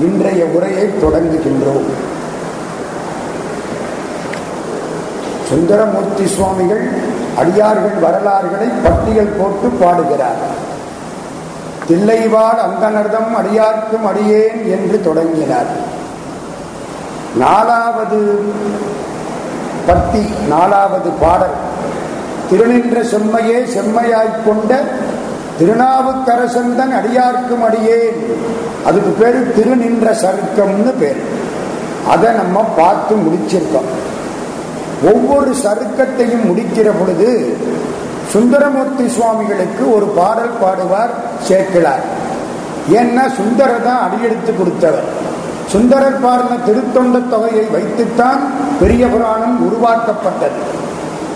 இன்றைய உரையை தொடங்குகின்றோம். சுந்தரமூர்த்தி சுவாமிகள் அடியார்கள் வரலாறுகளை பட்டியல் போட்டு பாடுகிறார். தில்லைவாழ் அந்தனர்தம் அடியார்க்கும் அடியேன் என்று தொடங்கினார். நாலாவது பத்தி நாலாவது பாடல். திருநின்ற செம்மையே செம்மையாய்க் கொண்ட திருநாவுக்கரசந்தன் அடியார்க்கும் அடியேன். அதுக்கு பேரு திருநின்ற சருக்கம்னு பேர். அதை நம்ம பார்த்து முடிச்சிருக்கோம். ஒவ்வொரு சருக்கத்தையும் முடிக்கிற பொழுது சுந்தரமூர்த்தி சுவாமிகளுக்கு ஒரு பாடல் பாடுவார் சேர்க்கிறார் ஏன்னா சுந்தர தான் அடியெடுத்து கொடுத்தவர். சுந்தரர் பாடின திருத்தொண்ட தொகையை வைத்துத்தான் பெரிய புராணம் உருவாக்கப்பட்டது.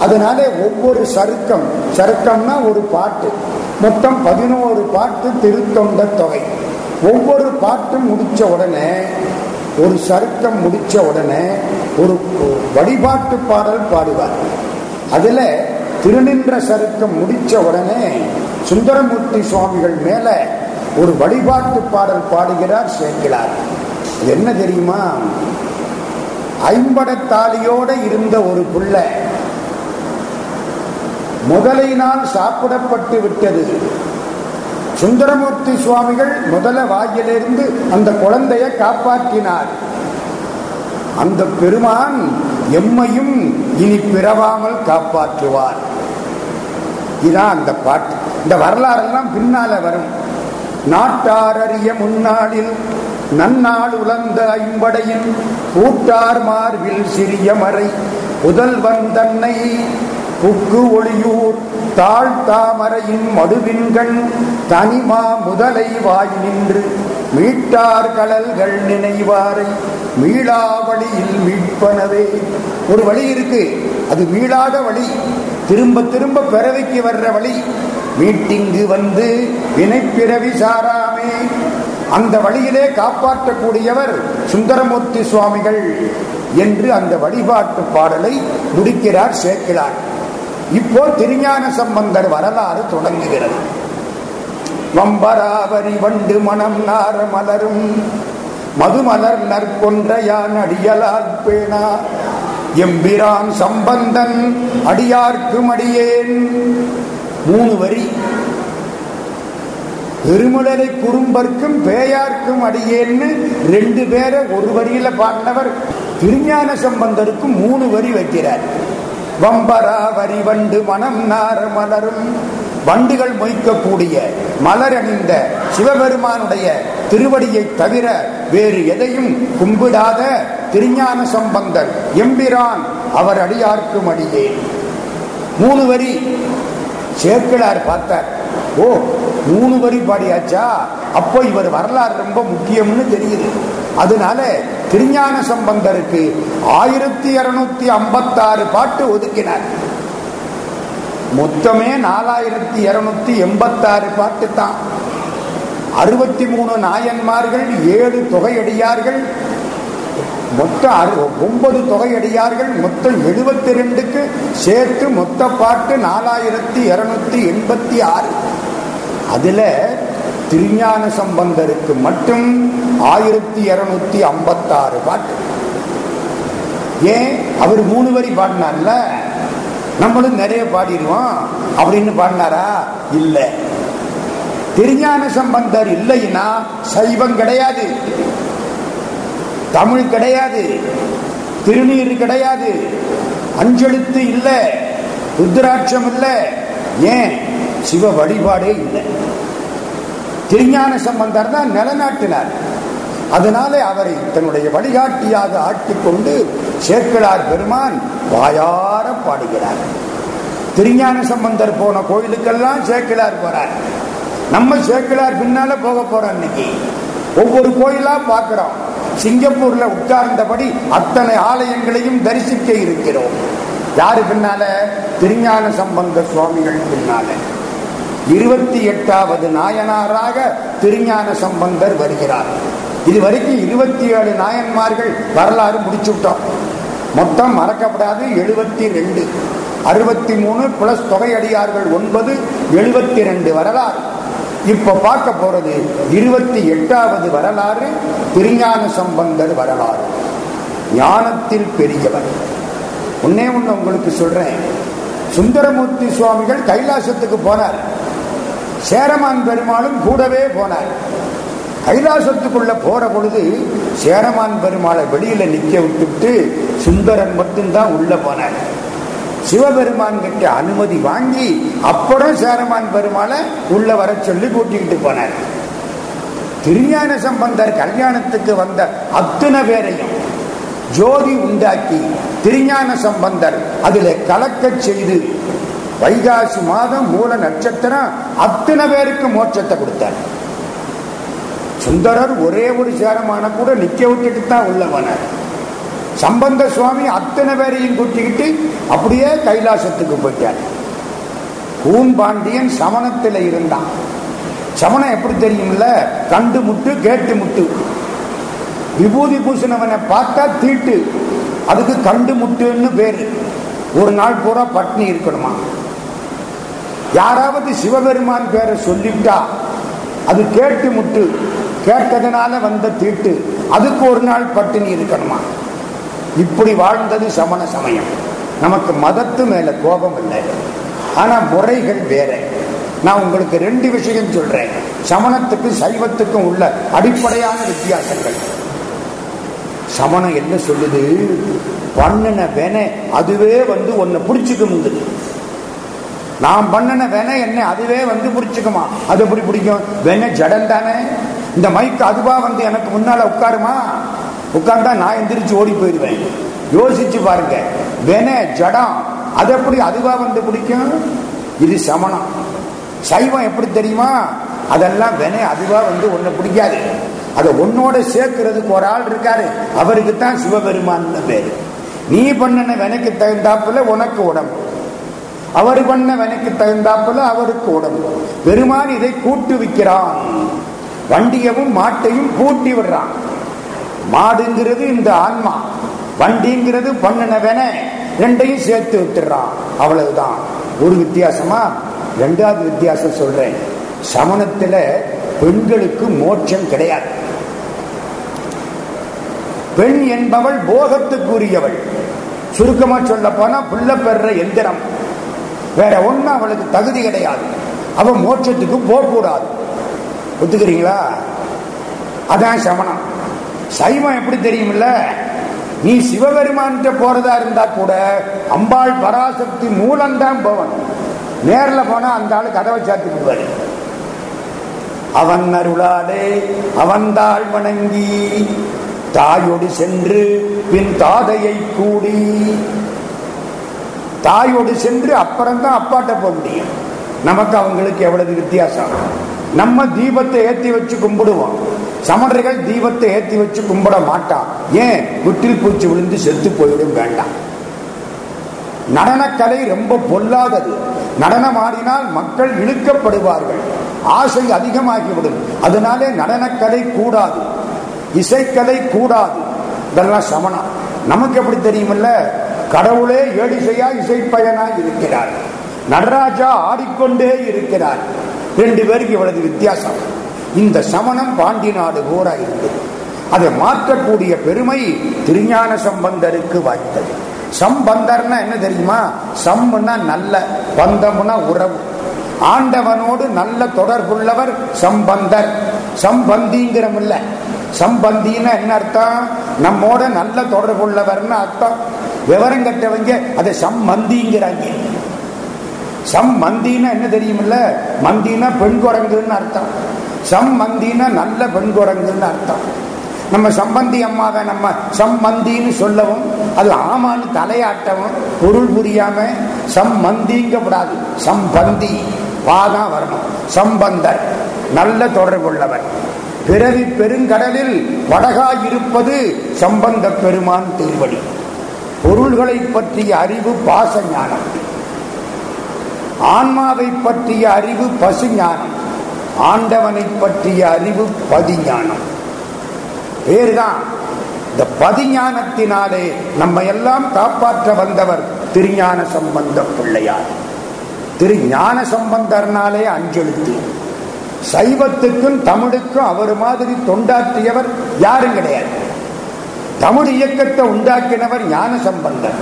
அதனாலே ஒவ்வொரு சருக்கம் சருக்கம்னா ஒரு பாட்டு. மொத்தம் பதினோரு பாட்டு திருத்தொண்ட தொகை. ஒவ்வொரு பாட்டும் முடிச்ச உடனே ஒரு சருக்கம் முடிச்ச உடனே ஒரு வழிபாட்டு பாடல் பாடுவார். அதுல திருநின்ற சருக்கம் முடிச்ச உடனே சுந்தரமூர்த்தி சுவாமிகள் மேல ஒரு வழிபாட்டு பாடல் பாடுகிறார் சேர்க்கிறார் என்ன தெரியுமா? ஐம்படத்தாலியோட இருந்த ஒரு பிள்ளை முதலை நான் சாப்பிடப்பட்டு விட்டது. சுந்தரமூர்த்தி சுவாமிகள் முதல வாயிலிருந்து அந்த குழந்தையை காப்பாற்றினார். அந்த பெருமான் எம்மையும் இனி பிறவாமல் காப்பாற்றுவார். இதான் அந்த பாட்டு. இந்த வரலாறெல்லாம் பின்னால வரும். நாட்டார் முன்னாளில் நன்னாள் உலர்ந்த ஐம்படையின் கூட்டார் மார்பில் சிறிய மறை. புதல்வன் தன்னை புக்கு ஒளியூர் தாழ் தாமரையின் மடுவின்கண் தனிமா முதலை வாய் நின்று மீட்டார் கடல்கள் நினைவாரை மீளா வழியில் மீட்பனவே. ஒரு வழி இருக்கு. அது மீளாத வழி. திரும்ப திரும்ப பிறவிக்கு வர்ற வழி. மீட்டிங்கு வந்து வினைப்பிறவி சாராமே. அந்த வழியிலே காப்பாற்றக்கூடியவர் சுந்தரமூர்த்தி சுவாமிகள் என்று அந்த வழிபாட்டு பாடலை முடிக்கிறார் சேர்க்கிறார். இப்போ திருஞான சம்பந்தர் வரலாறு தொடங்குகிறது. வம்பராவரி வண்டு மனம் நார மலரும் மதுமலர் நற்கொன்றையான் அடியலால் பேணா எம்பிரான் சம்பந்தன் அடியார்க்கும் அடியேன் மூணு வரி. திருமலரை குறும்பர்க்கும் பேயார்க்கும் அடியேன்னு ரெண்டு பேரை ஒரு வரியில பாடினவர் திருஞான சம்பந்தருக்கும் மூணு வரி வைக்கிறார். வம்பரா வரி வண்டு மனம் நார மலரும். வண்டுகள் மொய்க்கக்கூடிய மலர் அணிந்த சிவபெருமானுடைய திருவடியை தவிர வேறு எதையும் கும்பிடாத திருஞான சம்பந்தர் எம்பிரான் அவர் அடியார்க்கும் அடியே. மூணு வரி சேர்க்கலார் பார்த்தார். ஓ மூணு வரி பாடியாச்சா? அப்போ இவர் வரலாறு ரொம்ப முக்கியம்னு தெரியுது. அதனால திருஞான சம்பந்தருக்கு ஆயிரத்தி இருநூத்தி ஐம்பத்தாறு பாட்டு ஒதுக்கினார். மொத்தமே நாலாயிரத்தி இருநூத்தி எண்பத்தாறு பாட்டு தான். அறுபத்தி மூணு நாயன்மார்கள் ஏழு தொகையடியார்கள் மொத்தம் ஒன்பது தொகையடியார்கள் மொத்தம் எழுபத்தி ரெண்டுக்கு சேர்த்து மொத்த பாட்டு நாலாயிரத்தி இருநூத்தி எண்பத்தி ஆறு. அதுல திருஞான சம்பந்தருக்கு மட்டும் ஆயிரத்தி இருநூத்தி ஐம்பத்தாறு பாட்டு. ஏன்? அவர் மூணு வரி பாடினார்ல? நம்மளும் நிறைய பாடிடுவோம். அப்படின்னு பாடினாரா? இல்ல. திருஞான சம்பந்தர் இல்லைன்னா சைவம் கிடையாது. தமிழ் கிடையாது. திருநீர் கிடையாது. அஞ்செழுத்து இல்லை. ருத்ராட்சம் இல்லை. ஏன்? சிவ வழிபாடே இல்லை. திருஞான சம்பந்தர் தான் நிலநாட்டினார். அதனாலே அவரை தன்னுடைய வழிகாட்டியாக ஆட்டிக்கொண்டு சேர்க்கலார் பெருமான் வாயார பாடுகிறார். திருஞான சம்பந்தர் போன கோயிலுக்கெல்லாம் சேர்க்கலார் போறார். நம்ம சேர்க்கலார் பின்னால போக போறோம் இன்னைக்கு. ஒவ்வொரு கோயிலா பார்க்கிறோம். சிங்கப்பூர்ல உட்கார்ந்தபடி அத்தனை ஆலயங்களையும் தரிசிக்க இருக்கிறோம். யாரு பின்னால? திருஞான சம்பந்த சுவாமிகள் பின்னால. இருபத்தி எட்டாவது நாயனாராக திருஞான சம்பந்தர் வருகிறார். இது வரைக்கும் இருபத்தி ஏழு நாயன்மார்கள் வரலாறு முடிச்சுட்டோம் மொத்தம் மறக்கப்படாது எழுபத்தி ரெண்டு. அறுபத்தி மூணு பிளஸ் தொகையடியார்கள் ஒன்பது எழுபத்தி ரெண்டு வரலாறு. இப்ப பார்க்க போறது இருபத்தி எட்டாவது வரலாறு திருஞான சம்பந்தர் வரலாறு. ஞானத்தில் பெரியவர். ஒன்னே ஒன்று உங்களுக்கு சொல்றேன். சுந்தரமூர்த்தி சுவாமிகள் கைலாசத்துக்கு போனார். சேரமான் பெருமாளும் கூடவே போனார். கைலாசத்துக்குள்ள போற பொழுது சேரமான் பெருமாளை வெளியில நிக்க விட்டுவிட்டு சுந்தரன் மட்டும்தான் உள்ள போனார். சிவபெருமான் கிட்ட அனுமதி வாங்கி அப்புறம் சேரமான் பெருமாளை உள்ள வர சொல்லி கூட்டிக்கிட்டு போனார். திருஞான சம்பந்தர் கல்யாணத்துக்கு வந்த அத்தனை பேரையும் ஜோதி உண்டாக்கி திருஞான சம்பந்தர் அதில் கலக்க செய்து வைகாசி மாதம் மூல நட்சத்திரம் அத்தனை பேருக்கு மோட்சத்தை கொடுத்தார். சுந்தரர் ஒரே ஒரு சேரமான கூட நிக்க விட்டுட்டு தான் உள்ள போனார். சம்பந்த சுவாமி அத்தனை பேரையும் கூட்டிக்கிட்டு அப்படியே கைலாசத்துக்கு போயிட்டார். கூன்பாண்டியன் சமணத்தில் இருந்தான். சமணம் எப்படி தெரியும்ல? கண்டு முட்டு கேட்டு முட்டு. விபூதி பூசினவனை பார்த்தா தீட்டு. அதுக்கு கண்டு முட்டுன்னு பேரு. ஒரு நாள் பூரா பட்னி இருக்கணுமா? யாராவது சிவபெருமான் பேரை சொல்லிவிட்டா அது கேட்டு முட்டு கேட்டதுனால வந்த தீட்டு அதுக்கு ஒரு நாள் பட்டினி இருக்கணுமா? இப்படி வாழ்ந்தது சமண சமயம். நமக்கு மதத்து மேல கோபம் இல்லை. ஆனா முறைகள் வேற. நான் உங்களுக்கு ரெண்டு விஷயம் சொல்றேன். சமணத்துக்கும் சைவத்துக்கும் உள்ள அடிப்படையான வித்தியாசங்கள். சமணம் என்ன சொல்லுது? பண்ணின வென அதுவே வந்து உன்னை பிடிச்சுக்க முந்தது நான் பண்ணின வெனை என்ன அதுவே வந்து பிடிச்சிக்குமா அது எப்படி பிடிக்கும்? வென ஜடம் தானே? இந்த மைக்கு அதுவா வந்து எனக்கு முன்னால உட்காருமா? உட்கார்ந்தா நான் எந்திரிச்சு ஓடி போயிடுவேன். யோசிச்சு பாருங்க. வென ஜடம் அது எப்படி அதுவா வந்து பிடிக்கும்? இது சமணம். சைவம் எப்படி தெரியுமா? அதெல்லாம் வெனை அதுவா வந்து ஒண்ணு பிடிக்காது. அதை உன்னோட சேர்க்கிறதுக்கு ஒரு ஆள் இருக்காரு. அவருக்கு தான் சிவபெருமான் பேரு. நீ பண்ணின வினைக்கு தகுந்தாப்புல உனக்கு உடம்பு. அவர் பண்ண வெனக்கு தகுந்தாப்புல அவருக்கு உடம்பு. பெருமான் இதை கூட்டு விற்கிறான் வண்டியவும் மாட்டையும் கூட்டி விடுறான். மாடுங்கிறது இந்த ஆன்மா. வண்டிங்கிறது பண்ணினவன ரெண்டையும் சேர்த்து விட்டுறான். அவ்வளவுதான். ஒரு வித்தியாசமா? ரெண்டாவது வித்தியாசம் சொல்றேன். சமணத்துல பெண்களுக்கு மோட்சம் கிடையாது. பெண் என்பவள் போகத்துக்குரியவள். சுருக்கமா சொல்ல போனா புள்ள பெற எந்திரம். வேற ஒண்ணு அவளுக்கு தகுதி கிடையாது. அவ மோட்சத்துக்கு போகக்கூடாது. ஒத்துக்கிறீங்களா? அதான் சமணம். சைவம் எப்படி தெரியுமில்ல? நீ சிவபெருமான் போறதா இருந்தா கூட அம்பாள் பராசக்தி மூலம்தான் போவன். நேர்ல போனா அந்த ஆளு கதவை சாத்தி போவாரு அவன் அருளாலே அவன் தாழ் வணங்கி தாயோடு சென்று பின் தாதையை கூடி தாயோடு சென்று அப்புறம்தான் அப்பாட்ட போக முடியும். நமக்கு அவங்களுக்கு எவ்வளவு வித்தியாசம்? நம்ம தீபத்தை ஏத்தி வச்சு கும்பிடுவோம். சமணர்கள் தீபத்தை ஏத்தி வச்சு கும்பிட மாட்டான் ஏன்? குட்டில் பூச்சி விழுந்து செத்து போயிடும் வேண்டாம். நடனக்கலை ரொம்ப பொல்லாதது. நடனம் ஆடினால் மக்கள் இழுக்கப்படுவார்கள். ஆசை அதிகமாகிவிடும். அதனாலே நடனக்கலை கூடாது. இசைக்கலை கூடாது. இதெல்லாம் சமணம். நமக்கு எப்படி தெரியுமில்ல? கடவுளே ஏடிசையா இசைப்பயனா இருக்கிறார். நடராஜா ஆடிக்கொண்டே இருக்கிறார். ரெண்டு பேருக்கு இவ்வளவு வித்தியாசம். இந்த சமணம் பாண்டி நாடு பூரா இருந்தது அதை மாற்றக்கூடிய பெருமை திருஞான சம்பந்தருக்கு வாய்த்தது சம்பந்தர்னா என்ன தெரியுமா? சம்னா நல்ல பந்தம்னா உறவு. ஆண்டவனோடு நல்ல தொடர்புள்ளவர் சம்பந்தர். சம்பந்திங்கிறமில்ல. இல்ல சம்பந்தின்னா என்ன அர்த்தம்? நம்மோட நல்ல தொடர்புள்ளவர்னு அர்த்தம். விவரம் கட்டவங்க அதை சம்மந்திங்கிறாங்க. சம் மந்தினா என்ன தெரியுமில்ல? மந்தினா பெண் குரங்குன்னு அர்த்தம். சம் மந்தினா நல்ல பெண் குரங்குன்னு அர்த்தம். நம்ம சம்பந்தி அம்மாவை நம்ம சம்மந்தின்னு சொல்லவும் அது ஆமான்னு தலையாட்டவும் பொருள் புரியாம சம்மந்திங்கப்படாது. சம்பந்தி பாதான் வரணும். சம்பந்தர் நல்ல தொடர்புள்ளவர். பிறவி பெருங்கடலில் வடகாய் இருப்பது சம்பந்த பெருமான் திருவடி. பொருள்களை பற்றிய அறிவு பாச ஞானம் ஆன்மாவை பற்றிய அறிவு பசு ஞானம் ஆண்டவனை பற்றிய அறிவு பதிஞானம். பேருதான் இந்த பதிஞானத்தினாலே நம்ம எல்லாம் காப்பாற்ற வந்தவர் திருஞான சம்பந்த பிள்ளையார். திரு ஞான சம்பந்தர்னாலே அஞ்செழுத்து. சைவத்துக்கும் தமிழுக்கும் அவர் மாதிரி தொண்டாற்றியவர் யாரும் கிடையாது. தமிழ் இயக்கத்தை உண்டாக்கினவர் ஞான சம்பந்தர்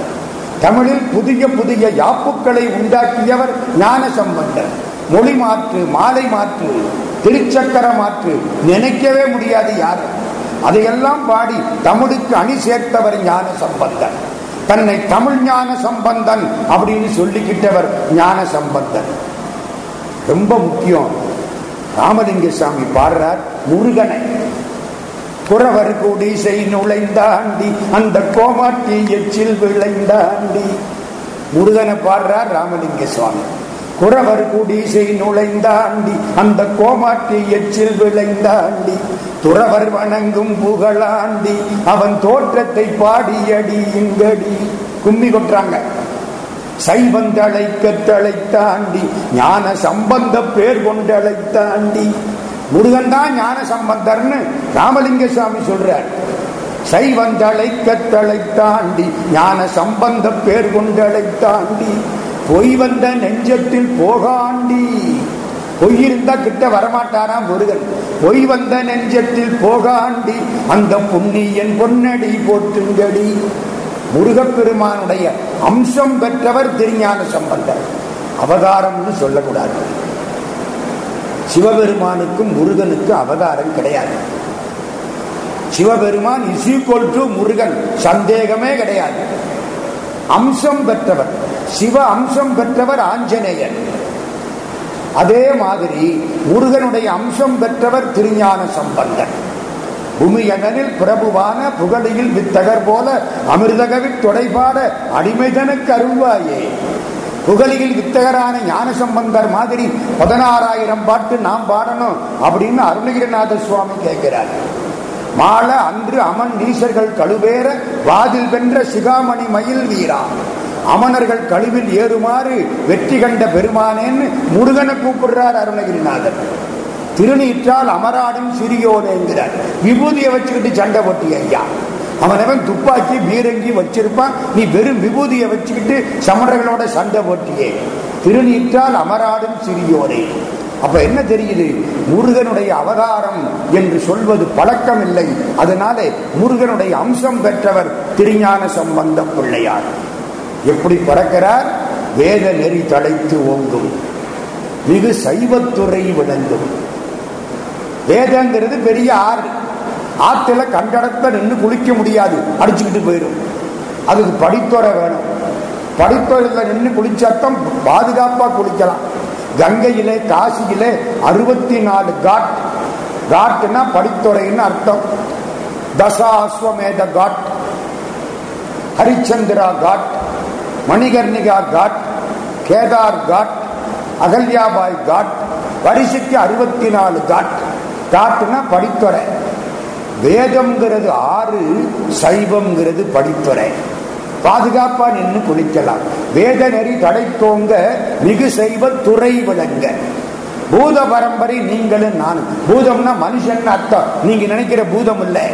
தமிழில் புதிய புதிய யாப்புக்களை உண்டாக்கியவர் ஞான சம்பந்தர் மொழி மாற்று மாலை மாற்று திருச்சக்கர மாற்று நினைக்கவே முடியாது யார். அதையெல்லாம் பாடி தமிழுக்கு அணி சேர்த்தவர் ஞான சம்பந்தன் தன்னை தமிழ் ஞான சம்பந்தன் அப்படின்னு சொல்லிக்கிட்டவர் ஞான சம்பந்தன் ரொம்ப முக்கியம். ராமலிங்க சாமி பாடுறார் முருகனை. புறவர் குடிசை நுழைந்தாண்டி அந்த கோமாட்டி எச்சில் விளைந்தாண்டி. முருகனை பாடுறார் ராமலிங்க சுவாமி குறவர் குடிசை நுழைந்தாண்டி அந்த கோமாட்டி எச்சில் விளைந்தாண்டி. துறவர் வணங்கும் புகழாண்டி அவன் தோற்றத்தை பாடியடி இங்கடி. கும்மி கொட்டுறாங்க. சைவந்தழைக்க தழைத்தாண்டி ஞான சம்பந்த பேர் கொண்டழைத்தாண்டி. முருகன் தான் ஞான சம்பந்தர்னு ராமலிங்க சுவாமி சொல்றார் சைவந்தழைக்க தழைத்தாண்டி ஞான சம்பந்த பேர் தாண்டி பொய் வந்த நெஞ்சத்தில் போகாண்டி. பொய் இருந்தா கிட்ட வரமாட்டாராம் முருகன். பொய் வந்த நெஞ்சத்தில் போகாண்டி அந்த புண்ணியன் பொன்னடி போற்றுங்கடி. முருகப்பெருமானுடைய அம்சம் பெற்றவர் திருஞான சம்பந்தர். அவதாரம்னு சொல்லக்கூடாது. சிவபெருமானுக்கும் முருகனுக்கும் அவதாரம் கிடையாது. Sivaperuman is equal to Murugan. சந்தேகமே கிடையாது. அம்சம் பெற்றவர். சிவ அம்சம் பெற்றவர் ஆஞ்சநேயன் அதே மாதிரி முருகனுடைய அம்சம் பெற்றவர் திருஞான சம்பந்தன் பூமியகனில் பிரபுவான புகழியில் வித்தகர் போல அமிர்தகவி தொடைபாட அடிமைதனுக்கு அருள்வாயே. புகழியில் வித்தகரான ஞான சம்பந்தர் மாதிரி பதினாறாயிரம் பாட்டு நாம் பாடணும் அப்படின்னு அருணகிரிநாத சுவாமி கேட்கிறார். மாலை அன்று அமன் நீசர்கள் கழுவேற வாதில் வென்ற சிகாமணி மயில் வீரா. அமனர்கள் கழுவில் ஏறுமாறு வெற்றி கண்ட பெருமானேன்னு முருகனை கூப்பிடுறார் அருணகிரிநாதன் திருநீற்றால் அமராடும் சிறியோனேங்கிறார் விபூதியை வச்சுக்கிட்டு சண்டை போட்டி ஐயா. அவனவன் துப்பாக்கி பீரங்கி வச்சிருப்பான். நீ வெறும் விபூதியை வச்சுக்கிட்டு சமணர்களோட சண்டை போட்டியே. திருநீற்றால் அமராடும் சிறியோனே அப்ப என்ன தெரியுது? முருகனுடைய அவதாரம் என்று சொல்வது பழக்கம் இல்லை அதனால முருகனுடைய அம்சம் பெற்றவர் திருஞான சம்பந்த பிள்ளையார். எப்படி பறக்கிறார்? வேத நெறி தடைத்து ஓங்கும். மிகு சைவத்துறை விளங்கும். வேதங்கிறது பெரிய ஆறு. ஆத்துல கண்டடத்தை நின்று குளிக்க முடியாது. அடிச்சுக்கிட்டு போயிடும் அதுக்கு படித்தொரை வேணும். படித்தொழில நின்று குளிச்சாத்தான் பாதுகாப்பா குளிக்கலாம். கங்கையிலே காசியிலே அறுபத்தி நாலு காட். காட்னா படித்துறைன்னு அர்த்தம். தசா அஸ்வமேத காட். ஹரிச்சந்திரா காட். மணிகர்ணிகா காட். கேதார் காட். அகல்யாபாய் காட். வரிசைக்கு அறுபத்தி நாலு காட். காட்டுனா படித்துறை. வேதம்ங்கிறது ஆறு சைவம்ங்கிறது படித்துறை. பாதுகாப்பா நின்று குளிக்கலாம். வேத நெறி தடைத்தோங்க மிகு செய்வ துறை விளங்க. பூத பரம்பரை நீங்களும் நானும். பூதம்னா மனுஷன் அர்த்தம். நீங்க நினைக்கிற பூதம் இல்ல.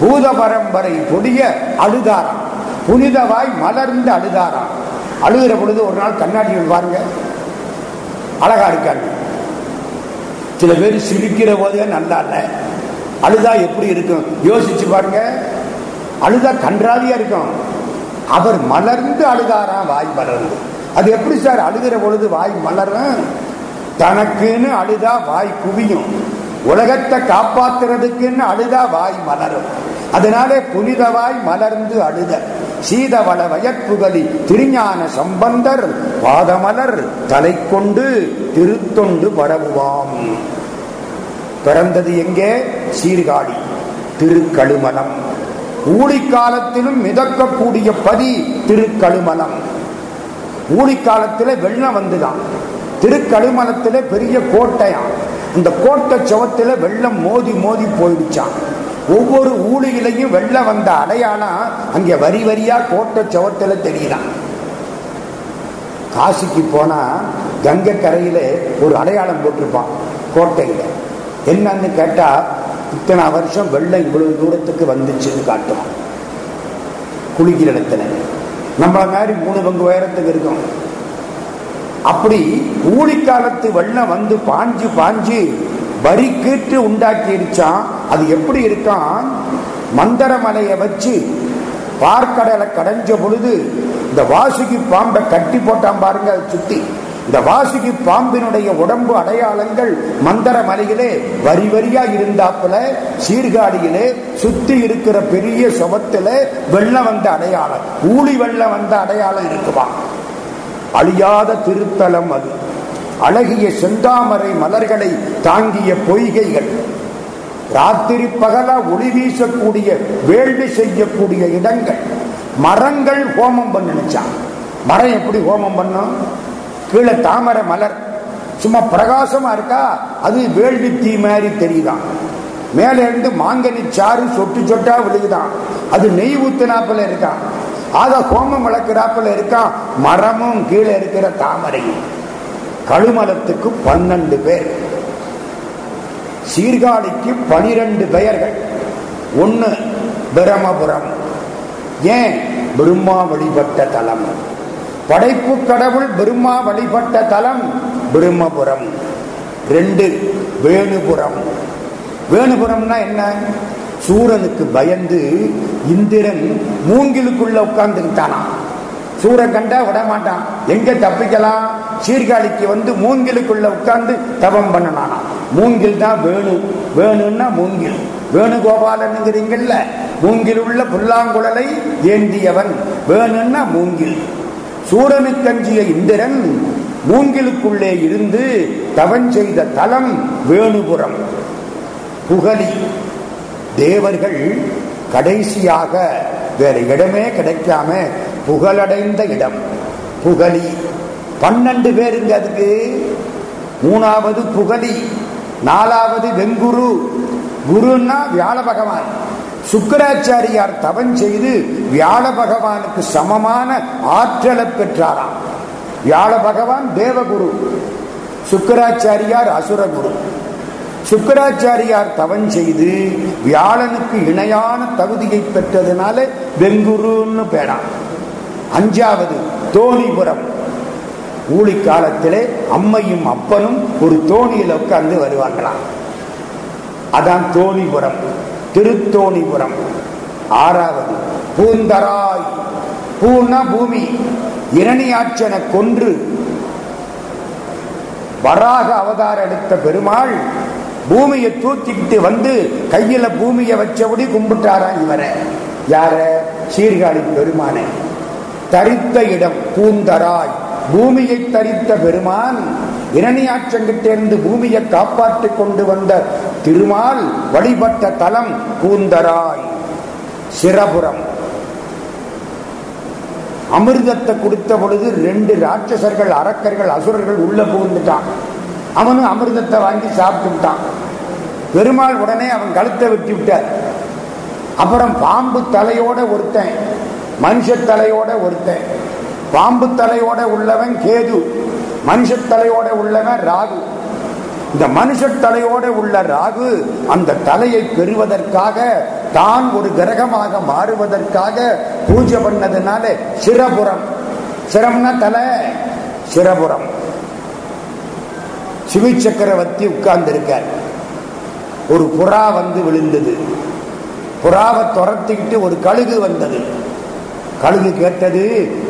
பூத பரம்பரை பொடிய அழுதாராம். புனிதவாய் மலர்ந்து அழுதாராம். அழுகிற பொழுது ஒரு நாள் கண்ணாடியில் பாருங்க. அழகா இருக்காங்க சில பேர் சிரிக்கிற போதே நல்லா இல்ல. அழுதா எப்படி இருக்கும்? யோசிச்சு பாருங்க. அழுதா கன்றாவியா இருக்கும். அவர் மலர்ந்து அழுதாராம் வாய் மலர்ந்து. அது எப்படி சார்? அழுகிற பொழுது வாய் மலரும் தனக்குன்னு அழுதா வாய் குவியும். உலகத்தை காப்பாத்துறதுக்குன்னு அழுதா வாய் மலரும். அதனாலே புனிதவாய் மலர்ந்து அழுத. சீதவள வயற்புகலி திருஞான சம்பந்தர் பாதமலர் தலை கொண்டு திருத்தொண்டு பரவுவாம். பிறந்தது எங்கே? சீர்காழி திருக்கழுமலம். ஊழிக்காலத்திலும் மிதக்கக்கூடிய பதி திருக்கழுமலம். ஊழிக்காலத்தில் வெள்ளம் வந்துதான். திருக்கழுமலத்தில் பெரிய கோட்டையாம். இந்த கோட்டை சுவத்தில் வெள்ளம் மோதி மோதி போயிடுச்சான் ஒவ்வொரு ஊழியிலையும் வெள்ளம் வந்த அடையாளம் அங்கே வரி வரியா கோட்டை சுவத்தில் தெரியலாம் காசிக்கு போனா கங்கை கரையில ஒரு அடையாளம் போட்டிருப்பான் கோட்டையில. என்னன்னு கேட்டா இத்தனை வருஷம் வெள்ளம் இவ்வளவு தூரத்துக்கு வந்துச்சுன்னு காட்டும் குளிக்கிற இடத்துல. நம்மள மாதிரி மூணு பங்கு உயரத்துக்கு இருக்கும். அப்படி ஊழிக்காலத்து வெள்ளம் வந்து பாஞ்சு பாஞ்சு வரி கீட்டு உண்டாக்கிடுச்சான் அது எப்படி இருக்கான்? மந்தரமலையை வச்சு பார்க்கடலை கடைஞ்ச பொழுது இந்த வாசுகி பாம்பை கட்டி போட்டான் பாருங்க அதை சுத்தி. இந்த வாசுகி பாம்பினுடைய உடம்பு அடையாளங்கள் மந்தர மலையிலே வரி வரியா இருந்தாப்புல சீர்காழியிலே சுத்தி இருக்கிற பெரிய சுபத்துல வெள்ளம் வந்த அடையாளம். ஊழி வெள்ளம் வந்த அடையாளம் இருக்குமா? அழியாத திருத்தலம் அது. அழகிய செந்தாமரை மலர்களை தாங்கிய பொய்கைகள். ராத்திரி பகலா ஒளி வீசக்கூடிய வேள்வி செய்யக்கூடிய இடங்கள். மரங்கள் ஹோமம் பண்ணிச்சான் மரம் எப்படி ஹோமம் பண்ணும்? கீழே தாமரை மலர். சும்மா பிரகாசமா இருக்கா? அது வேள்வி தீ மாதிரி தெரியுதான் மேல இருந்து மாங்கனி சாறு சொட்டு சொட்டா விழுகுதான் அது நெய் ஊத்தினாப்புல இருக்கான் ஆக ஹோமம் வளர்க்கிறாப்புல இருக்கான் மரமும் கீழே இருக்கிற தாமரையும். கழுமலத்துக்கு பன்னெண்டு பேர். சீர்காழிக்கு பனிரெண்டு பெயர்கள். ஒன்னு பிரமபுரம் ஏன்? பிரம்மா வழிபட்ட தலம். படைப்பு கடவுள் பிரம்மா வழிபட்ட தலம் பிரம்மபுரம். ரெண்டு வேணுபுரம். வேணுபுரம்னா என்ன? சூரனுக்கு பயந்து இந்திரன் மூங்கிலுக்குள்ள உட்கார்ந்துட்டானா சூரன் கண்டா விடமாட்டான். எங்க தப்பிக்கலாம்? சீர்காழிக்கு வந்து மூங்கிலுக்குள்ள உட்கார்ந்து தவம் பண்ணனானா மூங்கில் தான் வேணு. வேணும்னா மூங்கில். வேணுகோபாலனுங்கிறீங்கல்ல மூங்கில் உள்ள புல்லாங்குழலை ஏந்தியவன். வேணும்னா மூங்கில். சூரனுக்கஞ்சிய இந்திரன் மூங்கிலுக்குள்ளே இருந்து தவன் செய்த தலம் வேணுபுரம் புகழி தேவர்கள் கடைசியாக வேற இடமே கிடைக்காம புகழடைந்த இடம். புகழி பன்னெண்டு பேருங்க அதுக்கு. மூணாவது புகழி நாலாவது வெங்குரு. குருன்னா வியாழ பகவான். சுக்கராச்சாரியார் தவம் செய்து வியாழ பகவானுக்கு சமமான ஆற்றலை பெற்றாராம். வியாழ பகவான் தேவகுரு சுக்கராச்சாரியார் அசுரகுரு. சுக்கராச்சாரியார் தவம் செய்து வியாழனுக்கு இணையான தகுதியை பெற்றதுனால வெங்குருன்னு பேரான் அஞ்சாவது தோணிபுரம். ஊழி காலத்திலே அம்மையும் அப்பனும் ஒரு தோணியில் உட்கார்ந்து வருவாங்களாம். அதான் தோணிபுரம். திருத்தோணிபுரம். ஆறாவது பூந்தராய் பூன்னா பூமி இரணியாட்சனை கொன்று வராக அவதாரம் எடுத்த பெருமாள் பூமியை தூத்திக்கிட்டு வந்து கையில பூமியை வச்சபடி கும்பிட்டாராம் இவரை. யார? சீர்காழி பெருமானை. தரித்த இடம் பூந்தராய். பூமியை தரித்த பெருமான் இரணியாற்றங்கிட்டிருந்து பூமியை காப்பாற்றி கொண்டு வந்த திருமால் வழிபட்ட தலம் பூந்தராய் சிரபுரம் அமிர்தத்தை கொடுத்த பொழுது ரெண்டு ராட்சசர்கள் அரக்கர்கள் அசுரர்கள் உள்ள புகுந்துட்டான். அவனும் அமிர்தத்தை வாங்கி சாப்பிட்டுட்டான். பெருமாள் உடனே அவன் கழுத்தை வெட்டி விட்டார். அப்புறம் பாம்பு தலையோட ஒருத்தன் மனுஷ தலையோட ஒருத்தன். பாம்பு தலையோட உள்ளவன் கேது மனுஷ தலையோட உள்ளவன் ராகு. இந்த மனுஷ தலையோட உள்ள ராகு அந்த தலையை பெறுவதற்காக தான் ஒரு கிரகமாக மாறுவதற்காக பூஜை பண்ணதுனால சிரபுரம். சிரம்னா தலை சிரபுரம். சிவி சக்கரவர்த்தி உட்கார்ந்து இருக்கார் ஒரு புறா வந்து விழுந்தது. புறாவை துரத்திக்கிட்டு ஒரு கழுகு வந்தது. கழுகு கேட்டது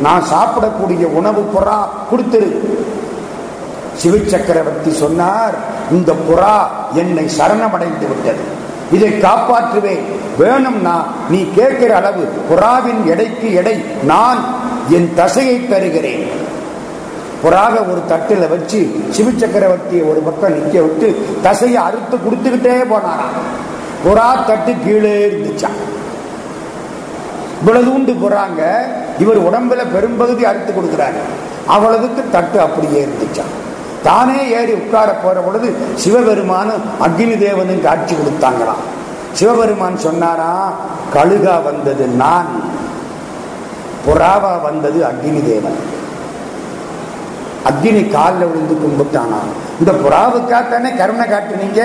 நான் சாப்பிடக்கூடிய உணவு புறா கொடுத்துரு சிவ சக்கரவர்த்தி சொன்னார் இந்த புறா என்னை சரணமடைந்து விட்டது. இதை காப்பாற்றுவேன். வேணும்னா நீ கேட்கிற அளவு புறாவின் எடைக்கு எடை நான் என் தசையை தருகிறேன். புறாவை ஒரு தட்டில வச்சு சிவி சக்கரவர்த்தியை ஒரு பக்கம் நிக்க விட்டு தசையை அறுத்து கொடுத்துக்கிட்டே போனாராம். புறா தட்டு கீழே இருந்துச்சான் இவ்வளவுண்டு போறாங்க. இவர் உடம்புல பெரும்பகுதி அறுத்து கொடுக்கிறாரு. அவ்வளவுக்கு தட்டு அப்படியே இருந்துச்சான் தானே ஏறி உட்கார போற பொழுது சிவபெருமானு அக்னி தேவனும் காட்சி கொடுத்தாங்களாம். சிவபெருமான் சொன்னாரா கழுகா வந்தது நான் புறாவா வந்தது அக்னி தேவன் அக்னி காலில் விழுந்து கும்பிட்டானா? இந்த புறாவுக்காகத்தானே கருணை காட்டுனீங்க?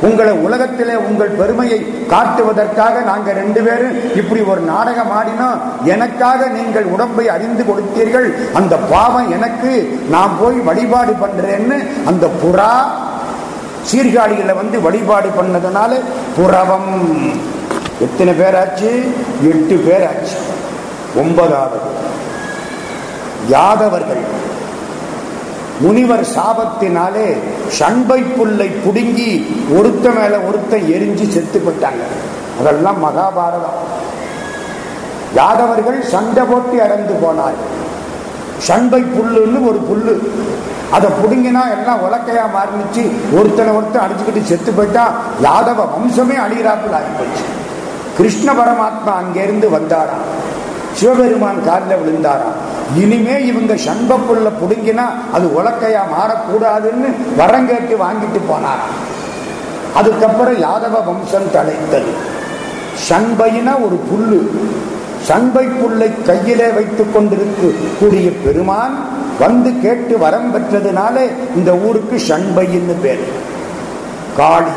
உங்களை உலகத்திலே உங்கள் பெருமையை காட்டுவதற்காக நாங்க ரெண்டு பேரும் இப்படி ஒரு நாடகம் ஆடினோம். எனக்காக நீங்கள் உடம்பை அறிந்து கொடுத்தீர்கள். அந்த பாவம் எனக்கு நான் போய் வழிபாடு பண்றேன்னு அந்த புறா சீர்காழிகளை வந்து வழிபாடு பண்ணதுனால புறவம். எத்தனை பேராச்சு? எட்டு பேராச்சு. ஒன்பதாவது. யாதவர்கள். முனிவர் சாபத்தினாலே சண்பை புல்லை புடுங்கி ஒருத்த மேல ஒருத்த எரிஞ்சு செத்து போட்டாங்க அதெல்லாம் மகாபாரதம். யாதவர்கள் சண்டை போட்டு அறந்து போனார். சண்பை புல்லுன்னு ஒரு புல்லு. அதை புடுங்கினா எல்லாம் உலக்கையா மாறிச்சு ஒருத்தனை ஒருத்தன் அடிச்சுக்கிட்டு செத்து போயிட்டா யாதவ வம்சமே அழிகிறாப்புல ஆகி போச்சு. கிருஷ்ண பரமாத்மா அங்கிருந்து வந்தாராம். சிவபெருமான் காலில் விழுந்தாராம் இனிமே இவங்க சண்பக்குள்ள புடுங்கினா அது உலக்கையா மாறக்கூடாதுன்னு வரம் கேட்டு வாங்கிட்டு போனார்? அதுக்கப்புறம் யாதவ வம்சம் தலைத்தது சண்பைனா ஒரு புல்லு. சண்பை புல்லை கையிலே வைத்துக் கொண்டிருக்கக்கூடிய பெருமான் வந்து கேட்டு வரம் பெற்றதுனாலே இந்த ஊருக்கு சண்பைன்னு பேர். காளி.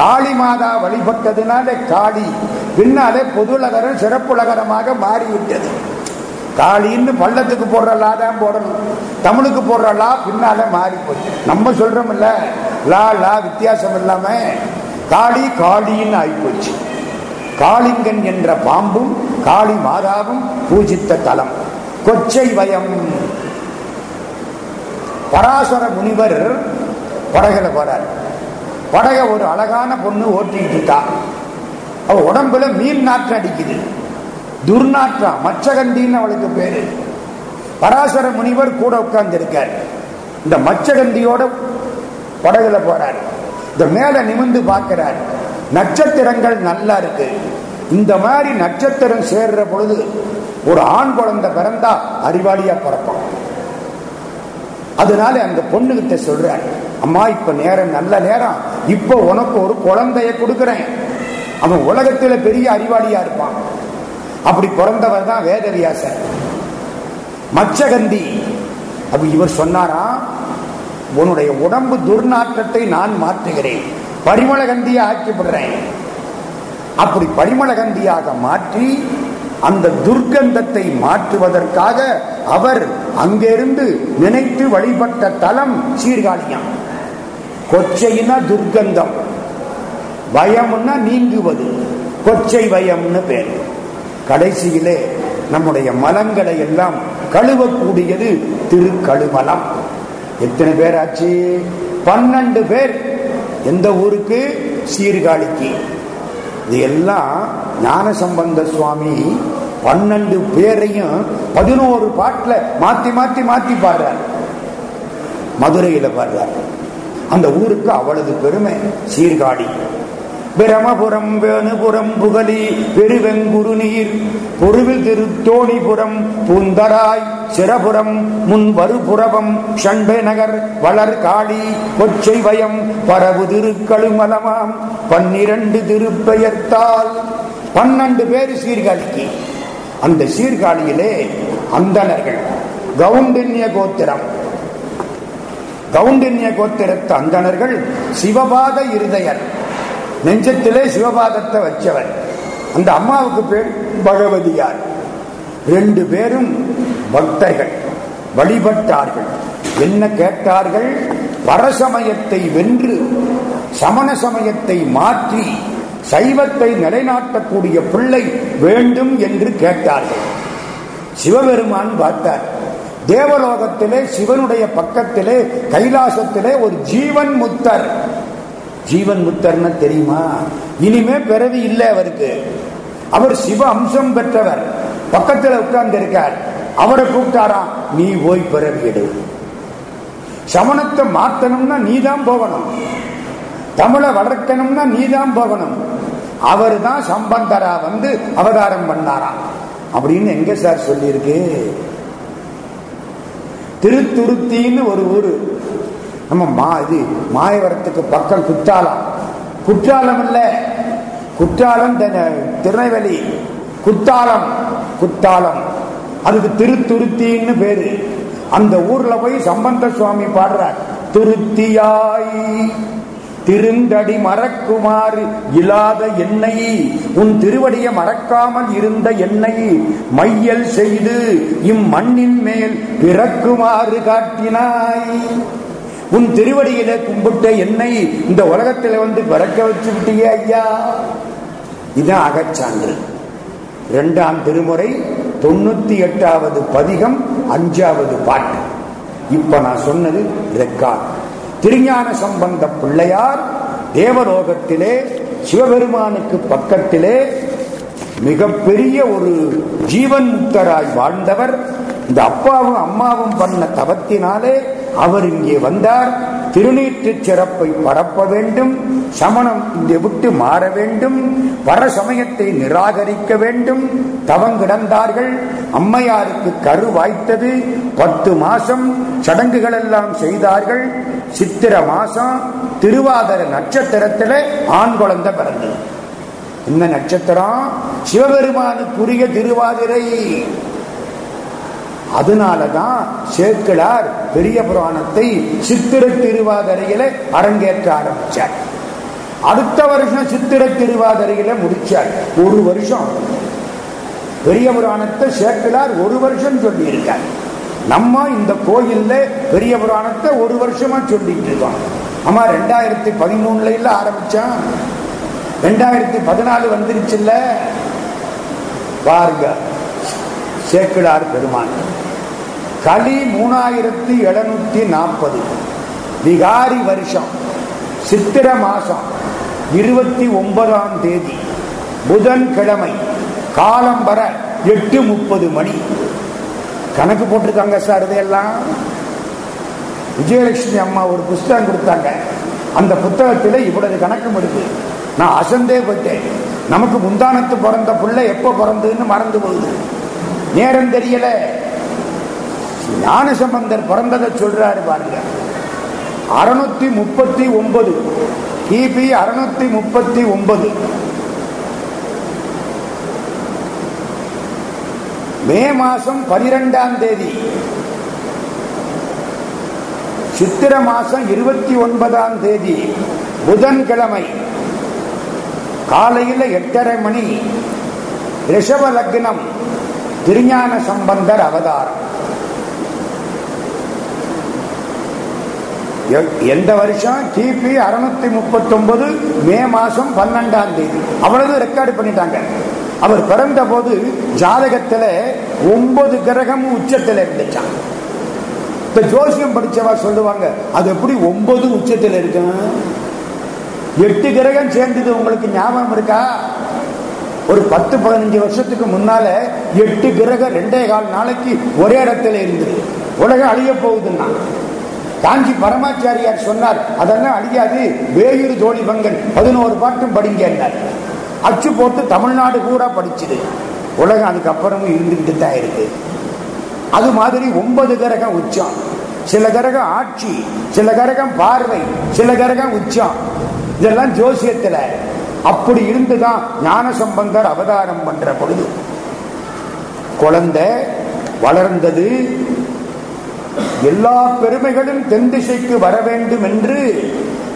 காளி மாதா வழிபட்டதுனால காளி. பின்னாலே பொதுலகரம் சிறப்புலகரமாக மாறிவிட்டது. காளின்னு பள்ளத்துக்கு போடுற லா தான் போடணும். தமிழுக்கு போடுற லா பின்னால மாறி போச்சு நம்ம சொல்றோம் இல்ல லா லா வித்தியாசம் இல்லாம காளி காளின்னு ஆகிப்போச்சு காளிங்கன் என்ற பாம்பும் காளி மாதாவும் பூஜித்த தலம். கொச்சை வயம். பராசர முனிவர் படகளை போறார். வடக ஒரு அழகான பொண்ணு ஓட்டிக்கிட்டு இருக்கா அவ உடம்புல மீன் நாற்றம் அடிக்குது. துர்நாற்றம் மச்சகண்டின்னு அவளுக்கு பேரு. பராசர முனிவர் கூட உட்கார்ந்து இருக்கார் இந்த மச்சகண்டியோட படகுல போறார். இந்த மேல நிமிந்து பார்க்கிறார். நட்சத்திரங்கள் நல்லா இருக்கு. இந்த மாதிரி நட்சத்திரம் சேர்ற பொழுது ஒரு ஆண் குழந்தை பிறந்தா அறிவாளியா பிறப்பான். அதனால அந்த பொண்ணுகிட்ட சொல்றார் அம்மா இப்ப நேரம் நல்ல நேரம். இப்ப உனக்கு ஒரு குழந்தைய கொடுக்கிறேன். அவன் உலகத்துல பெரிய அறிவாளியா இருப்பான். அப்படி பிறந்தவர் தான் வேதவியாசர் மச்சகந்தி. அப்படி இவர் சொன்னாரா உன்னுடைய உடம்பு துர்நாற்றத்தை நான் மாற்றுகிறேன். பரிமளகந்தியை ஆக்கிவிடுறேன். அப்படி பரிமளகந்தியாக மாற்றி அந்த துர்க்கந்தத்தை மாற்றுவதற்காக அவர் அங்கிருந்து நினைத்து வழிபட்ட தலம் சீர்காழியம். கொச்சைனா துர்க்கந்தம். பயம்னா நீங்குவது. கொச்சை பயம்னு பேர். கடைசியிலே நம்முடைய மலங்களை எல்லாம் கழுவக்கூடியது திருக்கழுமலம் எத்தனை பேர் ஆச்சு பன்னெண்டு பேர். எந்த ஊருக்கு? சீர்காழிக்கு. இது எல்லாம் ஞானசம்பந்த சுவாமி பன்னெண்டு பேரையும் பதினோரு பாட்டில் மாத்தி மாத்தி மாத்தி பாடுறார். மதுரையில் பாடுறார். அந்த ஊருக்கு அவளது பெருமை சீர்காழி. பிரமபுரம் வேணுபுரம் புகலி பெருவெங்குரு நீர் பொருவில் திருத்தோணிபுரம் பூந்தராய் சிறபுரம் முன் வருபுறவம் ஷண்பை நகர் வளர் காளி கொச்சை வயம் பரவு திருக்கழுமலமாம். பன்னிரண்டு திருப்பெயர்த்தால் பன்னெண்டு பேர் சீர்காழிக்கு. அந்த சீர்காழியிலே அந்தணர்கள். கவுண்டின்ய கோத்திரம். கவுண்டின்ய கோத்திரத்து அந்தணர்கள் சிவபாத இருதயர். நெஞ்சத்திலே சிவபாதத்தை வச்சவர் அந்த அம்மாவுக்கு பேர் பகவதியார். ரெண்டு பேரும் பக்தர்கள் வழிபட்டார்கள். என்ன கேட்டார்கள்? பரசமயத்தை வென்று சமண சமயத்தை மாற்றி சைவத்தை நிலைநாட்டக்கூடிய பிள்ளை வேண்டும் என்று கேட்டார்கள். சிவபெருமான் பார்த்தார் தேவலோகத்திலே சிவனுடைய பக்கத்திலே கைலாசத்திலே ஒரு ஜீவன் முத்தர். ஜீவன் முத்தர்னு தெரியுமா? இனிமே பிறவி இல்லை அவருக்கு. அவர் சிவ அம்சம் பெற்றவர். பக்கத்தில் உட்கார்ந்து இருக்கார் அவரை கூப்பிட்டாராம் நீ போய் பிறவி எடு. சமணத்தை மாத்தணும்னா நீ தான் போகணும். தமிழை வளர்க்கணும்னா நீ தான் போகணும். அவர் தான் சம்பந்தரா வந்து அவதாரம் பண்ணாராம். அப்படின்னு எங்க சார் சொல்லியிருக்கு? திருத்துருத்தின்னு ஒரு ஊரு. நம்ம மா இது மாயவரத்துக்கு பக்கம் குற்றாலம். குற்றாலம் இல்ல. குற்றாலம் திருநெல்வேலி. குத்தாலம். குத்தாலம். அதுக்கு திருத்துருத்தின்னு பேரு. அந்த ஊர்ல போய் சம்பந்த சுவாமி பாடுறார். திருத்தியாய். திருந்தடி மறக்குமாறு இல்லாத என்னை. உன் திருவடியை மறக்காமல் இருந்த என்னை. மையல் செய்து இம்மண்ணின் மேல் பிறக்குமாறு காட்டினாய். உன் திருவடியில கும்பிட்ட என்னை இந்த உலகத்துல வந்து பிறக்க வச்சு விட்டியே ஐயா. இதுதான் அகச்சான்று. இரண்டாம் திருமுறை தொண்ணூத்தி எட்டாவது பதிகம் அஞ்சாவது பாட்டு. இப்ப நான் சொன்னது ரெக்கார்ட். திருஞான சம்பந்த பிள்ளையார் தேவலோகத்திலே சிவபெருமானுக்கு பக்கத்திலே மிகப்பெரிய ஒரு ஜீவன் முக்தராய் வாழ்ந்தவர். இந்த அப்பாவும் அம்மாவும் பண்ண தவத்தினாலே அவர் இங்கே வந்தார். திருநீற்று சிறப்பை பரப்ப வேண்டும். சமணம் இங்கே விட்டு மாற வேண்டும். வர சமயத்தை நிராகரிக்க வேண்டும். தவங்கிடந்தார்கள் அம்மையாருக்கு கரு வாய்த்தது. பத்து மாசம் சடங்குகள் எல்லாம் செய்தார்கள். சித்திர மாசம் திருவாதிர நட்சத்திரத்தில் ஆண் குழந்தை பிறந்தது. இந்த நட்சத்திரம்? சிவபெருமானுக்குரிய திருவாதிரை. அதனாலதான் சேர்க்கலார் பெரிய புராணத்தை சித்திர திருவாதிரையில அரங்கேற்ற ஆரம்பிச்சார். அடுத்த வருஷம் சித்திர திருவாதிரையில முடிச்சார். ஒரு வருஷம். பெரிய புராணத்தை சேர்க்கலார் ஒரு வருஷம் சொல்லியிருக்கார். நம்ம இந்த கோயில்ல பெரிய புராணத்தை ஒரு வருஷமா சொல்லிட்டு இருக்கோம். ஆமா ரெண்டாயிரத்தி பதிமூணுல இல்ல ஆரம்பிச்சான் ரெண்டாயிரத்தி பதினாலு வந்துருச்சுல்ல? பாருங்க. சேக்கிழார் பெருமான். களி மூணாயிரத்தி எழுநூத்தி நாற்பது. விகாரி வருஷம் சித்திர மாசம் இருபத்தி ஒன்பதாம் தேதி புதன்கிழமை காலம் வர எட்டு முப்பது மணி. கணக்கு போட்டிருக்காங்க சார் இதையெல்லாம். விஜயலட்சுமி அம்மா ஒரு புஸ்தகம் கொடுத்தாங்க. அந்த புத்தகத்தில் இவ்வளவு கணக்கும் இருக்கு. நான் அசந்தே போயிட்டேன். நமக்கு முந்தானத்து பிறந்த பிள்ளை எப்ப பிறந்ததுன்னு மறந்து போகுது. நேரம் தெரியல. ஞானசம்பந்தர் பிறந்ததை சொல்றாரு பாருங்க. அறுநூத்தி முப்பத்தி ஒன்பது. கிபி அறுநூத்தி முப்பத்தி ஒன்பது. மே மாசம் பனிரெண்டாம் தேதி. சித்திர மாசம் இருபத்தி ஒன்பதாம் தேதி புதன்கிழமை. காலையில் எட்டரை மணி. ரிஷப லக்னம் திருஞான சம்பந்தர் அவதாரம். எந்த வருஷம்? கிபி அறுநூத்தி முப்பத்தி ஒன்பது மே மாசம் பன்னெண்டாம் தேதி. அவ்வளவு ரெக்கார்டு பண்ணிட்டாங்க. அவர் பிறந்த போது ஜாதகத்துல ஒன்பது கிரகம் உச்சத்துல இருந்துச்சான் இப்ப ஜோசியம் படிச்சவா சொல்லுவாங்க அது எப்படி ஒன்பது உச்சத்துல இருக்கு எட்டு கிரகம் சேர்ந்தது உங்களுக்கு ஞாபகம் இருக்கா? ஒரு பத்து பதினஞ்சு வருஷத்துக்கு முன்னால எட்டு கிரகம் ரெண்டே கால் நாளைக்கு ஒரே இடத்துல இருந்தது உலகம் அழிய போகுதுன்னா காஞ்சி பரமாச்சாரியார் சொன்னார் அதெல்லாம் அழியாது. வேயூர் தோழி பங்கன் பதினோரு பாட்டும் படிங்க அச்சு போட்டு தமிழ்நாடு பூரா படிச்சுது. உலகம் அதுக்கப்புறமும் இருந்துகிட்டு தான் இருக்கு. அது மாதிரி ஒன்பது கிரகம் உச்சம். சில கிரகம் ஆட்சி சில கிரகம் பார்வை சில கிரகம் உச்சம். இதெல்லாம் ஜோசியத்துல. அப்படி இருந்துதான் ஞான சம்பந்தர் அவதாரம் பண்ற பொழுது. குழந்தை வளர்ந்தது. எல்லா பெருமைகளும் தென் திசைக்கு வர வேண்டும் என்று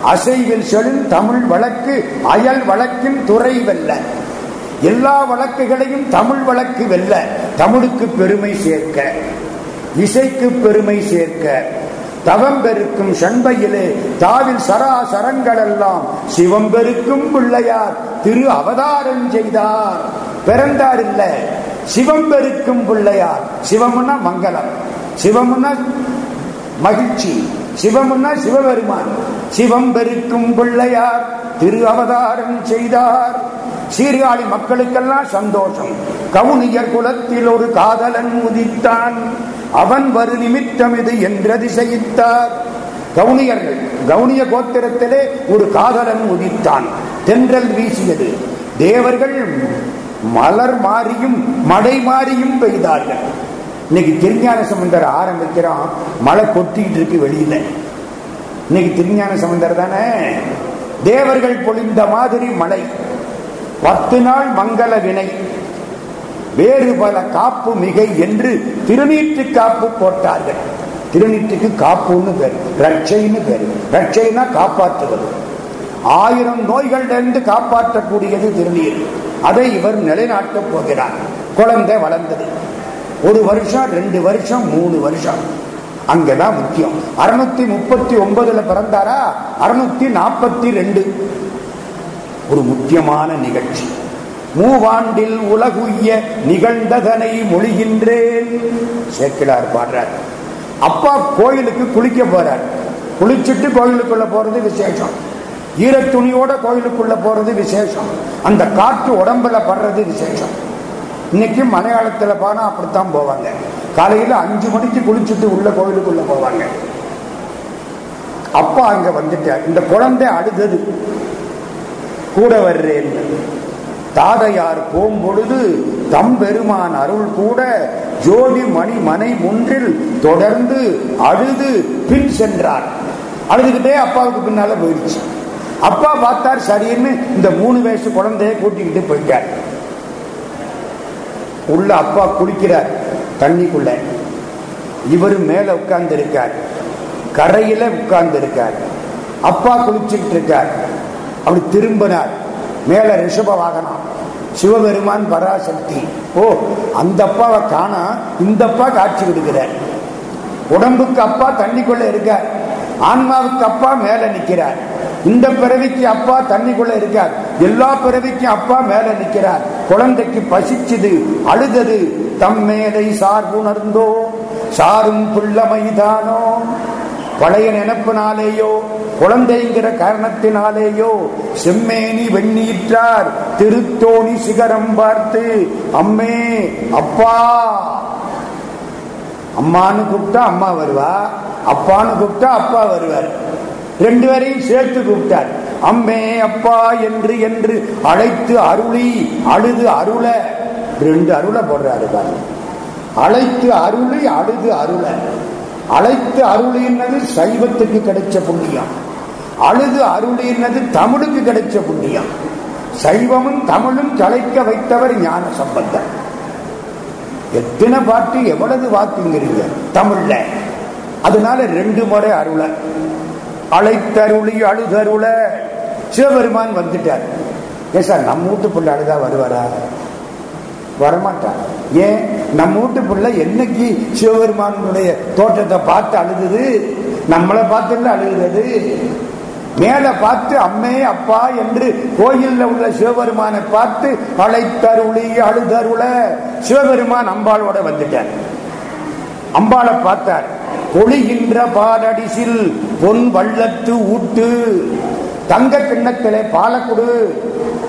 அசைவில் செழும் தமிழ் வழக்கு அயல் வழக்கின் துறை வெல்ல. எல்லா வழக்குகளையும் தமிழ் வழக்கு வெல்ல. தமிழுக்கு பெருமை சேர்க்க இசைக்கு பெருமை சேர்க்க. தவம் பெருக்கும் செண்பையிலே தாவில் சராசரங்கள் எல்லாம் சிவம் பெருக்கும் பிள்ளையார். திரு அவதாரம் செய்தார். பிறந்தார் இல்ல. சிவம் பெருக்கும் பிள்ளையார். சிவம்னா மங்களம். சிவம்னா மகிழ்ச்சி. சிவம்னா சிவபெருமான். சிவம் பெருக்கும் பிள்ளையார். திரு அவதாரம் செய்தார். சீர்காழி மக்களுக்கெல்லாம் சந்தோஷம். கவுனியர் குலத்தில் ஒரு காதலன் உதித்தான் அவன் வரு நிமித்தம் இது செய்தார் கவுனியர்கள் கவுனிய கோத்திரத்திலே ஒரு காதலன் உதித்தான் தென்றல் வீசியது. தேவர்கள் மலர் மாறியும் மடை மாறியும் பெய்தார்கள். இன்னைக்கு திருஞான சம்பந்தர் ஆரம்பிக்கிறோம் மழை கொட்டிட்டு இருக்கு வெளியில. இன்னைக்கு திருஞான சம்பந்தர் தானே? தேவர்கள் பொழிந்த மாதிரி மழை பத்து நாள் மங்கள வினை. வேறு பல காப்பு மிகை என்று திருநீற்று காப்பு போட்டார்கள். திருநீற்றுக்கு காப்புன்னு பேரு. ரட்சைன்னு பேர். ரட்சைனா காப்பாற்றுவது. ஆயிரம் நோய்களிலிருந்து காப்பாற்றக்கூடியது திருநீர். அதை இவர் நிலைநாட்டப் போகிறார். குழந்தை வளர்ந்தது. ஒரு வருஷம் ரெண்டு வருஷம் மூணு வருஷம். அங்கதான் முக்கியம். அறுநூத்தி முப்பத்தி ஒன்பதுல பிறந்தாரா? அறுநூத்தி நாற்பத்தி ரெண்டு. ஒரு முக்கியமான நிகழ்ச்சி. மூவாண்டில் உலகுய்ய நிகழ்ந்ததனை மொழிகின்றேன். சேர்க்கிறார் பாடுறார். அப்பா கோயிலுக்கு குளிக்க போறார். குளிச்சுட்டு கோயிலுக்குள்ள போறது விசேஷம். ஈரத்துணியோட கோயிலுக்குள்ள போறது விசேஷம். அந்த காற்று உடம்புல படுறது விசேஷம். இன்னைக்கு மலையாளத்துல போனா அப்படித்தான் போவாங்க. காலையில அஞ்சு மணிக்கு குளிச்சுட்டு உள்ள கோயிலுக்குள்ள போவாங்க. அப்பா அங்க வந்துட்டார். இந்த குழந்தை அழுதது. கூட வர்றேன். தாதையார் போம்பொழுது தம்பெருமான் அருள் கூட ஜோதி மணி மனை முன்றில் தொடர்ந்து அழுது பின் சென்றார். அழுதுகிட்டே அப்பாவுக்கு பின்னால போயிடுச்சு அப்பா பார்த்தார் சரின்னு இந்த மூணு வயசு குழந்தைய கூட்டிக்கிட்டு போயிட்டார். உள்ள அப்பா குளிக்கிறார் தண்ணிக்குள்ள. இவரு மேல உட்கார்ந்து இருக்கார் கரையில உட்கார்ந்து இருக்கார் அப்பா குளிச்சுக்கிட்டு இருக்கார். அப்படி திரும்பினார். மேல ரிஷப வாகனம். சிவபெருமான் பராசக்தி. ஓ அந்த அப்பாவை காணா இந்த அப்பா காட்சி கொடுக்கிறார். உடம்புக்கு அப்பா தண்ணிக்குள்ள இருக்கார். ஆன்மாவுக்கு அப்பா மேல நிற்கிறார் இந்த பிறவிக்கு அப்பா தண்ணிக்குள்ள இருக்கார். எல்லா பிறவிக்கும் அப்பா மேல நிற்கிறார் குழந்தைக்கு பசிச்சது அழுதது. தம் மேலை சார்புணர்ந்தோ சாரும் புள்ளமைதானோ பழைய நினப்பினாலேயோ குழந்தைங்கிற காரணத்தினாலேயோ செம்மேனி வெண்ணீற்றார் திருத்தோணி சிகரம் பார்த்து அம்மே அப்பா! அம்மான்னு கூப்பிட்டா அம்மா வருவா அப்பான்னு கூப்பிட்டா அப்பா வருவார். ரெண்டு பேரையும் சேர்த்து கூப்பிட்டார். அம்மே அப்பா! என்று என்று அழைத்து அருளி அழுது அருள ரெண்டு அருளை போடுறாரு பாருங்க. அழைத்து அருளி அழுது அருள. அழைத்து அருளினது சைவத்துக்கு கிடைச்ச புண்ணியம். அழுது அருளினது தமிழுக்கு கிடைச்ச புண்ணியம். சைவமும் தமிழும் கலைக்க வைத்தவர் ஞான சம்பந்தர். எத்தனை பாட்டு எவ்வளவு வாக்குங்கிறீங்க? தமிழ்ல. அதனால ரெண்டு முறை அருள. அழைத்தருளி அழுதருள. சிவபெருமான் வந்துட்டார். ஏ சார் நம்ம வீட்டு பிள்ளை அழுதா வருவாரா? வரமாட்டார். ஏன்? நம்ம வீட்டு பிள்ளை என்னைக்கு சிவபெருமானுடைய தோற்றத்தை பார்த்து அழுதுது நம்மளை பார்த்து அழுகிறது மேல பார்த்து அம்மே அப்பா என்று கோயில்ல உள்ள சிவபெருமானை பார்த்து அழைத்தருளி அழுதருள சிவபெருமான் அம்பாளோட வந்துட்டார். அம்பாளை பார்த்தார். பொழிகின்ற பாடடிசில் பொன் வள்ளத்து ஊட்டு தங்க கிண்ணத்திலே பாலக்குடு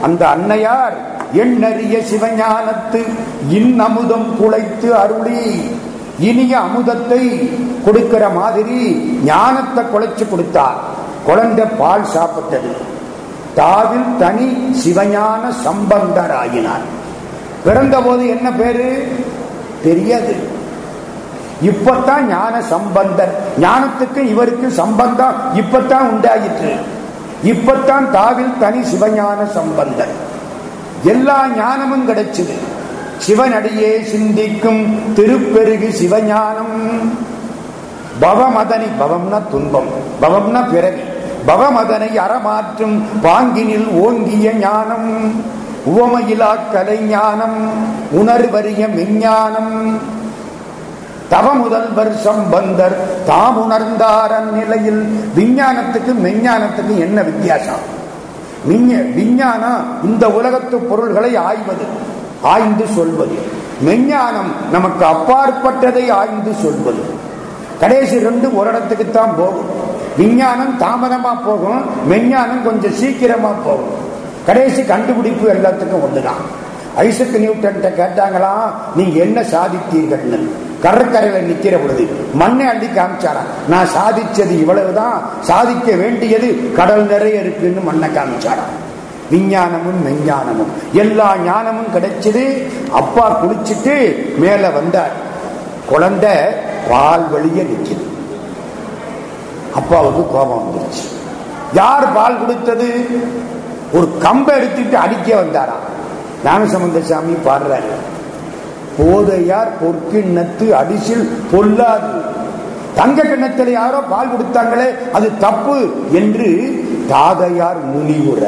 அந்த அன்னையார் எண்ணறிய சிவஞானத்து இன்னமுதம் குழைத்து அருளி இனிய அமுதத்தை கொடுக்கிற மாதிரி ஞானத்தை குலைச்சு கொடுத்தார். குழந்தை பால் சாப்பிட்டது. தாவில் தனி சிவஞான சம்பந்தர் ஆகினார் பிறந்த போது என்ன பேரு? தெரியாது. இப்பத்தான் ஞான சம்பந்தர். ஞானத்துக்கு இவருக்கு சம்பந்தம் இப்பத்தான் உண்டாயிற்று. இப்பத்தான் தாவில் தனி சிவஞான சம்பந்தர். எல்லா ஞானமும் கிடைச்சது. சிவனடியே சிந்திக்கும் திருப்பெருகு சிவஞானம். பவமதனி பவம்னா துன்பம் பவம்னா பிறவி பவமதனை அறமாற்றும் பாங்கினில் ஓங்கிய ஞானம். உவமையிலா கலைஞானம் உணர்வறிய மெஞ்ஞானம். தவ முதல்வர் சம்பந்தர் தாம் உணர்ந்தார் அந்நிலையில் விஞ்ஞானத்துக்கு மெஞ்ஞானத்துக்கு என்ன வித்தியாசம்? விஞ்ஞானம் இந்த உலகத்து பொருள்களை ஆய்வது ஆய்ந்து சொல்வது. மெஞ்ஞானம் நமக்கு அப்பாற்பட்டதை ஆய்ந்து சொல்வது. கடைசி ரெண்டு ஒரு இடத்துக்கு தான் போகும். விஞ்ஞானம் தாமதமா போகும் மெஞ்ஞானம் கொஞ்சம் சீக்கிரமா போகும். கடைசி கண்டுபிடிப்பு எல்லாத்துக்கும் ஒண்ணுதான். ஐசக் நியூட்டன் கேட்டாங்களா நீங்க என்ன சாதித்தீர்கள் கடற்கரையில நிக்கிற பொழுது மண்ணை அள்ளி காமிச்சாராம். நான் சாதிச்சது இவ்வளவுதான் சாதிக்க வேண்டியது கடல் நிறைய இருக்குன்னு மண்ணை காமிச்சாராம். விஞ்ஞானமும் மெஞ்ஞானமும். எல்லா ஞானமும் கிடைச்சது அப்பா குளிச்சுட்டு மேல வந்தார். குழந்தை பால் வழிய நிற்கிது. அப்பாவுக்கு கோபம் வந்துருச்சு. யார் பால் கொடுத்தது? ஒரு கம்பை எடுத்துட்டு அடிக்க வந்தாராம். ஞானசம்பந்த சாமி பாடுறாரு. போதையார் பொற்கிண்ணத்து அடிசில் பொல்லாது. தங்க கிண்ணத்தில் யாரோ பால் கொடுத்தாங்களே அது தப்பு என்று தாதையார் முனிவுற.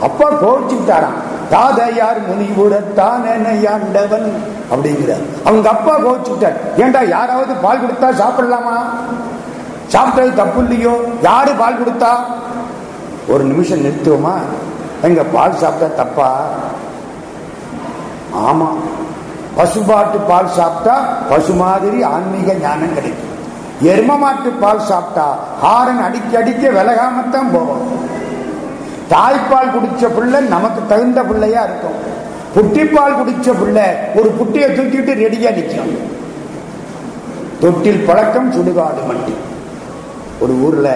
அப்பா கோவிச்சுட்டாராம் தாதையார் முனிவுற தானேனையாண்டவன் அப்படிங்கிறார். அவங்க அப்பா கோவிச்சுட்டார் ஏண்டா யாராவது பால் கொடுத்தா சாப்பிடலாமா? சாப்பிட்டது தப்பு இல்லையோ? யாரு பால் கொடுத்தா? ஒரு நிமிஷம் நிறுத்துவோமா? எங்க பால் சாப்பிட்டா தப்பா? ஆமா. பசுபாட்டு பால் சாப்பிட்டா பசு மாதிரி ஆன்மீக ஞானம் கிடைக்கும். எரும மாட்டு பால் சாப்பிட்டா ஹாரன் அடிக்க அடிக்க விலகாமத்தான் போவோம் தாய்ப்பால் குடிச்ச பிள்ளை நமக்கு தகுந்த பிள்ளையா இருக்கும். புட்டிப்பால் குடிச்ச பிள்ளை ஒரு புட்டியை தூக்கிட்டு ரெடியா நிற்கும். தொட்டில் பழக்கம் சுடுகாடு மண்டி ஒரு ஊர்ல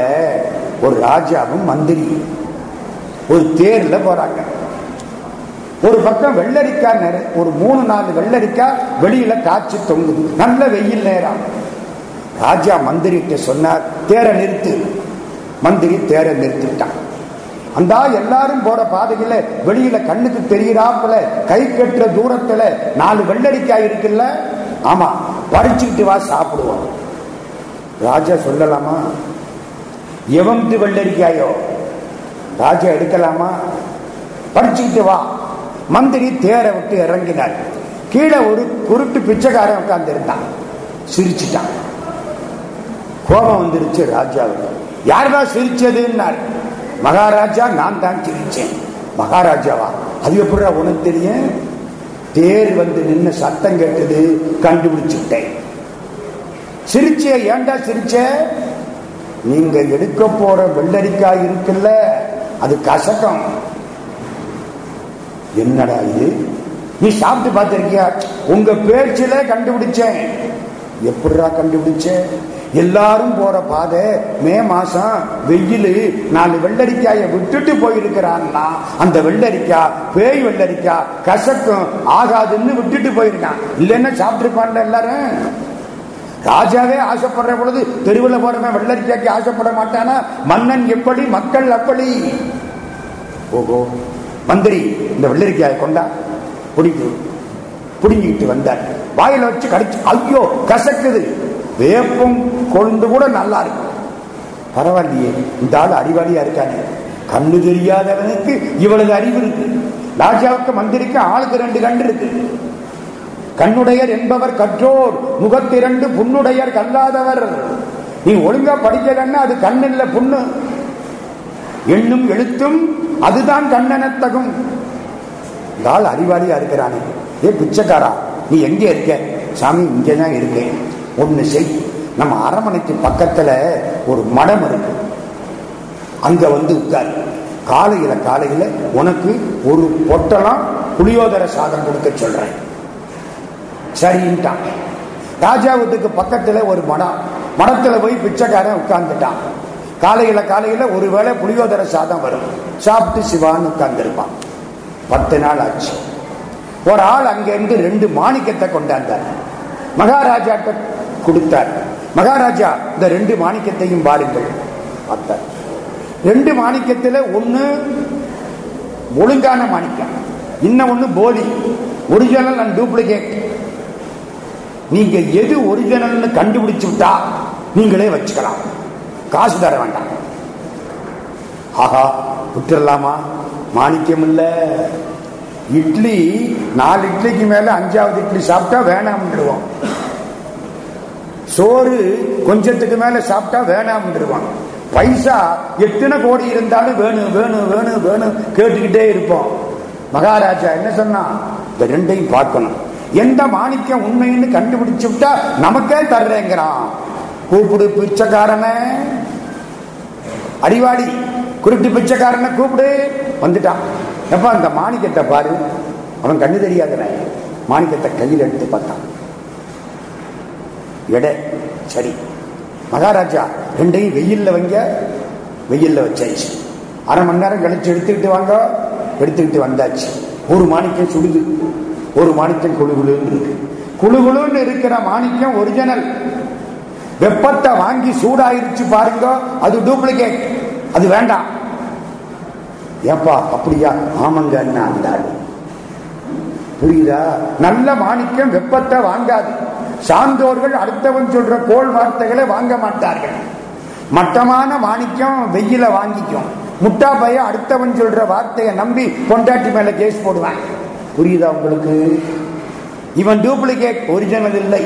ஒரு ராஜாவும் மந்திரி ஒரு தேர்ல போறாங்க. ஒரு பக்கம் வெள்ளரிக்காய் நிறை ஒரு மூணு நாலு வெள்ளரிக்காய் வெளியில காய்ச்சி தொங்குது. நல்ல வெயில் நேரம். ராஜா மந்திரிட்ட சொன்னார் தேரை நிறுத்து. மந்திரி தேரை நிறுத்திட்டான். அந்த எல்லாரும் போற பாதையில வெளியில கண்ணுக்கு தெரிகிறாப்புல கை கட்டுற தூரத்துல நாலு வெள்ளரிக்காய் இருக்குல்ல? ஆமா பறிச்சுக்கிட்டு வா சாப்பிடுவோம். ராஜா சொல்லலாமா? எவந்து வெள்ளரிக்காயோ? ராஜா எடுக்கலாமா? பறிச்சுக்கிட்டு வா. மந்திரி தேரை விட்டு இறங்கினார். கீழே ஒரு குருட்டு பிச்சைக்காரன் உட்கார்ந்து இருந்தான். சிரிச்சிட்டான். கோபம் வந்துருச்சு ராஜாவுக்கு. யாருதான் சிரிச்சதுன்னார். மகாராஜா நான் தான் சிரிச்சேன். மகாராஜாவா? அது எப்படி உனக்கு தெரியும்? தேர் வந்து நின்று சத்தம் கேட்டது கண்டுபிடிச்சுட்டேன். சிரிச்சே ஏண்டா சிரிச்ச? நீங்க எடுக்க போற வெள்ளரிக்காய் இருக்குல்ல அது கசக்கம். என்னடா இது? நீ சாப்பிட்டு பார்த்திருக்கியா? உங்க பேச்சில கண்டுபிடிச்சேன். எப்படிடா கண்டுபிடிச்சேன் எல்லாரும் போற பாதை மே மாசம் வெயில் நாலு வெள்ளரிக்காய விட்டுட்டு போயிருக்கிறான்னா அந்த வெள்ளரிக்காய் பேய் வெள்ளரிக்காய் கசக்கும் ஆகாதுன்னு விட்டுட்டு போயிருக்கான். இல்லைன்னா சாப்பிட்டுருப்பான்ல எல்லாரும்? ராஜாவே ஆசைப்படுற பொழுது தெருவில் போறவன் வெள்ளரிக்காய்க்கு ஆசைப்பட மாட்டானா? மன்னன் எப்படி மக்கள் அப்படி? ஓஹோ. மந்திரி இந்த வெள்ளரிக்காயை கொண்டா பிடிக்கு பிடுங்கிட்டு வந்தார். வாயில வச்சு கடிச்சு ஐயோ கசக்குது. வேப்பம் கொழுந்து கூட நல்லா இருக்கும் பரவாயில்லையே இந்த ஆள் அறிவாளியா இருக்கானே. கண்ணு தெரியாதவனுக்கு இவ்வளவு அறிவு இருக்கு. ராஜாவுக்கு மந்திரிக்கு ஆளுக்கு ரெண்டு கண்டு இருக்கு. கண்ணுடையர் என்பவர் கற்றோர் முகத்திரண்டு புண்ணுடையர் கல்லாதவர். நீ ஒழுங்கா படிக்கலன்னா அது கண்ணில்ல புண்ணு. எண்ணும் எழுத்தும் அதுதான் கண்டனத்தகும். இந்த ஆள் அறிவாளியா இருக்கிறானே. ஏ பிச்சைக்காரா நீ எங்க இருக்க? சாமி இங்கதான் இருக்கேன். ஒண்ணு செய். நம்ம அரமனைக்கு பக்கத்துல ஒரு மடம் இருக்கு. அங்க வந்து உட்கார். காலையில காலையில உனக்கு ஒரு பொட்டலாம் புளியோதர சாதம் கொடுக்க சொல்றேன். சரின்ட்டான். ராஜா வீட்டுக்கு பக்கத்துல ஒரு மடம். மடத்துல போய் பிச்சைக்காரன் உட்கார்ந்துட்டான். காலையில காலையில ஒருவேளை புளியோதர சாதம் வரும். சாப்பிட்டு சிவான்னு உட்கார்ந்துருப்பான். பத்து நாள் ஆச்சு. ஒரு ஆள் அங்கிருந்து ரெண்டு மாணிக்கத்தை கொண்டாந்தார். மகாராஜாட்ட கொடுத்தார். மகாராஜா இந்த ரெண்டு மாணிக்கத்தையும் பாருங்கள் பார்த்தார். ரெண்டு மாணிக்கத்துல ஒண்ணு ஒழுங்கான மாணிக்கம் இன்னும் ஒண்ணு போதி ஒரிஜினல் அண்ட் டூப்ளிகேட் நீங்க எது ஒரிஜினல்னு கண்டுபிடிச்சு விட்டா நீங்களே வச்சுக்கலாம். காசு தர வேண்டாம். ஆஹா விட்டுடலாமா மாணிக்கம் இல்ல இட்லி நாலு இட்லிக்கு மேல அஞ்சாவது இட்லி சாப்பிட்டா வேணாம்ன்றோம் சோறு கொஞ்சத்துக்கு மேல சாப்பிட்டா வேணாம்ன்றோம் பைசா எத்தனை கோடி இருந்தாலும் வேணும் வேணும் வேணும் வேணும் கேட்டுக்கிட்டே இருப்போம். மகாராஜா என்ன சொன்னா? இந்த ரெண்டையும் பார்க்கணும். எந்த மாணிக்கம் உண்மைன்னு கண்டுபிடிச்சு விட்டா நமக்கே தர்றேங்கிறான். கூப்பிடு பிச்சைக்காரன. அடிவாடி குருட்டு பிச்சைக்காரனை கூப்பிடு. வந்துட்டான். எப்ப அந்த மாணிக்கத்தை பாரு. அவன் கண்ணு தெரியாதன மாணிக்கத்தை கையில் எடுத்து பார்த்தான். எடை சரி. மகாராஜா ரெண்டையும் வெயில்ல வைங்க. வெயில்ல வச்சாச்சு. அரை மணி நேரம் கழிச்சு எடுத்துக்கிட்டு வாங்க. எடுத்துக்கிட்டு வந்தாச்சு. ஒரு மாணிக்கம் சுடுது. ஒரு மாணிக்கம் குழுகுழுன்னு இருக்கு. குழுகுழுன்னு இருக்கிற மாணிக்கம் ஒரிஜினல் வெப்பத்தை வாங்கி சூடாயிருச்சு பாருங்க அது டூப்ளிகேட் அது வேண்டாம். ஏப்பா அப்படியா? ஆமாங்க அந்த ஆளு புரியுதா? நல்ல மாணிக்கம் வெப்பத்தை வாங்காது. சார்ந்தோர்கள் அடுத்தவன் சொல்ற கோல் வார்த்தைகளை வாங்க மாட்டார்கள். மட்டமான மாணிக்கம் வெயில வாங்கிக்கும். முட்டா பைய அடுத்தவன் சொல்ற வார்த்தையை நம்பி பொண்டாட்டி மேல கேஸ் போடுவாங்க. புரியுதா உங்களுக்கு? இவன் டூப்ளிகேட் ஒரிஜினல் இல்லை.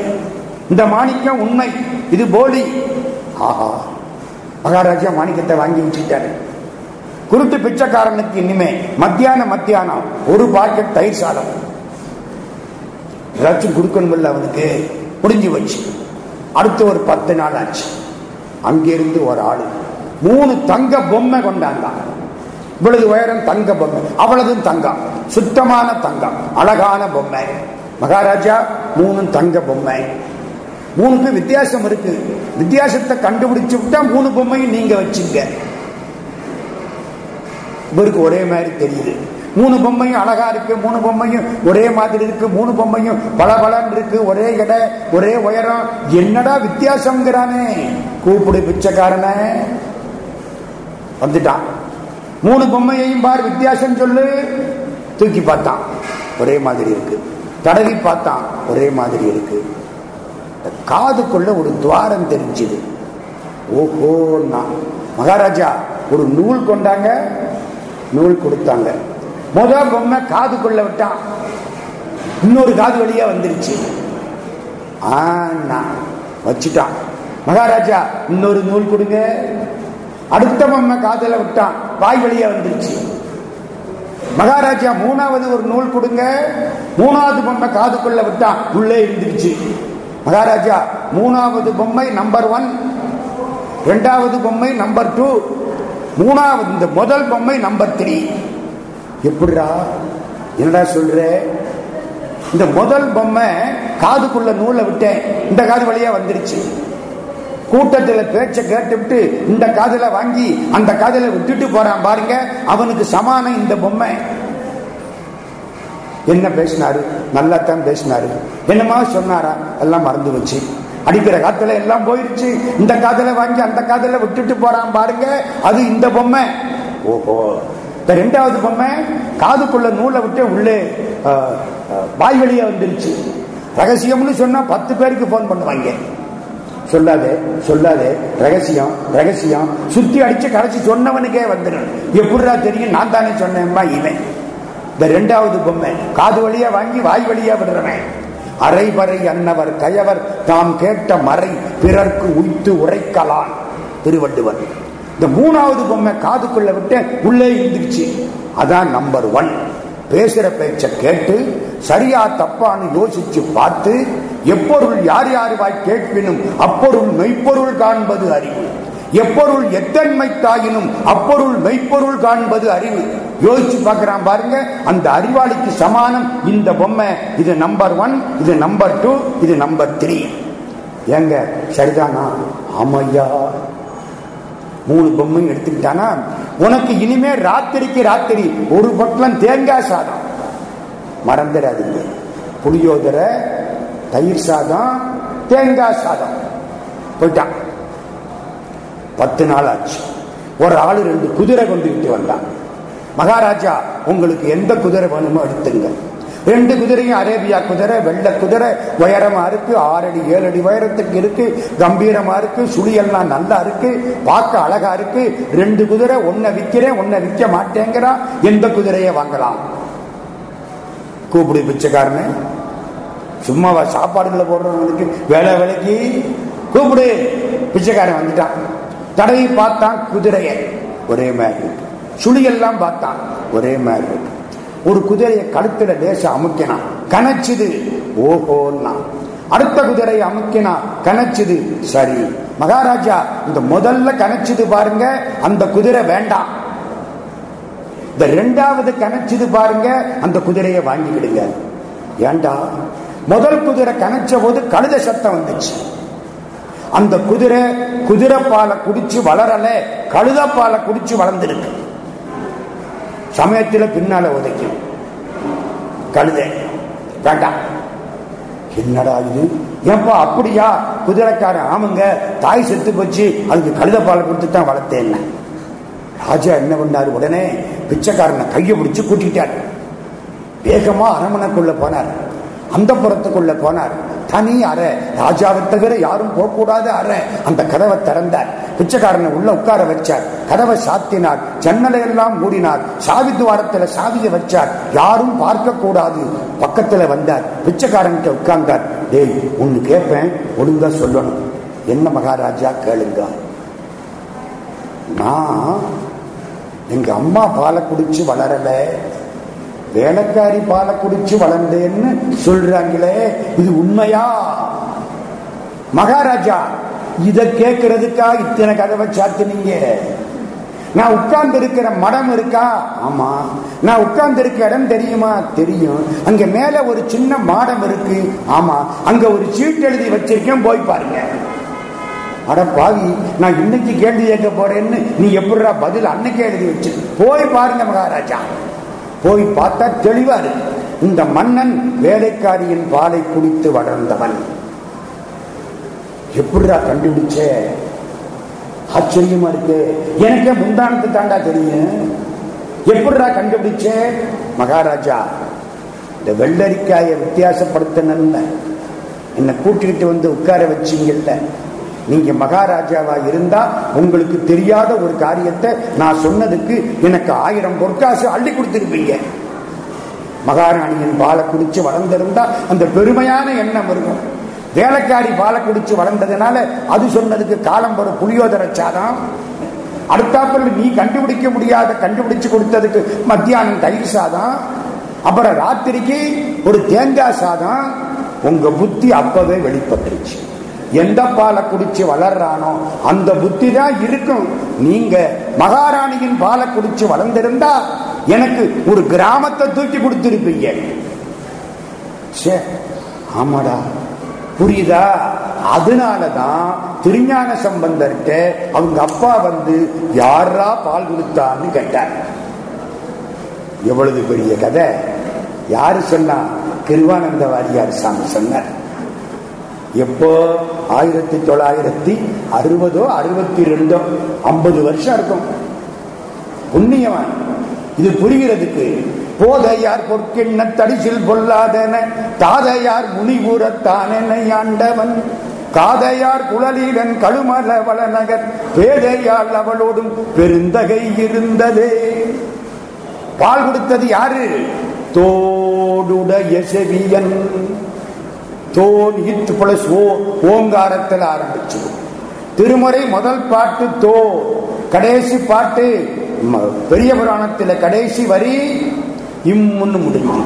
இந்த மாணிக்கம் உண்மை. இது போலி. ஆஹா. மகாராஜா மாணிக்கத்தை வாங்கி வச்சுட்டாரு குருட்டு பிச்சைக்காரனுக்கு இனிமே மத்தியானம் மத்தியானம் ஒரு பாக்கெட் தயிர் சாதம். ஏதாச்சும் கொடுக்கணும் அவனுக்கு. முடிஞ்சு வச்சு அடுத்து ஒரு பத்து நாள் ஆச்சு. அங்கிருந்து ஒரு ஆளு. மூணு தங்க பொம்மை கொண்டாந்தான். இவ்வளவு உயரம் தங்க பொம்மை. அவ்வளவும் தங்கம். சுத்தமான தங்கம். அழகான பொம்மை. மகாராஜா மூணு தங்க பொம்மை. மூணுக்கு வித்தியாசம் இருக்கு. வித்தியாசத்தை கண்டுபிடிச்சு விட்டா மூணு பொம்மையும் நீங்க வச்சுங்க. இவருக்கு ஒரே மாதிரி தெரியுது. மூணு பொம்மையும் அழகா இருக்கு மூணு பொம்மையும் ஒரே மாதிரி இருக்கு மூணு பொம்மையும் பல பலன் இருக்கு ஒரே எடை ஒரே உயரம். என்னடா வித்தியாசம்ங்கிறானே? கூப்பிடு பிச்சைக்காரன. வந்துட்டான். மூணு பொம்மையையும் பார் வித்தியாசம் சொல்லு. தூக்கி பார்த்தான். ஒரே மாதிரி இருக்கு. தடவி பார்த்தான். ஒரே மாதிரி இருக்கு. காதுக்குள்ள ஒரு துவாரம் தெரிஞ்சுது. ஓஹோ மகாராஜா ஒரு நூல் கொண்டாங்க. நூல் கொடுத்தாங்க. முத பொம்மை காதுக்குள்ள விட்டான். இன்னொரு காது வழியா வந்துருச்சு. ஆனா வச்சுட்டான். மகாராஜா இன்னொரு நூல் கொடுங்க. அடுத்த பொம்மை காதல விட்டான். வாய் வழியா வந்துருச்சு. மகாராஜா மூணாவது ஒரு நூல் கொடுங்க. மூணாவது பொம்மை காதுக்குள்ள விட்டான். உள்ளே இருந்துருச்சு மகாராஜா மூணாவது பொம்மை நம்பர் ஒன் இரண்டாவது பொம்மை நம்பர் டூ மூணாவது இந்த முதல் பொம்மை நம்பர் த்ரீ எப்படிடா? என்னடா சொல்ற? இந்த முதல் பொம்மை காதுக்குள்ள நூலை விட்டேன். இந்த காது வழியா வந்துருச்சு. கூட்டத்தில் பேச்ச கேட்டுவிட்டு இந்த காதல வாங்கி அந்த காதல விட்டுட்டு போறான் பாருங்க. அவனுக்கு சமானம் இந்த பொம்மை. என்ன பேசினாரு? நல்லா தான் பேசினாரு. என்னமா சொன்னாரா? எல்லாம் மறந்து வச்சு அடிக்கிற காத்துல எல்லாம் போயிருச்சு. இந்த காதல வாங்கி அந்த காதல விட்டுட்டு போறான் பாருங்க. அது இந்த பொம்மை. ஓஹோ. இந்த ரெண்டாவது பொம்மை காதுக்குள்ள நூலை விட்டு உள்ளே வாய் வழியா வந்துருச்சு. ரகசியம்னு சொன்னா பத்து பேருக்கு போன் பண்ணுவாங்க. சொல்லாதே சொல்லாதே. ரகசியம் ரகசியம். சுத்தி அடிச்சு கடைச்சி சொன்னவனுக்கே வந்துடும். எப்படிடா தெரியும்? நான் தானே சொன்னேன்பா இவன். இந்த ரெண்டாவது பொம்மை. காது வழியா வாங்கி வாய் வழியா விடுறவன். அரைவரை அன்னவர் கயவர் தாம் கேட்ட மறை பிறர்க்கு உய்த்து உரைக்கலாம் திருவள்ளுவர். இந்த மூணாவது பொம்மை காதுக்குள்ள விட்டு உள்ளே இருந்துச்சு அதான் நம்பர் ஒன். பேசுற பேச்ச கேட்டு சரியா தப்பான்னு யோசிச்சு பார்த்து எப்பொருள் யார் யார் வாய் கேட்பினும் அப்பொருள் மெய்ப்பொருள் காண்பது அறிவு. எப்பொருள் எத்தன்மை தாயினும் அப்பொருள் மெய்ப்பொருள் காண்பது அறிவு. யோசிச்சு பார்க்கிறான் பாருங்க அந்த அறிவாளிக்கு சமானம் இந்த பொம்மை இது நம்பர் ஒன் இது நம்பர் டூ இது நம்பர் த்ரீ ஏங்க சரிதானா? ஆமையா. மூணு பொம்மையும் எடுத்துக்கிட்டானா? உனக்கு இனிமே ராத்திரிக்கு ராத்திரி ஒரு பக்கம் தேங்காய் சாதம். மறந்துடாதீங்க. புளியோதரை தயிர் சாதம் தேங்காய் சாதம். போயிட்டான். பத்து நாள் ஆச்சு. ஒரு ஆளு ரெண்டு குதிரை கொண்டுகிட்டு வந்தான். மகாராஜா உங்களுக்கு எந்த குதிரை வேணுமோ எடுத்துங்க. ரெண்டு குதிரையும் அரேபியா குதிரை வெள்ளை குதிரை உயரமா இருக்கு ஆறு அடி ஏழு அடி உயரத்துக்கு இருக்கு கம்பீரமா இருக்கு சுழியெல்லாம் நல்லா இருக்கு பார்க்க அழகா இருக்கு. ரெண்டு குதிரை ஒன்ன விற்கிறேன் ஒன்ன விற்க மாட்டேங்கிறான் எந்த குதிரையை வாங்கலாம்? கூப்பிடு பிச்சைக்காரனு. சும்மாவா சாப்பாடுகளை போடுறவங்களுக்கு வேலை வேலைக்கு கூப்பிடு. பிச்சைக்காரன் வந்துட்டான். தடவி பார்த்தான் குதிரையை ஒரே மாதிரி இருக்கு. சுழியெல்லாம் பார்த்தான் ஒரே மாதிரி இருக்கு. ஒரு குதிரையை கழுத்துல லேச அமுக்கினான் கணச்சுது ஓஹோன்னா. அடுத்த குதிரையை அமுக்கினா கணச்சுது சரி. மகாராஜா இந்த முதல்ல கணச்சுது பாருங்க அந்த குதிரை வேண்டாம். இந்த ரெண்டாவது கணச்சுது பாருங்க அந்த குதிரையை வாங்கிக்கிடுங்க. ஏண்டா? முதல் குதிரை கணச்ச போது கழுத சத்தம் வந்துச்சு. அந்த குதிரை குதிரை பாலை குடிச்சு வளரல கழுத பாலை குடிச்சு வளர்ந்துருக்கு. சமயத்தில் பின்னால உதைக்கும். கழுதை. வேண்டாம் என்னடா இது? ஏன்பா அப்படியா? குதிரைக்காரன் ஆமாங்க தாய் செத்து போச்சு அதுக்கு கழுத பாலை கொடுத்து தான் வளர்த்தேன் ராஜா என்ன பண்ணாரு? உடனே பிச்சைக்காரனை கையை பிடிச்சு கூட்டிட்டார் வேகமா அரமனைக்குள்ள போனார். அந்த புறத்துக்குள்ள போனார். தனி அறை. ராஜாவை தவிர யாரும் போகக்கூடாத அறை. அந்த கதவை திறந்தார். பிச்சைக்காரனை உள்ள உட்கார வச்சார். கதவை சாத்தினார். ஜன்னலை எல்லாம் மூடினார். சாவி துவாரத்துல சாவியை வச்சார். யாரும் பார்க்க கூடாது பக்கத்துல வந்தார். பிச்சைக்காரன்கிட்ட உட்கார்ந்தார். டேய் ஒன்னு கேட்பேன் ஒழுங்கா சொல்லணும். என்ன மகாராஜா கேளுங்க. நான் எங்க அம்மா பாலை குடிச்சு வளரல. வேலைக்காரி பாலை குடிச்சு வளர்ந்தேன்னு சொல்றாங்களே இது உண்மையா? மகாராஜா இத கேட்கறதுக்கா இத்தனை கதவை சாத்தினீங்க? நான் உட்கார்ந்து இருக்கிற மடம் இருக்கா? ஆமா. நான் உட்கார்ந்து இருக்க இடம் தெரியுமா? தெரியும். அங்க மேல ஒரு சின்ன மாடம் இருக்கு. ஆமா. அங்க ஒரு சீட் எழுதி வச்சிருக்கேன் போய் பாருங்க. அட பாவி நான் இன்னைக்கு கேள்வி கேட்க போறேன்னு நீ எப்படிடா பதில் அன்னைக்கு எழுதி வச்சு போய் பாருங்க மகாராஜா. போய் பார்த்தா தெளிவா இருக்கு. இந்த மன்னன் வேலைக்காரியின் பாலை குடித்து வளர்ந்தவன். எப்படிடா கண்டுபிடிச்ச? ஆச்சரியமா இருக்கு. எனக்கே முந்தானத்து தாண்டா தெரியும். எப்படிடா கண்டுபிடிச்ச? மகாராஜா இந்த வெள்ளரிக்காய வித்தியாசப்படுத்தணும்னு என்னை கூட்டிகிட்டு வந்து உட்கார வச்சீங்கல்ல. நீங்க மகாராஜாவா இருந்தா உங்களுக்கு தெரியாத ஒரு காரியத்தை நான் சொன்னதுக்கு எனக்கு ஆயிரம் பொற்காசு அள்ளி கொடுத்திருப்பீங்க. மகாராணியின் பாலை குடிச்சு வளர்ந்திருந்தா அந்த பெருமையான எண்ணம் இருக்கும் வேலைக்காரி பாலை குடிச்சு வளர்ந்ததுனால அது சொன்னதுக்கு காலம் வரும் புளியோதர சாதம். அடுத்தாப்பில் நீ கண்டுபிடிக்க முடியாத கண்டுபிடிச்சு கொடுத்ததுக்கு மத்தியானம் தயிர் சாதம். அப்புறம் ராத்திரிக்கு ஒரு தேங்காய் சாதம். உங்க புத்தி அப்பவே வெளிப்பட்டுருச்சு. எந்த பாலை குடிச்சு வளர்றானோ அந்த புத்தி தான் இருக்கும். நீங்க மகாராணியின் பாலை குடிச்சு வளர்ந்திருந்தா எனக்கு ஒரு கிராமத்தை தூக்கி கொடுத்திருப்பீங்க. ச்சே, ஆமாடா. புரியுதா? அதனாலதான் திருஞான சம்பந்தர்கிட்ட அவங்க அப்பா வந்து யாரா பால் கொடுத்தான்னு கேட்டார். எவ்வளவு பெரிய கதை. யாரு சொன்னா? கிருவானந்த வாரியார் சாமி சொன்னார். எப்போ ஆயிரத்தி தொள்ளாயிரத்தி அறுபதோ அறுபத்தி ரெண்டோ ஐம்பது வருஷம் இருக்கும். புண்ணியவன். இது புரிகிறதுக்கு போதையார் பொற்கிண்ண தடிசில் பொல்லாதன தாதையார் முனிபுரத்தானென ஆண்டவன் காதையார் குழலீடன் கழுமல வளநகர் பேதையால் அவளோடும் பெருந்தகை இருந்ததே. பால் கொடுத்தது யாரு? தோடுடைய செவியன். தோன் இத்து பிளஸ் ஓ ஓங்காரத்தில் ஆரம்பிச்சு. திருமுறை முதல் பாட்டு தோ. கடைசி பாட்டு ம- பெரிய புராணத்தில் கடைசி வரி இம்முன்னு முடிஞ்சு.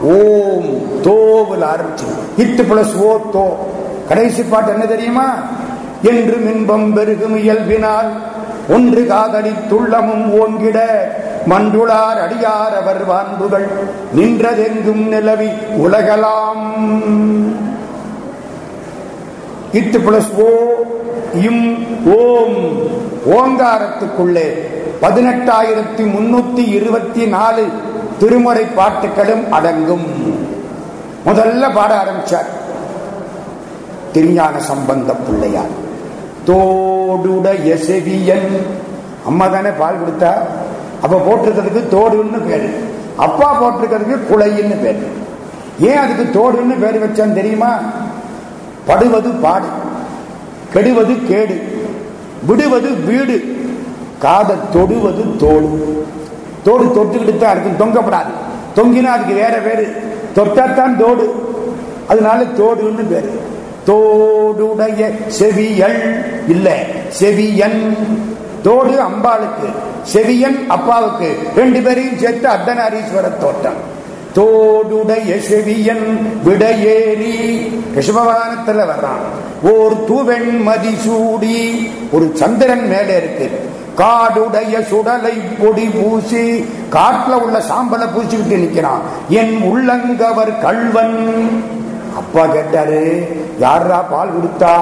ஓம் தோவில் ஆரம்பிச்சு. இத்து பிளஸ் ஓ தோ. கடைசி பாட்டு என்ன தெரியுமா? என்று மின்பம் பெருகும் இயல்பினால் ஒன்று காதலி துள்ளமும் ஓங்கிட. மண்டுளார் அடியார் அவர் வான்புகள் நின்றதெங்கும் நிலவி உலகலாம். இட்டு பிளஸ் ஓ இம் ஓம். ஓங்காரத்துக்குள்ளே பதினெட்டாயிரத்தி முன்னூத்தி இருபத்தி நாலு திருமுறை பாட்டுகளும் அடங்கும். முதல்ல பாட ஆரம்பிச்சார். திருஞான சம்பந்த பிள்ளையார். தோடுடைய செவியன். அம்மா தானே பால் கொடுத்தா? அப்ப போட்டிருக்கிறதுக்கு தோடுன்னு பேரு. அப்பா போட்டிருக்கிறதுக்கு குளைன்னு பேரு. ஏன் அதுக்கு தோடுன்னு பேரு வச்சான்னு தெரியுமா? படுவது பாடு. கெடுவது கேடு. விடுவது வீடு. காதை தொடுவது தோடு. தோடு தொட்டுக்கிட்டு தான் இருக்கும். தொங்கப்படாது. தொங்கினா அதுக்கு வேற பேரு. தொட்டாத்தான் தோடு. அதனால தோடுன்னு பேரு. தோடுடைய செவியல் இல்ல. செவியன். தோடு அம்பாளுக்கு செவியன் அப்பாவுக்கு ரெண்டு பேரையும் சேர்த்து அர்த்தநாரீஸ்வர தோட்டம். தோடுடைய செவியன் விடையேறி ரிஷபவானத்துல வர்றான். ஓர் தூவெண் மதிசூடி ஒரு சந்திரன் மேலே இருக்கு. காடுடைய சுடலை பொடி பூசி காட்டுல உள்ள சாம்பலை பூசிக்கிட்டு நிக்கிறான். என் உள்ளங்கவர் கள்வன். அப்பா கேட்டாரு யாரா பால் கொடுத்தா?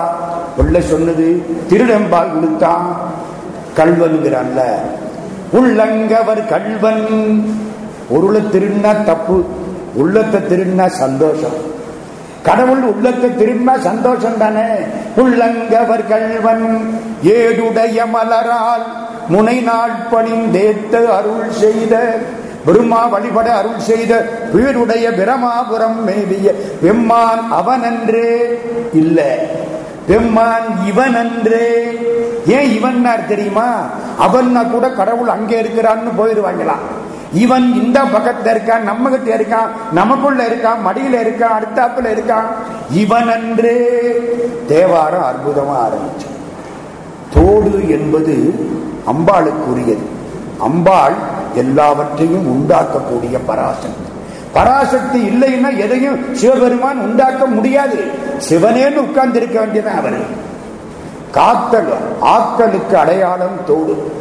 பிள்ளை சொன்னது திருடன் பால் கொடுத்தான் கல்வன்கிறான்ல. உள்ளங்கவர் கல்வன். பொருளை திருடினா தப்பு உள்ளத்தை திருடினா சந்தோஷம். கடவுள் உள்ளத்தை திரும்ப சந்தோஷம் தானே? உள்ளங்கவர் கல்வன் ஏடுடைய மலரால் முனை நாள் தேத்த அருள் செய்த பெருமா வழிபட அருள் செய்த பேருடைய பிரமாபுரம் மேவிய வெம்மான் அவனன்றே இல்ல. எம்மான் இவன் அன்றே ஏன் இவன் தெரியுமா? அவன்னா கூட கடவுள் அங்கே இருக்கிறான்னு போயிடுவாங்களாம் இவன் இந்த பக்கத்துல இருக்கான் நம்ம கிட்ட இருக்கான் நமக்குள்ள இருக்கான் மடியில இருக்கான் அடுத்தாப்புல இருக்கான். இவன் அன்றே தேவாரம் அற்புதமா ஆரம்பிச்சு. தோடு என்பது அம்பாளுக்குரியது. அம்பாள் எல்லாவற்றையும் உண்டாக்கக்கூடிய பராசக்தி. பராசக்தி இல்லைன்னா எதையும் சிவபெருமான் உண்டாக்க முடியாது. சிவனேன்னு உட்கார்ந்து இருக்க வேண்டியதான் அவரு. காத்தல் ஆக்கலுக்கு அடையாளம் தோடு.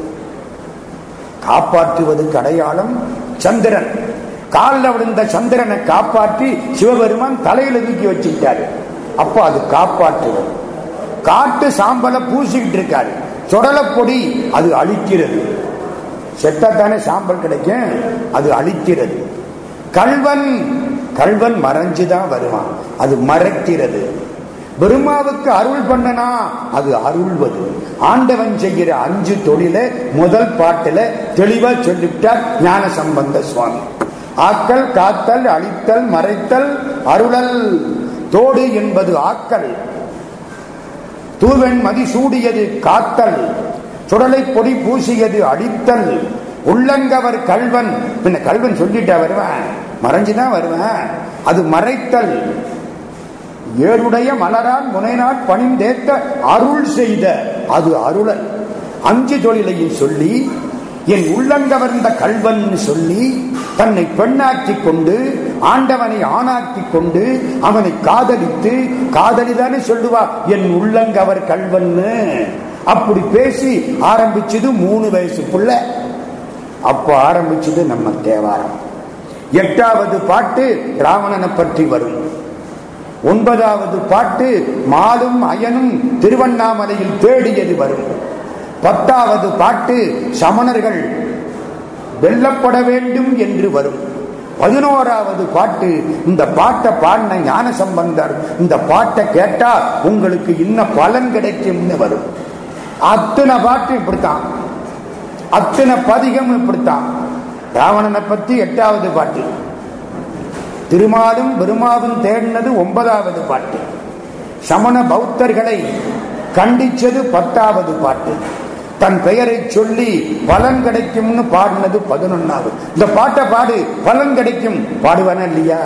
காப்பாற்றுவதற்கு அடையாளம் சந்திரன். காலில் விழுந்த சந்திரனை காப்பாற்றி சிவபெருமான் தலையில தூக்கி வச்சுக்கிட்டாரு. அப்ப அது காப்பாற்றுவது காட்டு சாம்பலை பூசிக்கிட்டு இருக்காரு. சுடலப்பொடி பொடி அது அழிக்கிறது. செத்தாத்தானே சாம்பல் கிடைக்கும். அது அழிக்கிறது. கல்வன் கல்வன் மறைஞ்சுதான் வருவான். அது மறைக்கிறது. பெருமாவுக்கு அருள் பண்ணனா அது அருள்வது. ஆண்டவன் செய்கிற அஞ்சு தொழில முதல் பாட்டுல தெளிவா சொல்லிவிட்டார் ஞான சம்பந்த சுவாமி. ஆக்கல் காத்தல் அழித்தல் மறைத்தல் அருளல். தோடு என்பது ஆக்கல். தூவன் மதி சூடியது காத்தல். சுடலை பொடி பூசியது அடித்தல். உள்ளங்கவர் கல்வன். பின்ன கல்வன் சொல்லிட்டா வருவேன். மறைஞ்சுதான் வருவேன். அது மறைத்தல். ஏழுடைய மலரான் முனைநாட் பணிந்தேத்த அருள் செய்த. அது அருளல். அஞ்சு தொழிலையும் சொல்லி என் உள்ளங்கவர்ந்த கல்வன் சொல்லி தன்னை பெண்ணாக்கி கொண்டு ஆண்டவனை ஆணாக்கி கொண்டு அவனை காதலித்து காதலிதானே சொல்லுவா என் உள்ளங்கவர் கல்வன்னு. அப்படி பேசி ஆரம்பிச்சது மூணு வயசு அப்போ ஆரம்பிச்சது நம்ம தேவாரம். எட்டாவது பாட்டு ராவணனை பற்றி வரும். ஒன்பதாவது பாட்டு மாலும் அயனும் திருவண்ணாமலையில் தேடியது வரும். பத்தாவது பாட்டு சமணர்கள் வெல்லப்பட வேண்டும் என்று வரும். பதினோராவது பாட்டு இந்த பாட்டை பாடின ஞான சம்பந்தர் இந்த பாட்டை கேட்டா உங்களுக்கு இன்னும் பலன் கிடைக்கும்னு வரும். அத்தனை பாட்டு இப்படித்தான். அத்தனை பதிகம் இப்படித்தான். ராவணனை பத்தி எட்டாவது பாட்டு. திருமாலும் பெருமாவும் தேடினது ஒன்பதாவது பாட்டு. சமண பௌத்தர்களை கண்டிச்சது பத்தாவது பாட்டு. தன் பெயரை சொல்லி பலன் கிடைக்கும்னு பாடினது பதினொன்னாவது. இந்த பாட்டை பாடு பலன் கிடைக்கும். பாடுவானா இல்லையா?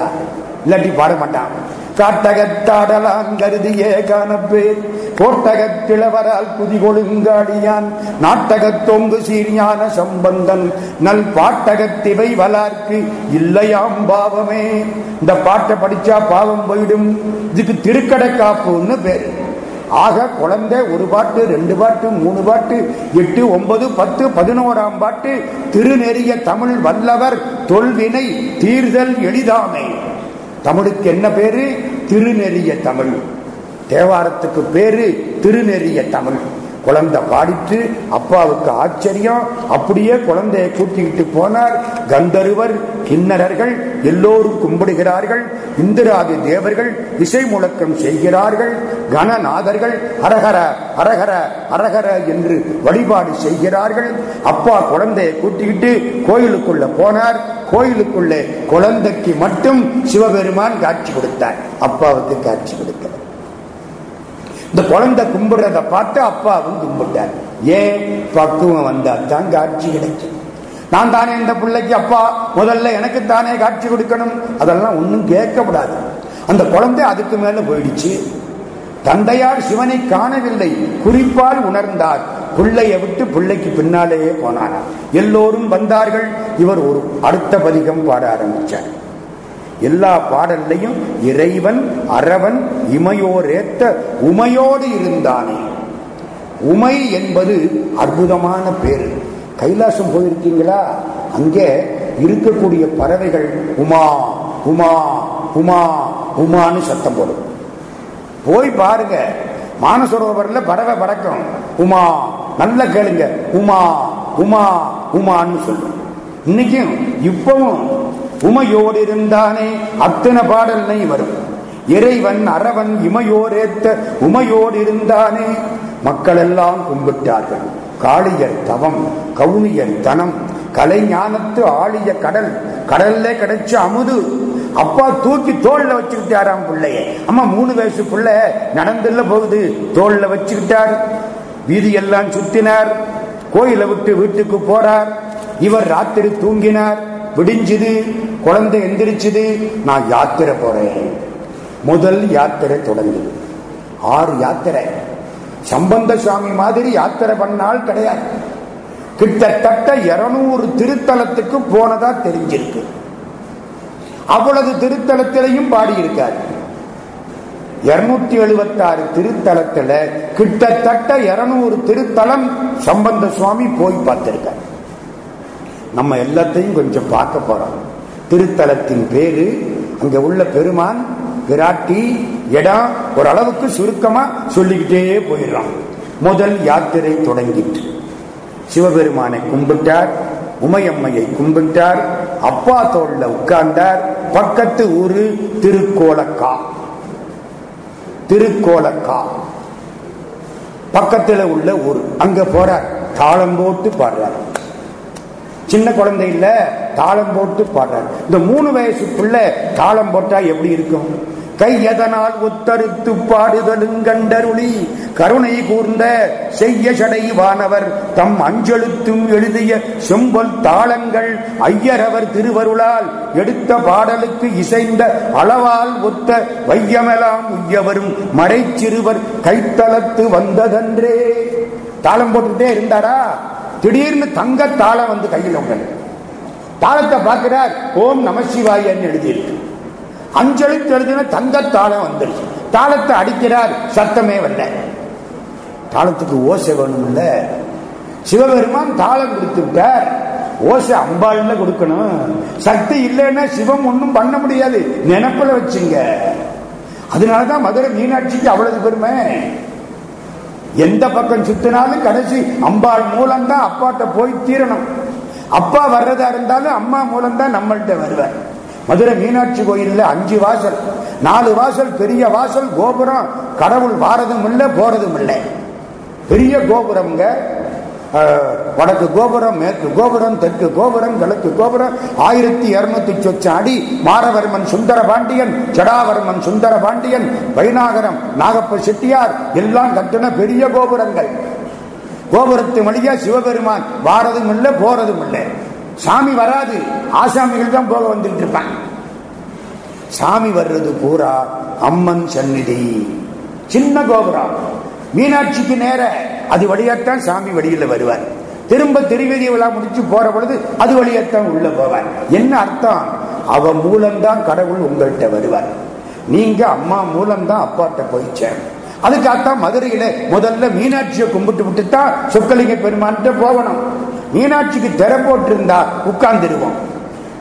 இல்லாட்டி பாட மாட்டான் காட்டகத்தாடலான் கருதியே காணப்பேர் கோட்டகத்திளவரால் குதி கொழுங்காடியான் நாட்டகத்தொங்கு சீரியான சம்பந்தன். நல் பாட்டகத்திவை வலார்க்கு இல்லையாம் பாவமே. இந்த பாட்டை படிச்சா பாவம் போயிடும். இதுக்கு திருக்கடை காப்புன்னு பேரு. ஆக குழந்தை ஒரு பாட்டு ரெண்டு பாட்டு மூணு பாட்டு எட்டு ஒன்பது பத்து பதினோராம் பாட்டு. திருநெறிய தமிழ் வல்லவர் தொல்வினை தீர்தல் எளிதாமை. தமிழுக்கு என்ன பேரு? திருநெறிய தமிழ். தேவாரத்துக்கு பேரு திருநெறிய தமிழ். குழந்தை பாடித்து அப்பாவுக்கு ஆச்சரியம். அப்படியே குழந்தையை கூட்டிக்கிட்டு போனார். கந்தருவர் கிண்ணறர்கள் எல்லோரும் கும்பிடுகிறார்கள். இந்திராதி தேவர்கள் இசை முழக்கம் செய்கிறார்கள். கணநாதர்கள் அரகர அரகர அரகர என்று வழிபாடு செய்கிறார்கள். அப்பா குழந்தையை கூட்டிக்கிட்டு கோயிலுக்குள்ள போனார். கோயிலுக்குள்ளே குழந்தைக்கு மட்டும் சிவபெருமான் காட்சி கொடுத்தார். அப்பாவுக்கு காட்சி கொடுக்கிறார் இந்த குழந்தை கும்பிடுறத பார்த்து அப்பாவும் கும்பிட்டார். ஏன்? பக்குவம் வந்தா தான் காட்சி கிடைக்கும். நான் தானே இந்த பிள்ளைக்கு அப்பா முதல்ல எனக்கு தானே காட்சி கொடுக்கணும். அதெல்லாம் ஒன்றும் கேட்கக்கூடாது. அந்த குழந்தை அதுக்கு மேல போயிடுச்சு. தந்தையார் சிவனை காணவில்லை. குறிப்பால் உணர்ந்தார். பிள்ளையை விட்டு பிள்ளைக்கு பின்னாலேயே போனார் எல்லோரும் வந்தார்கள். இவர் ஒரு அடுத்த பதிகம் பாட ஆரம்பிச்சார். எல்லா பாடல்லையும் இறைவன் அறவன் இமையோரேத்த உமையோடு இருந்தானே. உமை என்பது அற்புதமான பேரு. கைலாசம் போயிருக்கீங்களா? அங்கே இருக்கக்கூடிய பறவைகள் உமா உமா உமா உமான்னு சத்தம் போடும். போய் பாருங்க. மானசரோவர்ல பறவை பறக்கும். உமா நல்ல கேளுங்க. உமா உமா உமான்னு சொல்லும். இன்னைக்கும் இப்பவும் உமையோடு இருந்தானே அத்தனை பாடல்னை வரும். இறைவன் அறவன் இமையோரேத்த உமையோடு இருந்தானே மக்கள் எல்லாம் கும்பிட்டார்கள். காளியர் தவம் கவுனியர் தனம் கலைஞானத்து ஆழிய கடல் கடல்ல கிடைச்ச அமுது. அப்பா தூக்கி தோல்ல வச்சுக்கிட்டாராம் பிள்ளைய. அம்மா மூணு வயசு பிள்ளை நடந்துல போகுது. தோல்ல வச்சுக்கிட்டார். வீதியெல்லாம் சுத்தினார். கோயிலை விட்டு வீட்டுக்கு போறார். இவர் ராத்திரி தூங்கினார். விடிஞ்சுது குழந்தை எந்திரிச்சுது நான் யாத்திரை போறேன். முதல் யாத்திரை தொடங்குது. ஆறு யாத்திரை. சம்பந்த சுவாமி மாதிரி யாத்திரை பண்ணால் கிடையாது. கிட்டத்தட்ட இருநூறு திருத்தலத்துக்கு போனதா தெரிஞ்சிருக்கு. அவ்வளவு திருத்தலத்திலையும் பாடியிருக்காரு இருநூத்தி எழுபத்தி ஆறு திருத்தலத்துல கிட்டத்தட்ட இருநூறு திருத்தலம் சம்பந்த சுவாமி போய் பார்த்திருக்கார். நம்ம எல்லாத்தையும் கொஞ்சம் பார்க்க போறோம். திருத்தலத்தின் பேரு அங்க உள்ள பெருமான் விராட்டி இடம் ஓரளவுக்கு சுருக்கமா சொல்லிக்கிட்டே போயிடுறான். முதல் யாத்திரை தொடங்கிட்டு சிவபெருமானை கும்பிட்டார் உமையம்மையை கும்பிட்டார் அப்பா தோல்ல உட்கார்ந்தார் பக்கத்து ஊரு திருக்கோலக்கா. திருக்கோலக்கா. பக்கத்துல உள்ள ஊர். அங்க போறார் தாளம் போட்டு பாடுறார். சின்ன குழந்தை இல்ல தாளம் போட்டு பாடுறார். இந்த மூணு வயசு பிள்ளை தாளம் போட்டா எப்படி இருக்கும்? கை எதனால் ஒத்தறுத்து பாடுதலும் கண்டருளி கருணை கூர்ந்த செய்ய சடைவானவர் தம் அஞ்செழுத்தும் எழுதிய செம்பல் தாளங்கள் ஐயரவர் திருவருளால் எடுத்த பாடலுக்கு இசைந்த அளவால் ஒத்த வையமெலாம் உய்யவரும் மறைச்சிறுவர் கைத்தளத்து வந்ததன்றே. தாளம் போட்டுட்டே இருந்தாரா? திடீர்னு தங்க தாளம் வந்து கையில் உங்கள். தாளத்தை பார்க்கிறார் ஓம் நமசிவாயன்னு எழுதியிருக்கு. அஞ்செழுத்து எழுதின தங்க தாளம் வந்துருச்சு. தாளத்தை அடிக்கிறார் சத்தமே வரல. தாளத்துக்கு ஓசை வேணும் இல்ல சிவபெருமான் தாளம் கொடுத்து விட்டார். ஓசை அம்பாள்ல கொடுக்கணும். சக்தி இல்லைன்னா சிவம் ஒன்றும் பண்ண முடியாது. நினப்புல வச்சுங்க. அதனாலதான் மதுரை மீனாட்சிக்கு அவ்வளவு பெருமை. எந்த பக்கம் சுத்தினாலும் கடைசி அம்பாள் மூலம்தான் அப்பாட்ட போய் தீரணும். அப்பா வர்றதா இருந்தாலும் அம்மா மூலம் தான் நம்மள்கிட்ட வருவார். மதுரை மீனாட்சி கோயில்ல அஞ்சு வாசல் நாலு வாசல் பெரிய வாசல் கோபுரம் கடவுள் வாரதும் இல்லை போறதும் இல்லை. பெரிய கோபுரம்ங்க. வடக்கு கோபுரம் மேற்கு கோபுரம் தெற்கு கோபுரம் கிழக்கு கோபுரம் ஆயிரத்தி இருநூத்தி சொச்ச அடி மாரவர்மன் சுந்தர பாண்டியன் ஜடாவர்மன் சுந்தர பாண்டியன் வைநாகரம் நாகப்ப செட்டியார் எல்லாம் கட்டின பெரிய கோபுரங்கள். கோபுரத்து வழியா சிவபெருமான் வாரதும் இல்லை போறதும் இல்லை. சாமி வராது ஆசாமிகள் தான் போக வந்துட்டு இருப்பாங்க. சாமி வர்றது பூரா அம்மன் சந்நிதி. சின்ன கோபுரம். மீனாட்சிக்கு நேர அது வழியாத்தான் சாமி வழியில் வருவார். திரும்ப திருவேதி விழா முடிச்சு போற பொழுது அது வழியாத்தான் உள்ள போவார். என்ன அர்த்தம்? அவ மூலம்தான் கடவுள் உங்கள்கிட்ட வருவார். நீங்க அம்மா மூலம்தான் அப்பாட்ட போய் சேரும். அதுக்காகத்தான் மதுரையில முதல்ல மீனாட்சியை கும்பிட்டு விட்டு தான் சொக்கலிங்க பெருமான்கிட்ட போகணும். மீனாட்சிக்கு திரை போட்டிருந்தா உட்கார்ந்துருவோம்.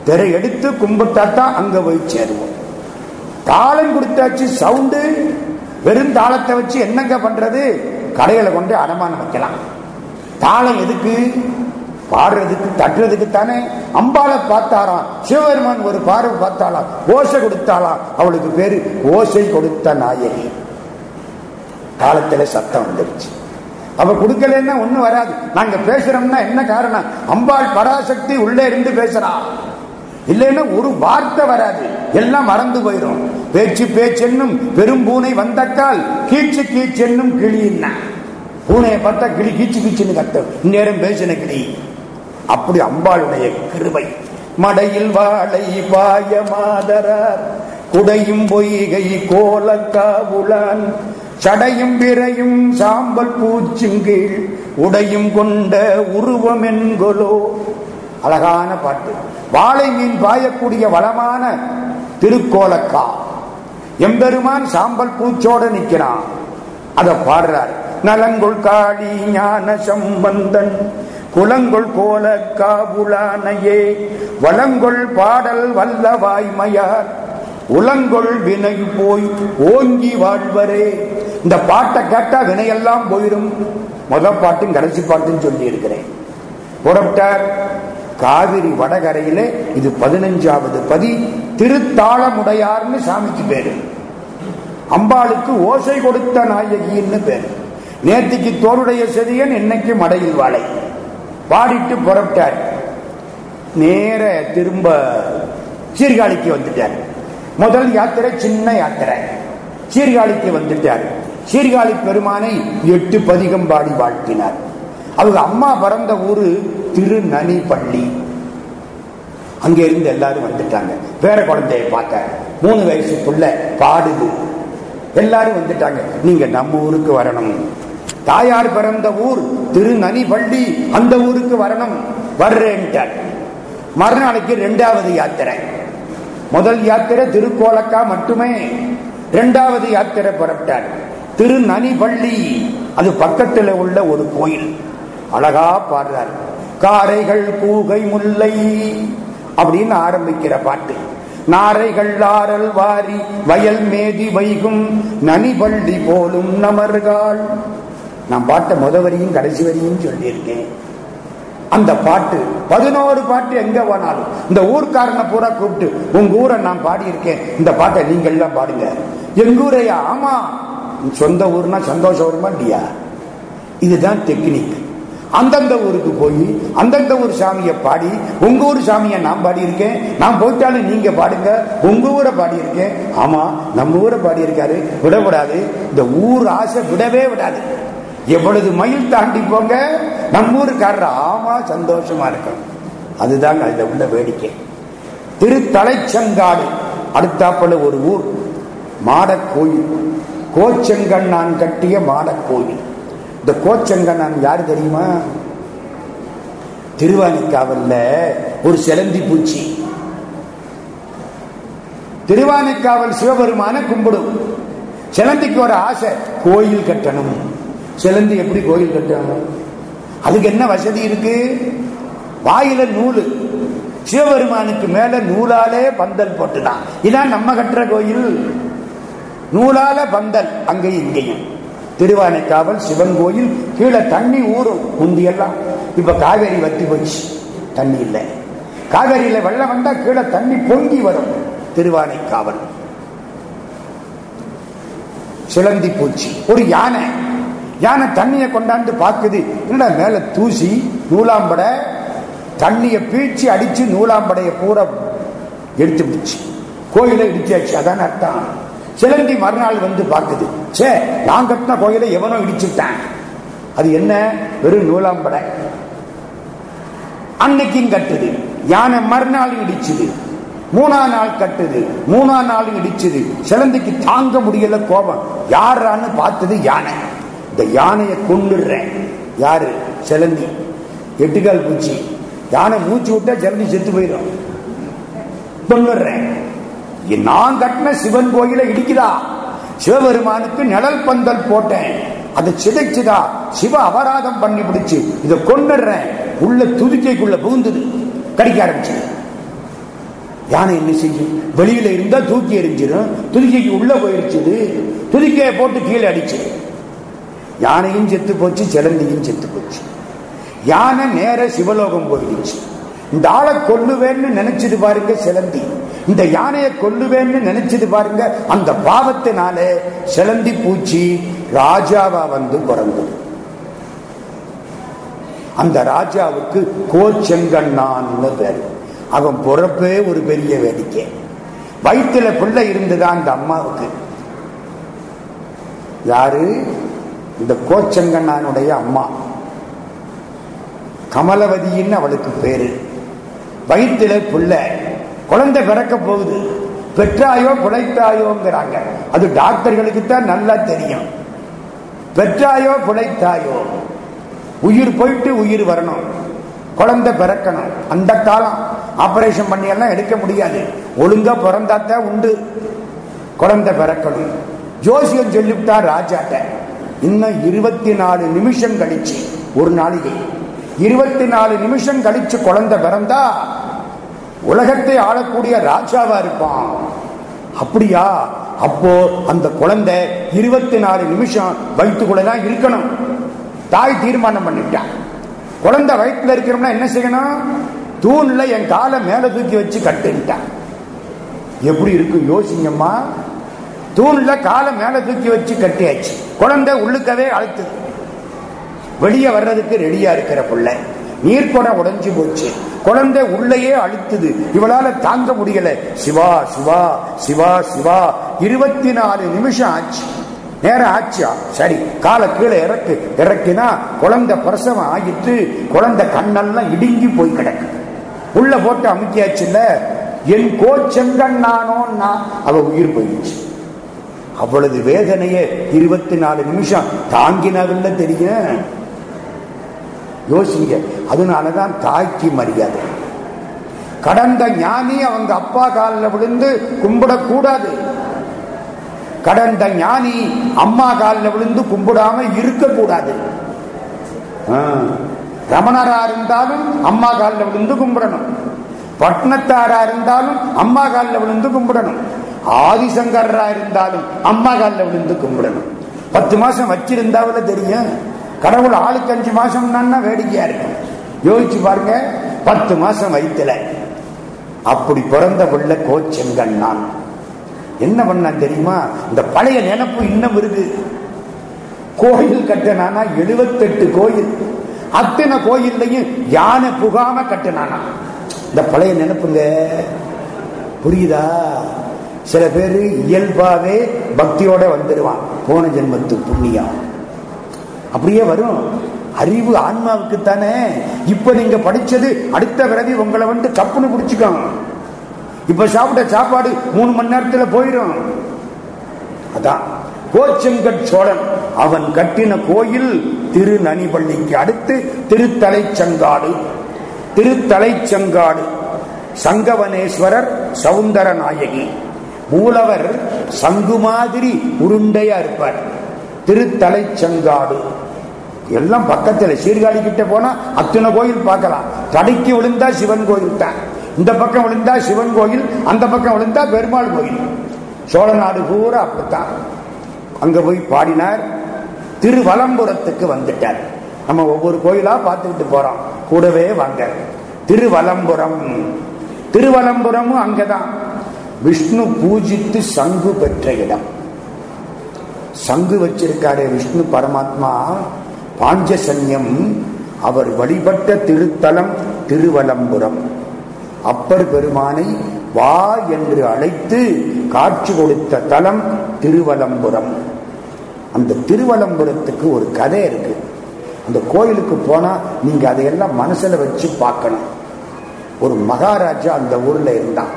திரை எடுத்து கும்பிட்டா தான் அங்க போய் சேருவோம். தாளம் கொடுத்தாச்சு சவுண்டு வெறும் தாளத்தை வச்சு என்னங்க பண்றது? கடைகளை கொண்டு அடமானம் வைக்கலாம். தாளம் எதுக்கு? பாடுறதுக்கு தட்டுறதுக்கு தானே. அம்பாளை பார்த்தாராம் சிவபெருமான் ஒரு பார்வை பார்த்தாளா ஓசை கொடுத்தாளாம். அவளுக்கு பேரு ஓசை கொடுத்த நாயகி. காலத்துல சத்தம் வந்துருச்சு அவ கொடுக்கலன்னா ஒண்ணு வராது. நாங்க பேசுறோம்னா என்ன காரணம்? அம்பாள் பராசக்தி உள்ளே இருந்து பேசுறா. இல்லைன்னா ஒரு வார்த்தை வராது. எல்லாம் மறந்து போயிடும் பேச்சு பேச்சென்னும் பெரும் பூனை வந்தக்கால் கீச்சு கீச்சென்னும் கிளின்னா பூனையை பார்த்தா கிளி கீச்சு கீச்சுன்னு கத்த இந்நேரம் பேசின கிளி. அப்படி அம்பாளுடைய கிருவை மடையில் வாழை பாய மாதரார். குடையும் பொய்கை கோலக்காவுளான். சடையும் விரையும் சாம்பல் பூச்சிங்கீழ் உடையும் கொண்ட உருவம் என்கொலோ. அழகான பாட்டு. வாழை மீன் பாயக்கூடிய வளமான திருக்கோலக்கா. எம்பெருமான் சாம்பல் பூச்சோட நிற்கிறான் அதை பாடுறார். நலங்குள் காளி ஞான சம்பந்தன் குலங்குள் கோல காபுலானையே வளங்குள் பாடல் வல்ல வாய்மையார் உலங்கொள் வினை போய் ஓங்கி வாழ்வரே. இந்த பாட்டை கேட்டா வினையெல்லாம் போயிடும் முத பாட்டும் கடைசி பாட்டுன்னு சொல்லி இருக்கிறேன் புறப்பட்டார். காவிரி வடகரையிலே இது பதினஞ்சாவது பதி. திருத்தாளமுடையார்னு சாமிக்கு பேரு. அம்பாளுக்கு ஓசை கொடுத்த நாயகின்னு பேரு. நேத்திக்கு தோருடைய செதியன் இன்னைக்கு மடையில் வாழை. பாடிட்டு புறப்பட்டார். நேர திரும்ப சீர்காழிக்கு வந்துட்டார். முதல் யாத்திரை சின்ன யாத்திரை. சீர்காழிக்கு வந்துட்டார். சீர்காழி பெருமானை எட்டு பதிகம் பாடி வாழ்த்தினார். அவங்க அம்மா பிறந்த ஊரு திருநனி பள்ளி அங்க இருந்து எல்லாரும் வந்துட்டாங்க. வேற குழந்தைய பார்த்த. மூணு வயசு பிள்ளை பாடுது. எல்லாரும் வந்துட்டாங்க. நீங்க நம்ம ஊருக்கு வரணும். தாயார் பிறந்த ஊர் திருநனி பள்ளி அந்த ஊருக்கு வரணும். வர்றேன்ட்டார். மறுநாளைக்கு ரெண்டாவது யாத்திரை. முதல் யாத்திரை திருக்கோலக்கா மட்டுமே. இரண்டாவது யாத்திரை புறப்பட்டார். திருநனி பள்ளி அது பக்கத்தில் உள்ள ஒரு கோயில். அழகா பாடுறார். காரைகள் கூகை முல்லை அப்படின்னு ஆரம்பிக்கிற பாட்டு. நாரைகள் ஆரல் வாரி வயல் மேதி வைகும் நனிபள்ளி போலும் நமர்கள் நான் பாட்ட முத வரியும் கடைசி வரியும் சொல்லியிருக்கேன். அந்த பாட்டு பதினோரு பாட்டு எங்க போனாலும் இந்த ஊர்க்காரனை பூரா கூப்பிட்டு உங்க ஊரை நான் பாடியிருக்கேன். இந்த பாட்டை நீங்களெல்லாம் பாடுங்க. எங்க ஊரையா ஆமா. சொந்த ஊர்னா சந்தோஷம் வருமா? இல்லையா. இதுதான் டெக்னிக். அந்தந்த ஊருக்கு போய் அந்தந்த ஊர் சாமியை பாடி உங்க ஊர் சாமியை நான் பாடியிருக்கேன். நான் போயிட்டாலும் நீங்க பாடுங்க உங்க ஊரை பாடியிருக்கேன். ஆமா நம்ம ஊரை பாடியிருக்காரு. விடக்கூடாது. இந்த ஊர் ஆசை விடவே விடாது. எவ்வளவு மயில் தாண்டி போங்க. நம்ம ஊருக்காரர் ஆமா சந்தோஷமா இருக்கும் அதுதாங்க அதுல உள்ள வேடிக்கை. திருத்தலைச்சங்காடு அடுத்தாப்புல ஒரு ஊர் மாடக்கோயில். கோச்செங்கண்ணான் கட்டிய மாடக்கோயில். இந்த கோச்சங்கண்ணன் யாரு தெரியுமா? திருவானைக்காவல்ல ஒரு செலந்தி பூச்சி. திருவானைக்காவல் சிவபெருமான கும்பிடும். சிலந்திக்கு ஒரு ஆசை கோயில் கட்டணும். சிலந்தி எப்படி கோயில் கட்டணும்? அதுக்கு என்ன வசதி இருக்கு? வாயில நூலு. சிவபெருமானுக்கு மேல நூலாலே பந்தல் போட்டுதான். இதான் நம்ம கட்டுற கோயில். நூலால பந்தல் அங்கேயும் இங்கேயும். திருவானைக்காவல் சிவன் கோயில் கீழே தண்ணி ஊறும் முந்தியெல்லாம். இப்ப காவேரி வத்தி போச்சு தண்ணி இல்லை. காவேரியில வெள்ளம் வந்தா கீழே தண்ணி பொங்கி வரும். திருவானைக்காவல். சிலந்தி பூச்சி. ஒரு யானை. யானை தண்ணியை கொண்டாந்து பார்க்குது என்னடா மேல தூசி நூலாம்படை தண்ணியை பீச்சி அடிச்சு நூலாம்படைய பூரா எடுத்து விடுச்சு கோயிலை இடிச்சாச்சு. அதான் அர்த்தம். சிலந்தி மறுநாள் வந்து பார்க்குது. சே நான் கட்டின கோயிலை எவனோ இடிச்சுட்டான். அது என்ன? வெறும் நூலாம்படை அன்னைக்கும் கட்டுது. யானை மறுநாள் இடிச்சுது. மூணா நாள் கட்டுது. மூணா நாள் இடிச்சுது. சிலந்திக்கு தாங்க முடியல கோபம். யாரான்னு பார்த்தது யானை. இந்த யானையை கொண்டுடுறேன் யாரு? சிலந்தி. எட்டுக்கால் பூச்சி. யானை மூச்சு விட்டா சிலந்தி செத்து போயிடும். கொண்டுடுறேன் நான் கட்டின சிவன் கோயில இடிக்குதா? சிவபெருமானுக்கு நிழல் பந்தல் போட்டேன். அதை சிதைச்சுதா? சிவ அபராதம் பண்ணி பிடிச்சு இதை கொண்டுடுறேன் உள்ள துதிக்கைக்குள்ள புகுந்தது கடிக்க ஆரம்பிச்சு யானை என்ன செய்யும்? வெளியில இருந்தா தூக்கி எரிஞ்சிடும் துதிக்கைக்கு உள்ள போயிருச்சுது. துதிக்கையை போட்டு கீழே அடிச்சு. யானையும் செத்து போச்சு சிலந்தியும் செத்து போச்சு. யானை நேர சிவலோகம் போயிடுச்சு. இந்த ஆளை கொல்லுவேன்னு நினைச்சது பாருங்க சிலந்தி. இந்த யானையை கொல்லுவேன்னு நினைச்சது பாருங்க அந்த பாவத்தினாலே சிலந்தி பூச்சி ராஜாவா வந்து பிறந்தது. அந்த ராஜாவுக்கு கோச்செங்கண்ணான்னு பேர். அவன் பிறப்பே ஒரு பெரிய வேடிக்கை. வயிற்றுல பிள்ளை இருந்துதான் அந்த அம்மாவுக்கு. யாரு? இந்த கோச்செங்கண்ணானுடைய அம்மா. கமலவதின்னு அவளுக்கு பேரு. வயிற்றுல பிள்ளை குழந்தை பிறக்க போகுது. பெற்றாயோ பிழைத்தாயோங்கிறாங்க. அது டாக்டர்களுக்கு தான் நல்லா தெரியும். பெற்றாயோ பிழைத்தாயோ. உயிர் போயிட்டு உயிர் வரணும். குழந்தை பிறக்கணும். அந்த காலம். ஆபரேஷன் பண்ணி எல்லாம் எடுக்க முடியாது. ஒழுங்கா பிறந்தாத்தான் உண்டு. குழந்தை பிறக்கணும். ஜோசியம் சொல்லிவிட்டார் ராஜாட்ட. இன்னும் இருபத்தி நாலு நிமிஷம் கழிச்சு ஒரு நாளிகை இருபத்தி நாலு நிமிஷம் கழிச்சு குழந்தை பிறந்தா உலகத்தை ஆளக்கூடிய ராஜாவா இருப்பான். அப்படியா? அப்போ அந்த குழந்தை இருபத்தி நாலு நிமிஷம் வயிற்றுக்குள்ளதான் இருக்கணும். தாய் தீர்மானம் பண்ணிட்டான் குழந்தை வயிற்றுல இருக்கிறோம்னா என்ன செய்யணும்? தூண்ல என் காலை மேல தூக்கி வச்சு கட்டுட்டான் எப்படி இருக்கும்? யோசிங்கம்மா. தூண்ல காலை மேல தூக்கி வச்சு கட்டியாச்சு. குழந்தை உள்ளுக்கவே அழுத்துது. வெளியே வர்றதுக்கு ரெடியா இருக்கிற பிள்ளை. நீர்க்குடம் உடஞ்சி போச்சு. குழந்தை உள்ளேயே அழுத்துது. இவளால தாங்க முடியல. சிவா சிவா சிவா சிவா. இருபத்தி நாலு நிமிஷம் ஆச்சு. நேரம் ஆச்சா? சரி காலை கீழே இறக்கு. இறக்கினா குழந்தை பிரசவம் ஆகிட்டு குழந்தை கண்ணெல்லாம் இடுங்கி போய் கிடக்கு. உள்ள போட்டு அமுக்கியாச்சுல்ல? என் கோச்செங்கண்ணானோன்னா அவ உயிர் போயிடுச்சு. அவ்வளவு வேதனையே இருபத்தி நாலு நிமிஷம் தாங்கினதுன்னு தெரியும்? யோசிங்க. அதனாலதான் தாய்க்கு மரியாதை. கடந்த ஞானி அவங்க அப்பா காலில் விழுந்து கும்பிடக்கூடாது. கடந்த ஞானி அம்மா காலில் விழுந்து கும்பிடாம இருக்கக்கூடாது. ரமணரா இருந்தாலும் அம்மா காலில் விழுந்து கும்பிடணும். பட்னத்தாரா இருந்தாலும் அம்மா காலில் விழுந்து கும்பிடணும். ஆதிசங்கரா இருந்தாலும் அம்மா காலில் விழுந்து கும்பிடணும். பத்து மாசம் வச்சிருந்தாவில தெரியும். கடவுள் ஆளுக்கு அஞ்சு மாசம் வேடிக்கையா இருக்கும். யோசிச்சு பாருங்க பத்து மாசம் வயிற்றுல அப்படி பிறந்த பிள்ளை கோச்செங்கன் நான். என்ன பண்ணான் தெரியுமா? இந்த பழைய நினப்பு இன்னும் இருக்கு கோயில் கட்டினானா எழுபத்தெட்டு கோயில். அத்தனை கோயில்லையும் யானை புகாம கட்டினானா. இந்த பழைய நினப்புங்க. புரியுதா? சில பேர் இயல்பாவே பக்தியோட வந்துடுவான் போன ஜென்மத்து புண்ணியம். அப்படியே வரும். அறிவு ஆன்மாவுக்கு தானே இப்ப நீங்க படிச்சது அடுத்த பிறவி உங்களை வந்து கப்புன்னு பிடிச்சுக்கோங்க இப்ப சாப்பிட்ட சாப்பாடு மூணு மணி நேரத்துல போயிடும் அதான். கோச்செங்கட் சோழன் அவன் கட்டின கோயில் திருநனிபள்ளிக்கு அடுத்து திருத்தலை சங்காடு திருத்தலை சங்காடு சங்கவனேஸ்வரர் சவுந்தர நாயகி மூலவர் சங்கு மாதிரி உருண்டையா இருப்பார். திருத்தலை சங்காடு எல்லாம் பக்கத்தில் சீர்காழி கிட்ட போனா அத்தனை கோயில் பார்க்கலாம். தடைக்கு விழுந்தா சிவன் கோயில் தான். இந்த பக்கம் விழுந்தா சிவன் கோயில் அந்த பக்கம் விழுந்தா பெருமாள் கோயில். சோழ நாடு பூரா அப்படித்தான். அங்க போய் பாடினார். திருவலம்புரத்துக்கு வந்துட்டார். நம்ம ஒவ்வொரு கோயிலா பார்த்துக்கிட்டு போறோம். கூடவே வாங்க. திருவலம்புரம். திருவலம்புரமும் அங்கதான். விஷ்ணு பூஜித்து சங்கு பெற்ற இடம். சங்கு வச்சிருக்காரு விஷ்ணு பரமாத்மா. பாஞ்சசன்யம் அவர் வழிபட்ட திருத்தலம் திருவலம்புரம். அப்பர் பெருமானை வா என்று அழைத்து காட்சி கொடுத்த தலம் திருவலம்புரம். அந்த திருவலம்புரத்துக்கு ஒரு கதை இருக்கு. அந்த கோயிலுக்கு போனா நீங்க அதையெல்லாம் மனசுல வச்சு பார்க்கணும். ஒரு மகாராஜா அந்த ஊர்ல இருந்தான்.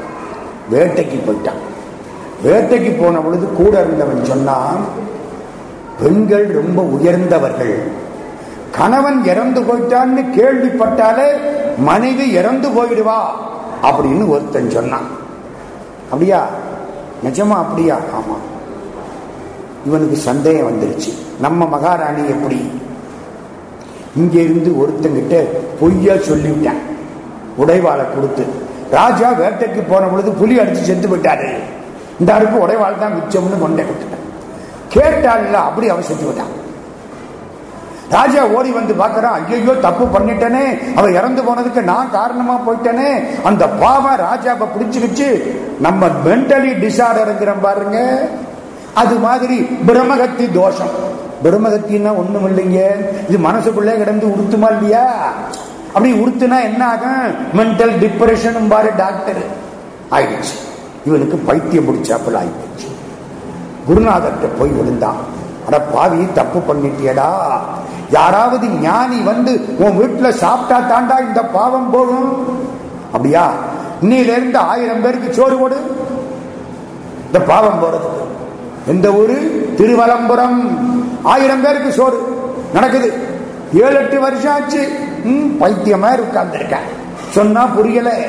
வேட்டைக்கு போயிட்டான். வேட்டைக்கு போன பொழுது கூட இருந்தவன் சொன்னான் பெண்கள் ரொம்ப உயர்ந்தவர்கள். கணவன் இறந்து போயிட்டான்னு கேள்விப்பட்டாலே மனைவி இறந்து போயிடுவா அப்படின்னு ஒருத்தன் சொன்னான். அப்படியா? நிஜமா அப்படியா? ஆமா. இவனுக்கு சந்தேகம் வந்துருச்சு. நம்ம மகாராணி எப்படி? இங்க இருந்து ஒருத்தங்கிட்ட பொய்யா சொல்லிவிட்டான். உடைவாளை கொடுத்து. ராஜா வேட்டைக்கு போன பொழுது புலி அடிச்சு செத்து விட்டாரு இந்த அருக்கு உடைவாள் தான் மிச்சம்னு கொண்டே கொடுத்துட்டான். கேட்டாள் அப்படி அவன் செத்து விட்டான் ராஜா ஓடி வந்து பாக்குறான் ஐயோ தப்பு பண்ணிட்டனே அவ இறந்து போனதுக்கு நான் காரணமா போயிட்டனே. அந்த பாவம் ராஜாவை பிடிச்சுக்கிச்சு. நம்ம மென்டலி டிசார்டருங்கிற பாருங்க. அது மாதிரி பிரம்மகத்தி தோஷம். பிரம்மகத்தின்னா ஒண்ணும் இல்லைங்க. இது மனசுக்குள்ளே கிடந்து உடுத்துமா இல்லையா? அப்படி உடுத்துனா என்ன ஆகும்? மென்டல் டிப்ரெஷன் பாரு டாக்டர் ஆயிடுச்சு. இவனுக்கு பைத்தியம் பிடிச்சாப்புல ஆயிடுச்சு. குருநாதர்கிட்ட போய் விழுந்தான். அட பாவி தப்பு பண்ணிட்டியடா. யாராவது ஞானி வந்து உன் வீட்டுல சாப்பிட்டா தாண்டா இந்த பாவம் போகும்? அப்படியா? இன்னில இருந்து ஆயிரம் பேருக்கு சோறு போடு. இந்த பாவம் போறது எந்த ஊரு? திருவலம்புரம். ஆயிரம் பேருக்கு சோறு. நடக்குது. ஏழு எட்டு வருஷம் ஆச்சு. பைத்தியமா உட்கார்ந்து இருக்கான் சொன்னா புரியல.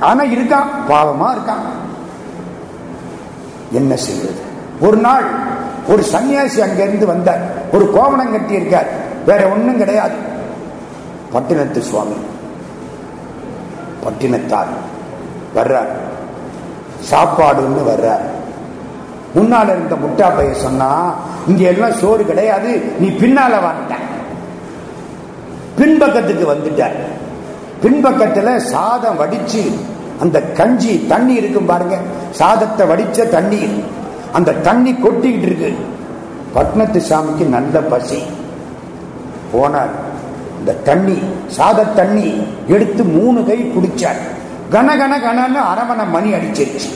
ஆனா இருக்கான் பாவமா இருக்கான் என்ன செய்வது? ஒரு நாள் ஒரு சன்னியாசி அங்கிருந்து வந்தார். ஒரு கோவணம் கட்டி இருக்கார் வேற ஒண்ணும் கிடையாது. பட்டினத்து சுவாமி. பட்டினத்தார். வர்றார். சாப்பாடுன்னு வர்றார். முன்னால இருந்த முட்டா பைய சொன்னா இங்க எல்லாம் சோறு கிடையாது. நீ பின்னால வாங்கிட்ட. பின்பக்கத்துக்கு வந்துட்ட பின்பக்கத்துல சாதம் வடிச்சு அந்த கஞ்சி தண்ணி இருக்கும் பாருங்க. சாதத்தை வடிச்ச தண்ணீர் அந்த தண்ணி கொட்டிக்கிட்டு இருக்கு. பட்னத்து சாமிக்கு நல்ல பசி. போனார். இந்த தண்ணி சாத தண்ணி எடுத்து மூணு கை குடிச்சார். கன கன கனன்னு அரவண மணி அடிச்சிருச்சு.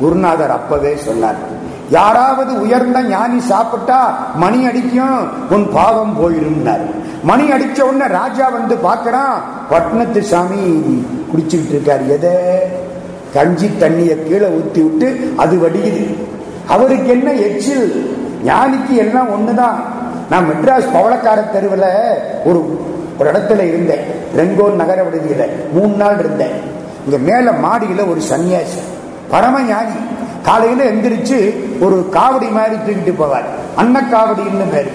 குருநாதர் அப்பவே சொன்னார் யாராவது உயர்ந்த ஞானி சாப்பிட்டா மணி அடிக்கும் உன் பாவம் போயிருந்தார் மணி அடிச்ச உடனே ராஜா வந்து பார்க்கறான் பட்னத்து சாமி குடிச்சுக்கிட்டு இருக்கார். எதை? கஞ்சி தண்ணியை கீழே ஊத்தி விட்டு அது வடியுது. அவருக்கு என்ன எச்சில் ஞானிக்கு எல்லாம் ஒண்ணுதான். நான் மெட்ராஸ் பவளக்கார தெருவில் ஒரு ஒரு இடத்துல இருந்தேன். ரெங்கோன் நகர விடுதியில மூணு நாள் இருந்தேன். இங்க மேல மாடியில ஒரு சன்னியாசி. பரம ஞானி. காலையில எந்திரிச்சு ஒரு காவடி மாதிரி தூக்கிட்டு போவார். அன்னக்காவடின்னு பேரு.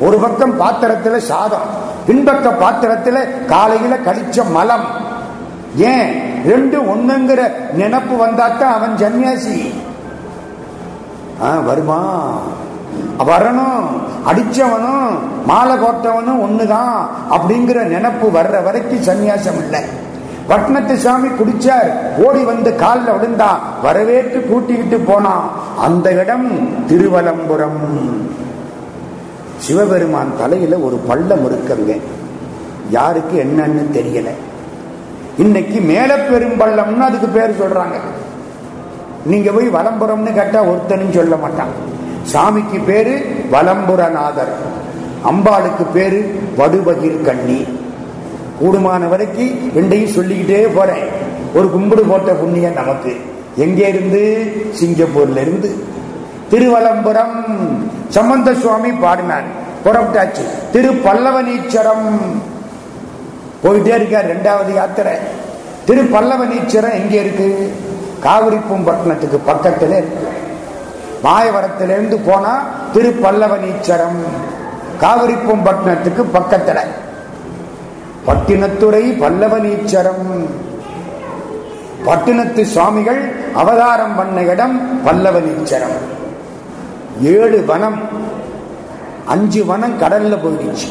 ஒரு பக்கம் பாத்திரத்துல சாதம் பின்பக்க பாத்திரத்துல காலையில கழிச்ச மலம். ஏன்? ரெண்டு ஒண்ணுங்கிற நினப்பு வந்தாத்தான் அவன் சன்னியாசி. ஆ, வருமா? வரணும். அடிச்சவனும் மாலை போட்டவனும் ஒண்ணுதான். அப்படிங்கிற நினப்பு வர்ற வரைக்கும் சன்னியாசம் இல்லை. பட்னத்து சாமி குடிச்சார். ஓடி வந்து காலில் விழுந்தான் வரவேற்று கூட்டிக்கிட்டு போனான். அந்த இடம் திருவலம்புரம். சிவபெருமான் தலையில ஒரு பள்ளம் இருக்குங்க. யாருக்கு என்னன்னு தெரியல. இன்னைக்கு மேல பெரும்பள்ளம்னு அதுக்கு பேர் சொல்றாங்க. நீங்க போய் வலம்புறம்னு கேட்டா ஒருத்தனும் சொல்ல மாட்டான். சாமிக்கு பேரு வலம்புரநாதர் அம்பாளுக்கு பேரு வடுபகிர் கண்ணி கூடுமான வரைக்கும் ரெண்டையும் சொல்லிக்கிட்டே போறேன். ஒரு கும்பிடு போட்ட புண்ணியம் நமக்கு. எங்கே இருந்து? சிங்கப்பூர்ல இருந்து. திருவலம்புரம். சம்பந்த சுவாமி பாடினான் புறப்பட்டாச்சு. திரு பல்லவனீச்சரம் போயிட்டே இருக்கார். ரெண்டாவது யாத்திரை. திரு பல்லவனீச்சரம் எங்கே இருக்கு? காவிரிப்பூம்பட்டினத்துக்கு பக்கத்தில் இருக்கு மாயவரத்திலிருந்து போனா திருப்பல்லவனீச்சரம் பல்லவனீச்சரம் பக்கத்தில் பக்கத்துல. பட்டினத்துறை பல்லவனீச்சரம் பட்டினத்து சுவாமிகள் அவதாரம் பண்ண இடம் பல்லவனீச்சரம் ஏழு வனம் அஞ்சு வனம் கடல்ல போயிடுச்சு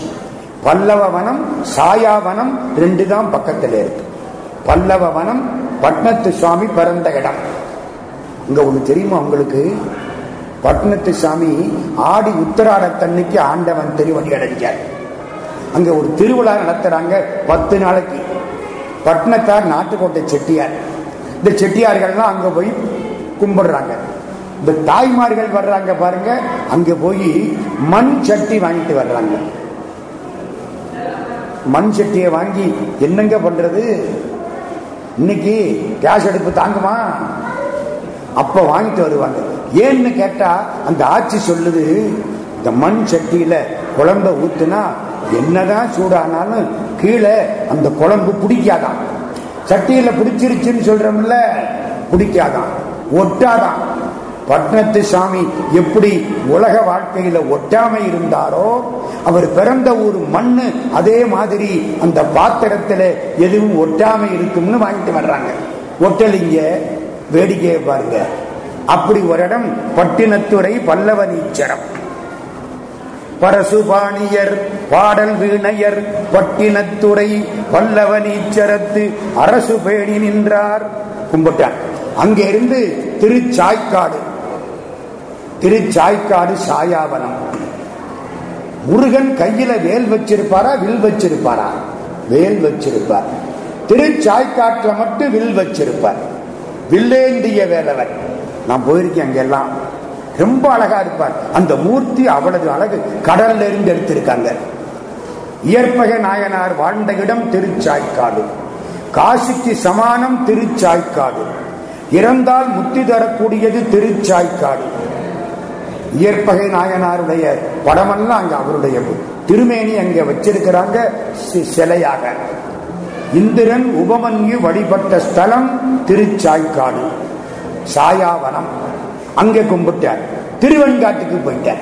பல்லவ வனம் சாயா வனம் ரெண்டு தான் பக்கத்தில் இருக்கு. பல்லவ வனம் பட்னத்து சுவாமி பிறந்த இடம். இங்க ஒண்ணு தெரியுமா உங்களுக்கு? பட்னத்து சாமி ஆடி உத்தராடத்தன்னைக்கு ஆண்டவன் திருவடி அடைஞ்சார். அங்க ஒரு திருவிழா நடத்துறாங்க பத்து நாளைக்கு. பட்னத்தார் நாட்டுக்கோட்டை செட்டியார். இந்த செட்டியார்கள்லாம் அங்க போய் கும்பிடுறாங்க. இந்த தாய்மார்கள் வர்றாங்க பாருங்க அங்க போய் மண் சட்டி வாங்கிட்டு வர்றாங்க. மண் சட்டியை வாங்கி என்னங்க பண்றது? இன்னைக்கு கேஸ் அடுப்பு தாங்குமா? அப்ப வாங்கிட்டு வருவாங்க. ஏன்னு கேட்டா அந்த ஆட்சி சொல்லுது இந்த மண் சட்டியில குழம்ப ஊத்துனா என்னதான் சூடானாலும் கீழே அந்த குழம்பு பிடிக்காதான் சட்டியில பிடிச்சிருச்சுன்னு சொல்றோம்ல பிடிக்காதான் ஒட்டாதான் பட்னத்து சாமி எப்படி உலக வாழ்க்கையில ஒட்டாமை இருந்தாரோ அவர் பிறந்த ஒரு மண்ணு அதே மாதிரி அந்த பாத்திரத்துல எதுவும் ஒட்டாமை இருக்கும்னு வாங்கிட்டு வர்றாங்க. ஒட்டலிங்க வேடிக்கையை பாருங்க. அப்படி ஒரு இடம் பட்டினத்துறை பல்லவனீச்சரம் பரசுபாணியர் பாடல் வீணையர் பட்டினத்துறை பல்லவனீச்சரத்து அரசு பேணி நின்றார். கும்பிட்டார். அங்கிருந்து திருச்சாய்க்காடு. திருச்சாய்க்காடு சாயாவனம். முருகன் கையில வேல் வச்சிருப்பாரா வில் வச்சிருப்பாரா? வேல் வச்சிருப்பார். திருச்சாய்க்காட்டுல மட்டும் வில் வச்சிருப்பார். வில்லேந்திய வேலவர். நான் போயிருக்கேன் அங்கெல்லாம். ரொம்ப அழகா இருப்பார். அந்த மூர்த்தி அவ்வளவு அழகு. கடல்ல இருந்து எடுத்திருக்காங்க. இயற்பக நாயனார் வாழ்ந்த இடம் திருச்சாய்க்காடு காசிக்கு சமானம் திருச்சாய்க்காடு இறந்தால் முத்தி தரக்கூடியது திருச்சாய்க்காடு இயற்பகை நாயனாருடைய படமெல்லாம் அங்க அவருடைய திருமேனி அங்க வச்சிருக்கிறாங்க சிலையாக. இந்திரன் உபமன்யு வழிபட்ட ஸ்தலம் திருச்சாய்க்காடு. சாயாவனம். அங்கே கும்பிட்டார். திருவெண்காட்டுக்கு போயிட்டார்.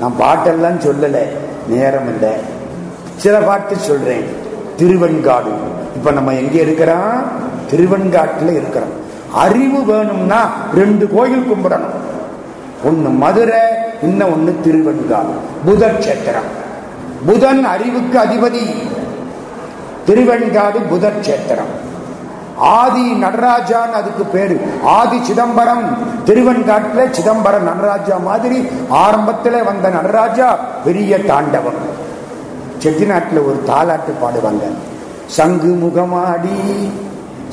நான் பாட்டெல்லாம் சொல்லல நேரம் இல்லை. சில பாட்டு சொல்றேன். திருவெண்காடு. இப்ப நம்ம எங்க இருக்கிறோம்? திருவெண்காட்டுல இருக்கிறோம். அறிவு வேணும்னா ரெண்டு கோயில் கும்பிடணும். ஒன்னு மதுரை இன்னும் ஒன்னு திருவெண்கால் புத கஷேத்திரம் புதன் அறிவுக்கு அதிபதி. திருவெண்காடு புத கஷேத்திரம் ஆதி நடராஜான்னு அதுக்கு பேரு. ஆதி சிதம்பரம் திருவெண்காட்டில் சிதம்பரம் நடராஜா மாதிரி ஆரம்பத்தில் வந்த நடராஜா பெரிய தாண்டவம். செட்டிநாட்டில் ஒரு தாலாட்டு பாடுவாங்க. சங்கு முகமாடி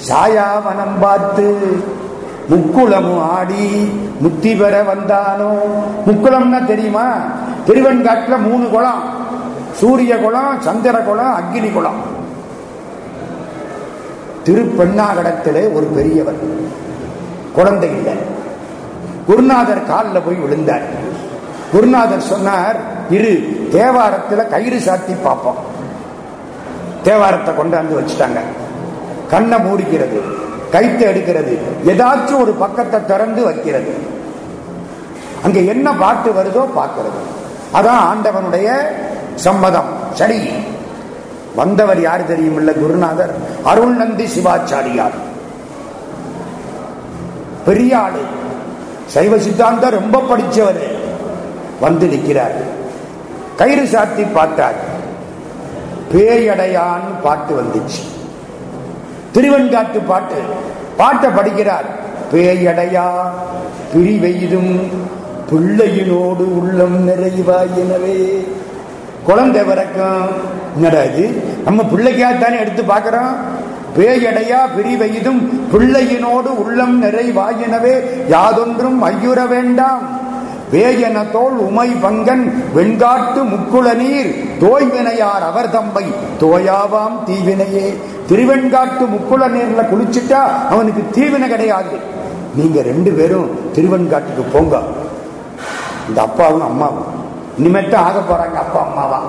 சாயாவனம் பார்த்து முக்குளமும் ஆடி முத்தி பெற வந்தானோ? முக்குளம்னா தெரியுமா? திருவெண்காட்டுல மூணு குளம். சூரிய குளம் சந்திர குளம் அக்னி குளம். திருப்பெண்ணாகடத்திலே ஒரு பெரியவர். குழந்தை இல்லை. குருநாதர் காலில் போய் விழுந்தார். குருநாதர் சொன்னார் இரு தேவாரத்தில் கயிறு சாத்தி பார்ப்போம் தேவாரத்தை கொண்டாந்து வச்சுட்டாங்க. கண்ணை மூடிக்கிறது. கைத்தை எடுக்கிறது ஏதாச்சும் ஒரு பக்கத்தை திறந்து வைக்கிறது. அங்க என்ன பாட்டு வருதோ பார்க்கிறது. அதான் ஆண்டவனுடைய சம்மதம். சரி. வந்தவர் யார் தெரியுமில்ல? குருநாதர். அருள் நந்தி சிவாச்சாரியார். பெரிய ஆளு. சைவ சித்தாந்த ரொம்ப படிச்சவர். வந்து நிற்கிறார். கயிறு சாத்தி பார்த்தார். பேயடையான்னு பாட்டு வந்துச்சு. திருவெண்காட்டு பாட்டு. பாட்டை படிக்கிறார். பேயடையா பிரிவெய்தும் பிள்ளையினோடு உள்ளம் நிறைவாயினவே குழந்தை பிறக்கும் என்னடா இது? நம்ம பிள்ளைக்காகத்தானே எடுத்து பார்க்கிறோம்? பேயடையா பிரிவெய்தும் பிள்ளையினோடு உள்ளம் நிறைவாயினவே யாதொன்றும் ஐயுற வேண்டாம். வேயன தோல் உமை பங்கன் வெண்காட்டு முக்குள நீர் தோய்வினையார் அவர் தம்பை தோயாவாம் தீவினையே. திருவெண்காட்டு முக்குள நீர்ல குளிச்சுட்டா அவனுக்கு தீவினை கிடையாது. நீங்க ரெண்டு பேரும் திருவெண்காட்டுக்கு போங்க. இந்த அப்பாவும் அம்மாவும். இனிமேட்ட ஆக போறாங்க அப்பா அம்மாவா?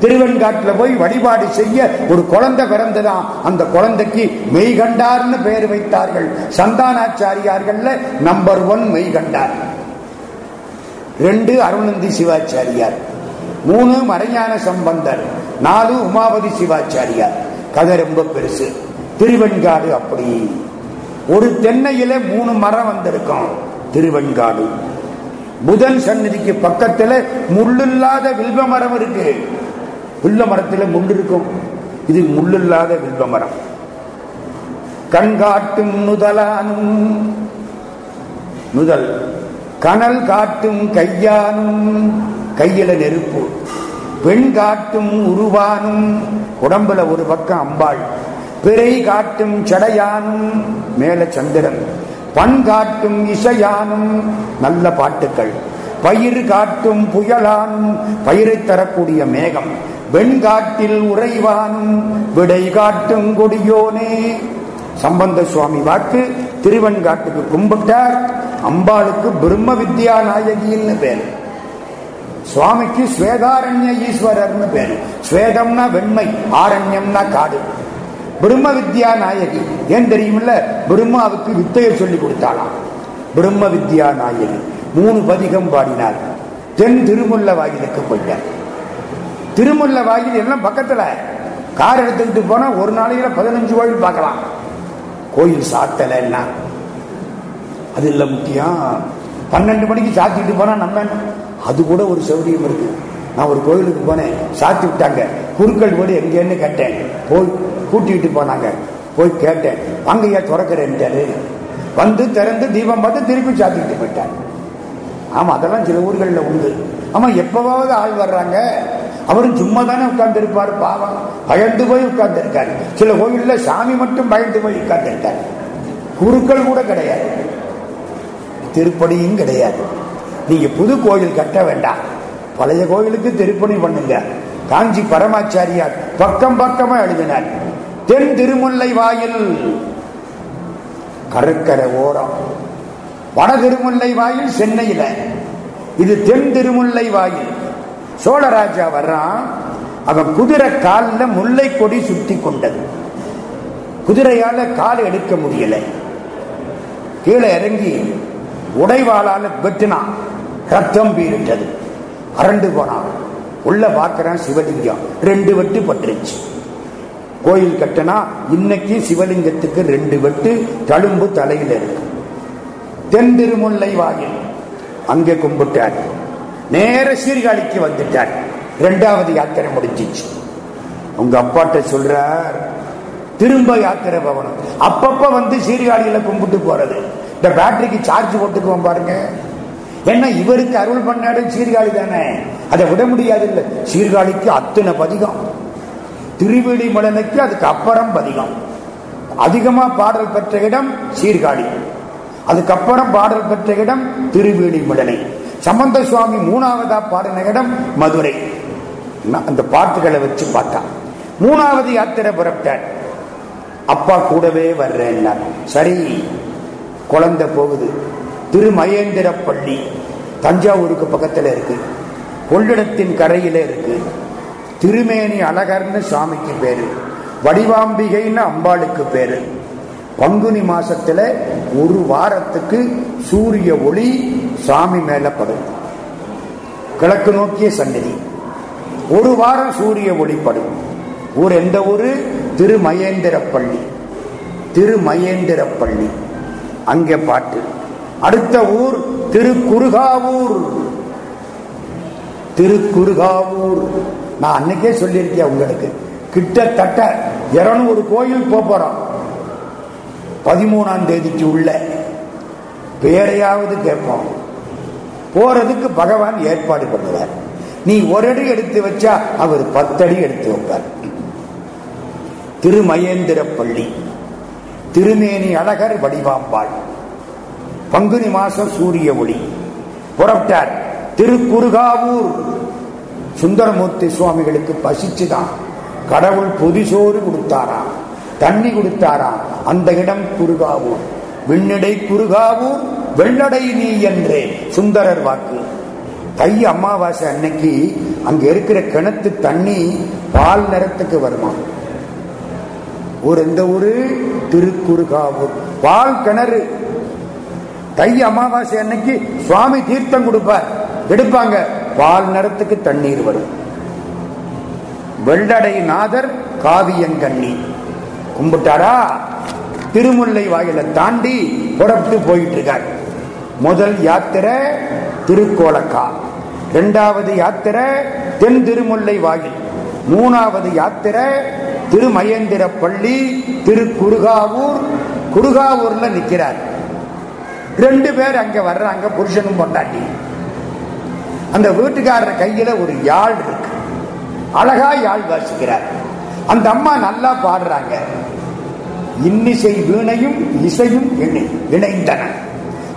திருவெண்காட்டுல போய் வழிபாடு செய்ய ஒரு குழந்தை பிறந்துதான் அந்த குழந்தைக்கு மெய்கண்டார்னு பெயர் வைத்தார்கள். சந்தானாச்சாரியார்கள்ல நம்பர் ஒன் மெய்கண்டார் ரெண்டு அருணந்தி சிவாச்சாரியார். மூணு மறைஞான சம்பந்தர். நாலு உமாபதி சிவாச்சாரியார். கதை ரொம்ப பெருசு. திருவெண்காடு அப்படி. ஒரு தென்னையில மூணு மரம் வந்திருக்கும். திருவெண்காடு. புதன் சந்நிதிக்கு பக்கத்துல முள்ளில்லாத வில்வ மரம் இருக்கு. வில்வ மரத்துல முள் இருக்கும். இது முள்ளில்லாத வில்வ மரம். கண்காட்டும் நுதலானும். நுதல். கனல் காட்டும் கையானும். கையில நெருப்பு. பெண் காட்டும் உருவானும். உடம்புல ஒரு பக்கம் அம்பாள். பிறை காட்டும் சடையானும் மேல சந்திரன். பண் காட்டும் இசையானும் நல்ல பாட்டுக்கள். பயிர் காட்டும் புயலானும் பயிரை தரக்கூடிய மேகம். வெண்காட்டில் உறைவானும் விடை காட்டும் கொடியோனே. சம்பந்த சுவாமி வாக்கு திருவெண்காட்டுக்கு கும்பிட்டார். அம்பாளுக்கு பிரம்ம வித்யா நாயகின்னு பேர் சுவாமிக்கு ஸ்வேதாரண்ய ஈஸ்வரர்னு பேரு. ஸ்வேதம்னா வெண்மை ஆரண்யம்னா காடு. பிரம்ம வித்யா நாயகி. ஏன் தெரியுமில்ல? பிரம்மாவுக்கு வித்தையை சொல்லி கொடுத்தாளாம். பிரம்ம வித்யா நாயகி. மூணு பதிகம் பாடினார். தென் திருமுல்ல வாயிலுக்கு போயிட்டார். திருமுல்ல வாயில் எல்லாம் பக்கத்துல. கார் எடுத்துக்கிட்டு போனா ஒரு நாளையில பதினஞ்சு கோயில் பார்க்கலாம். கோயில் சாத்தலைன்னா. அது இல்ல முக்கியம். பன்னெண்டு மணிக்கு சாத்திட்டு போனா நம்ம அது கூட ஒரு சௌரியம் இருக்கு. நான் ஒரு கோயிலுக்கு போனேன் சாத்தி விட்டாங்க. குறுக்கள் கூட எங்கேன்னு கேட்டேன். போய் கூட்டிகிட்டு போனாங்க. போய் கேட்டேன் அங்கேயா திறக்கிறேன்ட்டாரு. வந்து திறந்து தீபம் பார்த்து திருப்பி சாத்திக்கிட்டு போயிட்டாங்க ஆமா அதெல்லாம் சில ஊர்களில் உண்டு. ஆமா எப்பவாவது ஆள் வர்றாங்க. அவரும் சும்மா தானே உட்கார்ந்து இருப்பார் பாவம். பயந்து போய் உட்கார்ந்து இருக்காரு சில கோயில்ல சாமி மட்டும் பயந்து போய் உட்கார்ந்து இருக்காரு குருக்கள் கூட கிடையாது. திருப்படியும் கிடையாது. நீங்க புது கோயில் கட்ட வேண்டாம். பழைய கோயிலுக்கு திருப்பணி பண்ணுங்க. காஞ்சி பரமாச்சாரியார் பக்கம் பக்கமா எழுதினார். தென் திருமுல்லை வாயில் கடற்கரை ஓரம். வட திருமுல்லை வாயில் சென்னையில. இது தென் திருமுல்லை வாயில். சோழராஜா வர்றான். அவன் குதிரை காலில் முல்லை கொடி சுத்தி கொண்டது. குதிரையால கால் எடுக்க முடியல. கீழே இறங்கி உடைவாளால வெட்டினான் ரத்தம் பீரிட்டது அரண்டு போனான். உள்ள பார்க்கிறான் சிவலிங்கம். ரெண்டு வெட்டு பட்டுருச்சு. கோயில் கட்டினா இன்னைக்கு சிவலிங்கத்துக்கு ரெண்டு வெட்டு தழும்பு தலையில இருக்கு. தென் திருமுல்லை வாயில். அங்கே கும்பிட்டார். நேர சீர்காழிக்கு வந்துட்டார். ரெண்டாவது யாத்திரை முடிஞ்சிச்சு. உங்க அப்பாட்ட சொல்றார் திரும்ப யாத்திரை பவனம் அப்பப்ப வந்து சீர்காழியில கும்பிட்டு போறது. இந்த பேட்டரிக்கு சார்ஜ் போட்டுக்குவோம் பாருங்க. என்ன இவருக்கு அருள் பண்ண இடம் சீர்காழி தானே? அதை விட முடியாது இல்லை சீர்காழிக்கு அத்தனை பதிகம். திருவிழிமலனுக்கு அதுக்கு அப்புறம் பதிகம். அதிகமா பாடல் பெற்ற இடம் சீர்காழி. அதுக்கப்புறம் பாடல் பெற்ற இடம் திருவிழிமலனை சம்பந்த சுவாமி மூணாவதா பாடின இடம் மதுரை. அந்த பாட்டுகளை வச்சு பார்த்தா மூணாவது யாத்திரை புறப்பட்டார். அப்பா கூடவே வர்றேன் சரி குழந்தை போகுது. திருமகேந்திர பள்ளி தஞ்சாவூருக்கு பக்கத்தில் இருக்கு. கொள்ளிடத்தின் கரையில இருக்கு. திருமேனி அழகர்னு சாமிக்கு பேரு. வடிவாம்பிகைன்னு அம்பாளுக்கு பேரு. பங்குனி மாசத்துல ஒரு வாரத்துக்கு சூரிய ஒளி சாமி மேல படும். கிழக்கு நோக்கிய சன்னதி ஒரு வாரம் சூரிய ஒளிப்படும் ஊர் எந்த ஊரு? திருமகேந்திரப்பள்ளி. திருமகேந்திரப்பள்ளி. அங்கே பாட்டு. அடுத்த ஊர் திருக்குறுகாவூர் திருக்குறுகாவூர் நான் அன்னைக்கே சொல்லியிருக்கேன் உங்களுக்கு. கிட்டத்தட்ட இருநூறு கோயில் போறோம். பதிமூணாம் தேதிக்கு உள்ள. பேரையாவது கேட்போம். போறதுக்கு பகவான் ஏற்பாடு பண்ணுவார். நீ ஒரு அடி எடுத்து வச்சா அவர் பத்தடி எடுத்து வைப்பார். திருமயேந்திர பள்ளி திருமேனி அழகர் வடிவாம்பாள். பங்குனி மாசம் சூரிய ஒளி. புறப்பட்டார். திருக்குறுகாவூர் சுந்தரமூர்த்தி சுவாமிகளுக்கு பசிச்சுதான். கடவுள் பொதிசோறு கொடுத்தாராம். தண்ணி கொடுத்தாராம். அந்த இடம் குறுகாவூர் விண்ணடை குறுகாவூர் வெள்ளடை நீ என்றே. சுந்தரர் வாக்கு. தை அமாவாசை அன்னைக்கு அங்க இருக்கிற கிணத்து தண்ணி பால் நிறத்துக்கு வருமா ஒரு எந்த ஊரு? திருக்குறுகாவூர் பால் கிணறு. தை அமாவாசை அன்னைக்கு சுவாமி தீர்த்தம் கொடுப்பார். எடுப்பாங்க. பால் நிறத்துக்கு தண்ணீர் வரும். வெள்ளடை நாதர் காவியங்கண்ணி கும்பிட்டாரா? திருமுல்லை வாயில தாண்டி புறப்பட்டு போயிட்டு இருக்கார் முதல் யாத்திரை திருக்கோலக்கா. இரண்டாவது யாத்திரை தென் திருமுல்லை வாயில். மூணாவது யாத்திரை திருமகேந்திர பள்ளி குருகாவூர் குருகாவூர்ல நிற்கிறார் ரெண்டு பேர் அங்க வர்றாங்க புருஷனும் பொண்டாட்டி. அந்த வீட்டுக்காரர் கையில ஒரு யாழ் இருக்கு. அழகா யாழ் வாசிக்கிறார். அந்த அம்மா நல்லா பாடுறாங்க. இன்னிசை வீணையும் இசையும் இணை இணைந்தன.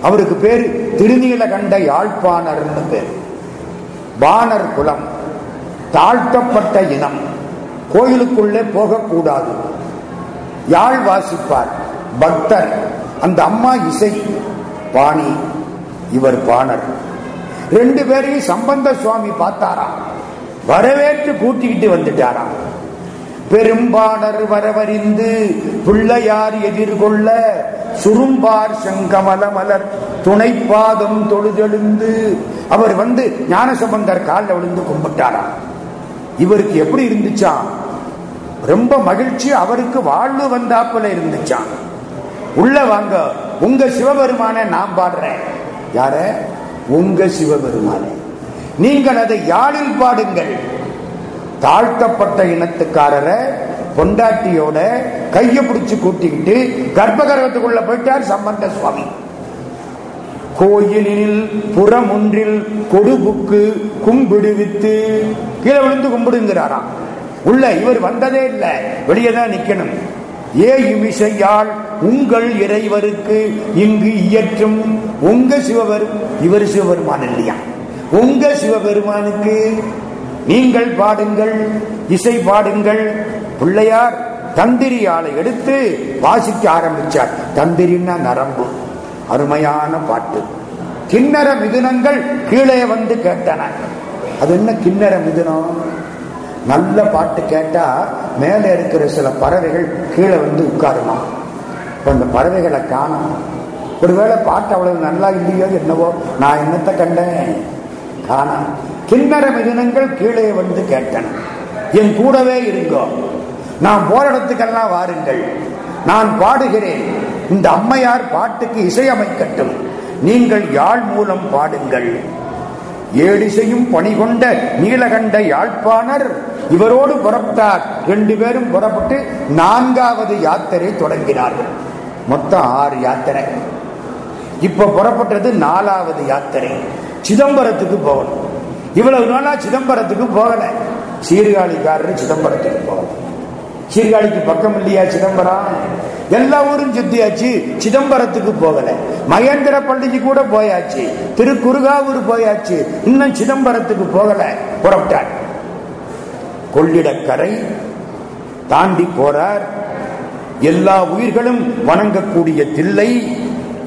அவருக்கு பேரு திருநீலகண்ட யாழ்ப்பாணர்னு பேர். பாணர் குலம் தாழ்த்தப்பட்ட இனம். கோயிலுக்குள்ளே போகக்கூடாது. யாழ் வாசிப்பார் பக்தர் அந்த அம்மா இசை பாணி இவர் பாணர். ரெண்டு பேரையும் சம்பந்த சுவாமி பார்த்தாராம். வரவேற்று கூட்டிக்கிட்டு வந்துட்டாராம். பெரும்பாணர் வரவறிந்து பிள்ளையார் எதிர்கொள்ள சுரும்பார் செங்கமல மலர் துணைப்பாதம் தொழுதெழுந்து அவர் வந்து ஞானசம்பந்தர் காலில் விழுந்து கும்பிட்டாராம். இவருக்கு எப்படி இருந்துச்சா ரொம்ப மகிழ்ச்சி அவருக்கு வாழ்வு வந்தாப்புல இருந்துச்சான் உள்ள வாங்க உங்க சிவபெருமான நான் பாடுறேன். யார? உங்க சிவபெருமானே. நீங்கள் அதை யாழில் பாடுங்கள். தாழ்த்தப்பட்ட இனத்துக்காரரை பொண்டாட்டியோட கையை பிடிச்சு கூட்டிக்கிட்டு கர்ப்பகரகத்துக்குள்ள போயிட்டார் சம்பந்த சுவாமி. கோயிலில் புறம் ஒன்றில் கொடுபுக்கு கும்பிடுவித்து கீழே விழுந்து கும்பிடுங்கிறாராம். உள்ள இவர் வந்ததே இல்லை வெளியே தான் நிக்கணும். ஏ இமிசையால் உங்கள் இறைவருக்கு இங்கு இயற்றும் உங்க சிவபெரும் இவர் சிவபெருமான் இல்லையா? உங்க சிவபெருமானுக்கு நீங்கள் பாடுங்கள் இசை பாடுங்கள். பிள்ளையார் தந்திரி ஆளை எடுத்து வாசிக்க ஆரம்பிச்சார். தந்திரின்னா நரம்பு. அருமையான பாட்டு. கிண்ணற மிதுனங்கள் கீழே வந்து கேட்டன. அது என்ன கிண்ணற மிதுனம்? நல்ல பாட்டு கேட்டா மேல இருக்கிற சில பறவைகள் கீழே வந்து உட்காருமா? அந்த பறவைகளை காணும். ஒருவேளை பாட்டு அவ்வளவு நல்லா இல்லையோ என்னவோ நான் என்னத்தை கண்டேன்? காணும் கிண்ணற மிதுனங்கள் கீழே வந்து கேட்டன. என் கூடவே இருங்கோ. நான் போற இடத்துக்கெல்லாம் வாருங்கள். நான் பாடுகிறேன். இந்த அம்மையார் பாட்டுக்கு இசையமைக்கட்டும். நீங்கள் யாழ் மூலம் பாடுங்கள். ஏழிசையும் பணி கொண்ட நீலகண்ட யாழ்ப்பாணர் இவரோடு புறப்பட்டார் ரெண்டு பேரும் புறப்பட்டு நான்காவது யாத்திரை தொடங்கினார்கள். மொத்தம் ஆறு யாத்திரை. இப்ப புறப்பட்டது நாலாவது யாத்திரை. சிதம்பரத்துக்கு போகணும். இவ்வளவு நாளா சிதம்பரத்துக்கு போகல. சீர்காழிக்காரர் சிதம்பரத்துக்கு போகணும். சீர்காழிக்கு பக்கம் இல்லையா சிதம்பரம்? எல்லா ஊரும் சுத்தியாச்சு சிதம்பரத்துக்கு போகல. மகேந்திர பள்ளிக்கு கூட போயாச்சு திருக்குறுகாவூர் போயாச்சு இன்னும் சிதம்பரத்துக்கு போகல புறப்பட்டார். கொள்ளிடக்கரை தாண்டி போறார். எல்லா உயிர்களும் வணங்கக்கூடிய தில்லை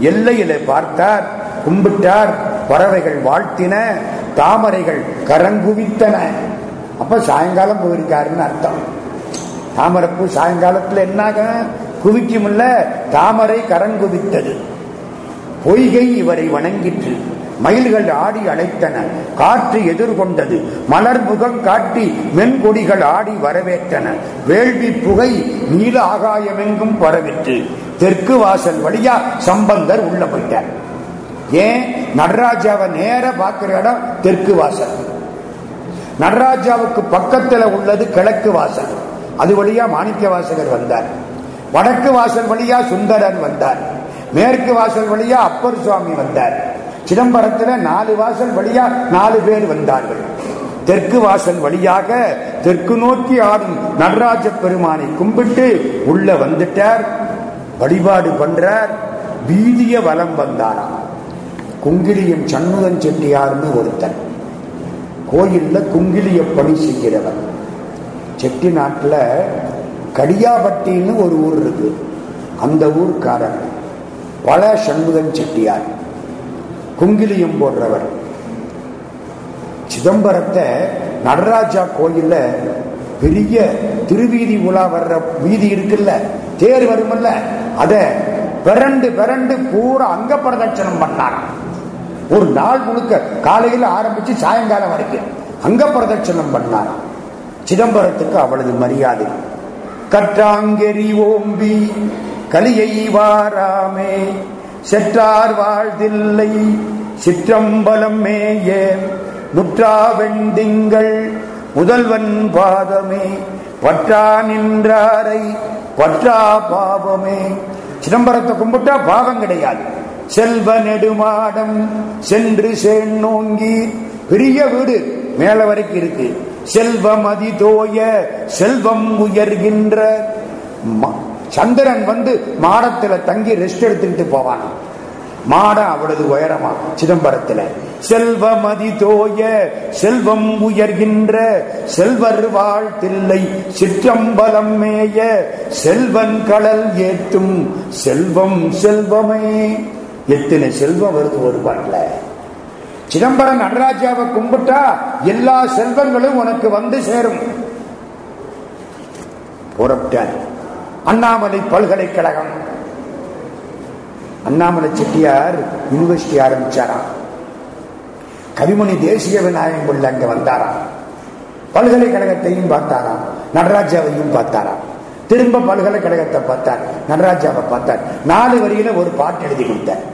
எல்லையில பார்த்தார். கும்பிட்டார் பறவைகள் வாழ்த்தின தாமரைகள் கரங்குவித்தன. அப்ப சாயங்காலம் போயிருக்காருன்னு அர்த்தம். தாமரைப்பூ சாயங்காலத்துல என்னாக குவிக்கும்ல தாமரை கரங்குவித்தது பொய்கை இவரை வணங்கிற்று. மயில்கள் ஆடி அழைத்தன காற்று எதிர்கொண்டது. மலர் முகம் காட்டி மென்கொடிகள் ஆடி வரவேற்றன. வேள்வி புகை நீல ஆகாயமெங்கும் பரவிற்று. தெற்கு வாசல் வழியா சம்பந்தர் உள்ள போயிட்டார். ஏன்? நடராஜாவை நேர பார்க்கிற இடம் தெற்கு வாசல். நடராஜாவுக்கு பக்கத்துல உள்ளது கிழக்கு வாசல். அது வழியா மாணிக்க வாசகர் வந்தார். வடக்கு வாசல் வழியா சுந்தரன் வந்தார். மேற்கு வாசல் வழியா அப்பர் சுவாமி வந்தார். சிதம்பரத்தில் நாலு வாசல் வழியா நாலு பேர் வந்தார்கள். தெற்கு வாசல் வழியாக தெற்கு நோக்கி ஆடும் நடராஜ பெருமானை கும்பிட்டு உள்ள வந்துட்டார். வழிபாடு பண்றார். வீதிய வலம் வந்தாராம். குங்கிலியம் சண்முகன் செட்டியார்னு ஒருத்தன். கோயில்ல குங்கிலிய பணி செய்கிறவர் செட்டி நாட்டில் கடியாபட்டின்னு ஒரு ஊர் இருக்கு. அந்த ஊர்க்காரர் பல சண்முகன் செட்டியார். குங்கிலியம் போடுறவர். சிதம்பரத்தை நடராஜா கோயில்ல பெரிய திருவீதி உலா வர்ற வீதி இருக்குல்ல தேர் வருமல்ல அத பிறண்டு பிறண்டு பூரா அங்க பிரதட்சணம் பண்ணாராம். ஒரு நாள் முழுக்க காலையில் ஆரம்பிச்சு சாயங்காலம் வரைக்கும் அங்க பிரதட்சணம் பண்ணாராம். சிதம்பரத்துக்கு அவளது மரியாதை. கற்றாங்கெறி ஓம்பி கலியை வாராமே செற்றார் வாழ்தில்லை சிற்றம்பலம் மேயே முற்றா வெண்டிங்கள் முதல்வன் பாதமே பற்றா நின்றாரை பற்றா பாவமே. சிதம்பரத்தை கும்பிட்டா பாவம் கிடையாது. செல்வ நெடுமாடம் சென்று சேண்ணோங்கி பெரிய வீடு மேல வரைக்கும் இருக்கு. செல்வம் அதிதோய செல்வம் உயர்கின்ற சந்திரன் வந்து மாடத்துல தங்கி ரெஸ்ட் எடுத்துக்கிட்டு போவானா. மாடம் அவளது உயரமா சிதம்பரத்துல. செல்வமதி தோய செல்வம் உயர்கின்ற செல்வர் வாழ்த்தில்லை சிற்றம்பலம் மேய செல்வன் கடல் ஏற்றும் செல்வம் செல்வமே. எத்தனை செல்வம் வருது ஒரு பாட்டில். சிதம்பரம் நடராஜாவை கும்பிட்டா எல்லா செல்வங்களும் உனக்கு வந்து சேரும். புறப்பட்டார் அண்ணாமலை பல்கலைக்கழகம். அண்ணாமலை செட்டியார் யூனிவர்சிட்டி ஆரம்பிச்சாராம். கவிமணி தேசிய விநாயகம் பிள்ளை அங்க வந்தாராம். பல்கலைக்கழகத்தையும் பார்த்தாராம். நடராஜாவையும் பார்த்தாராம். திரும்ப பல்கலைக்கழகத்தை பார்த்தார். நடராஜாவை பார்த்தார். நாலு வரியில ஒரு பாட்டு எழுதி கொடுத்தார்.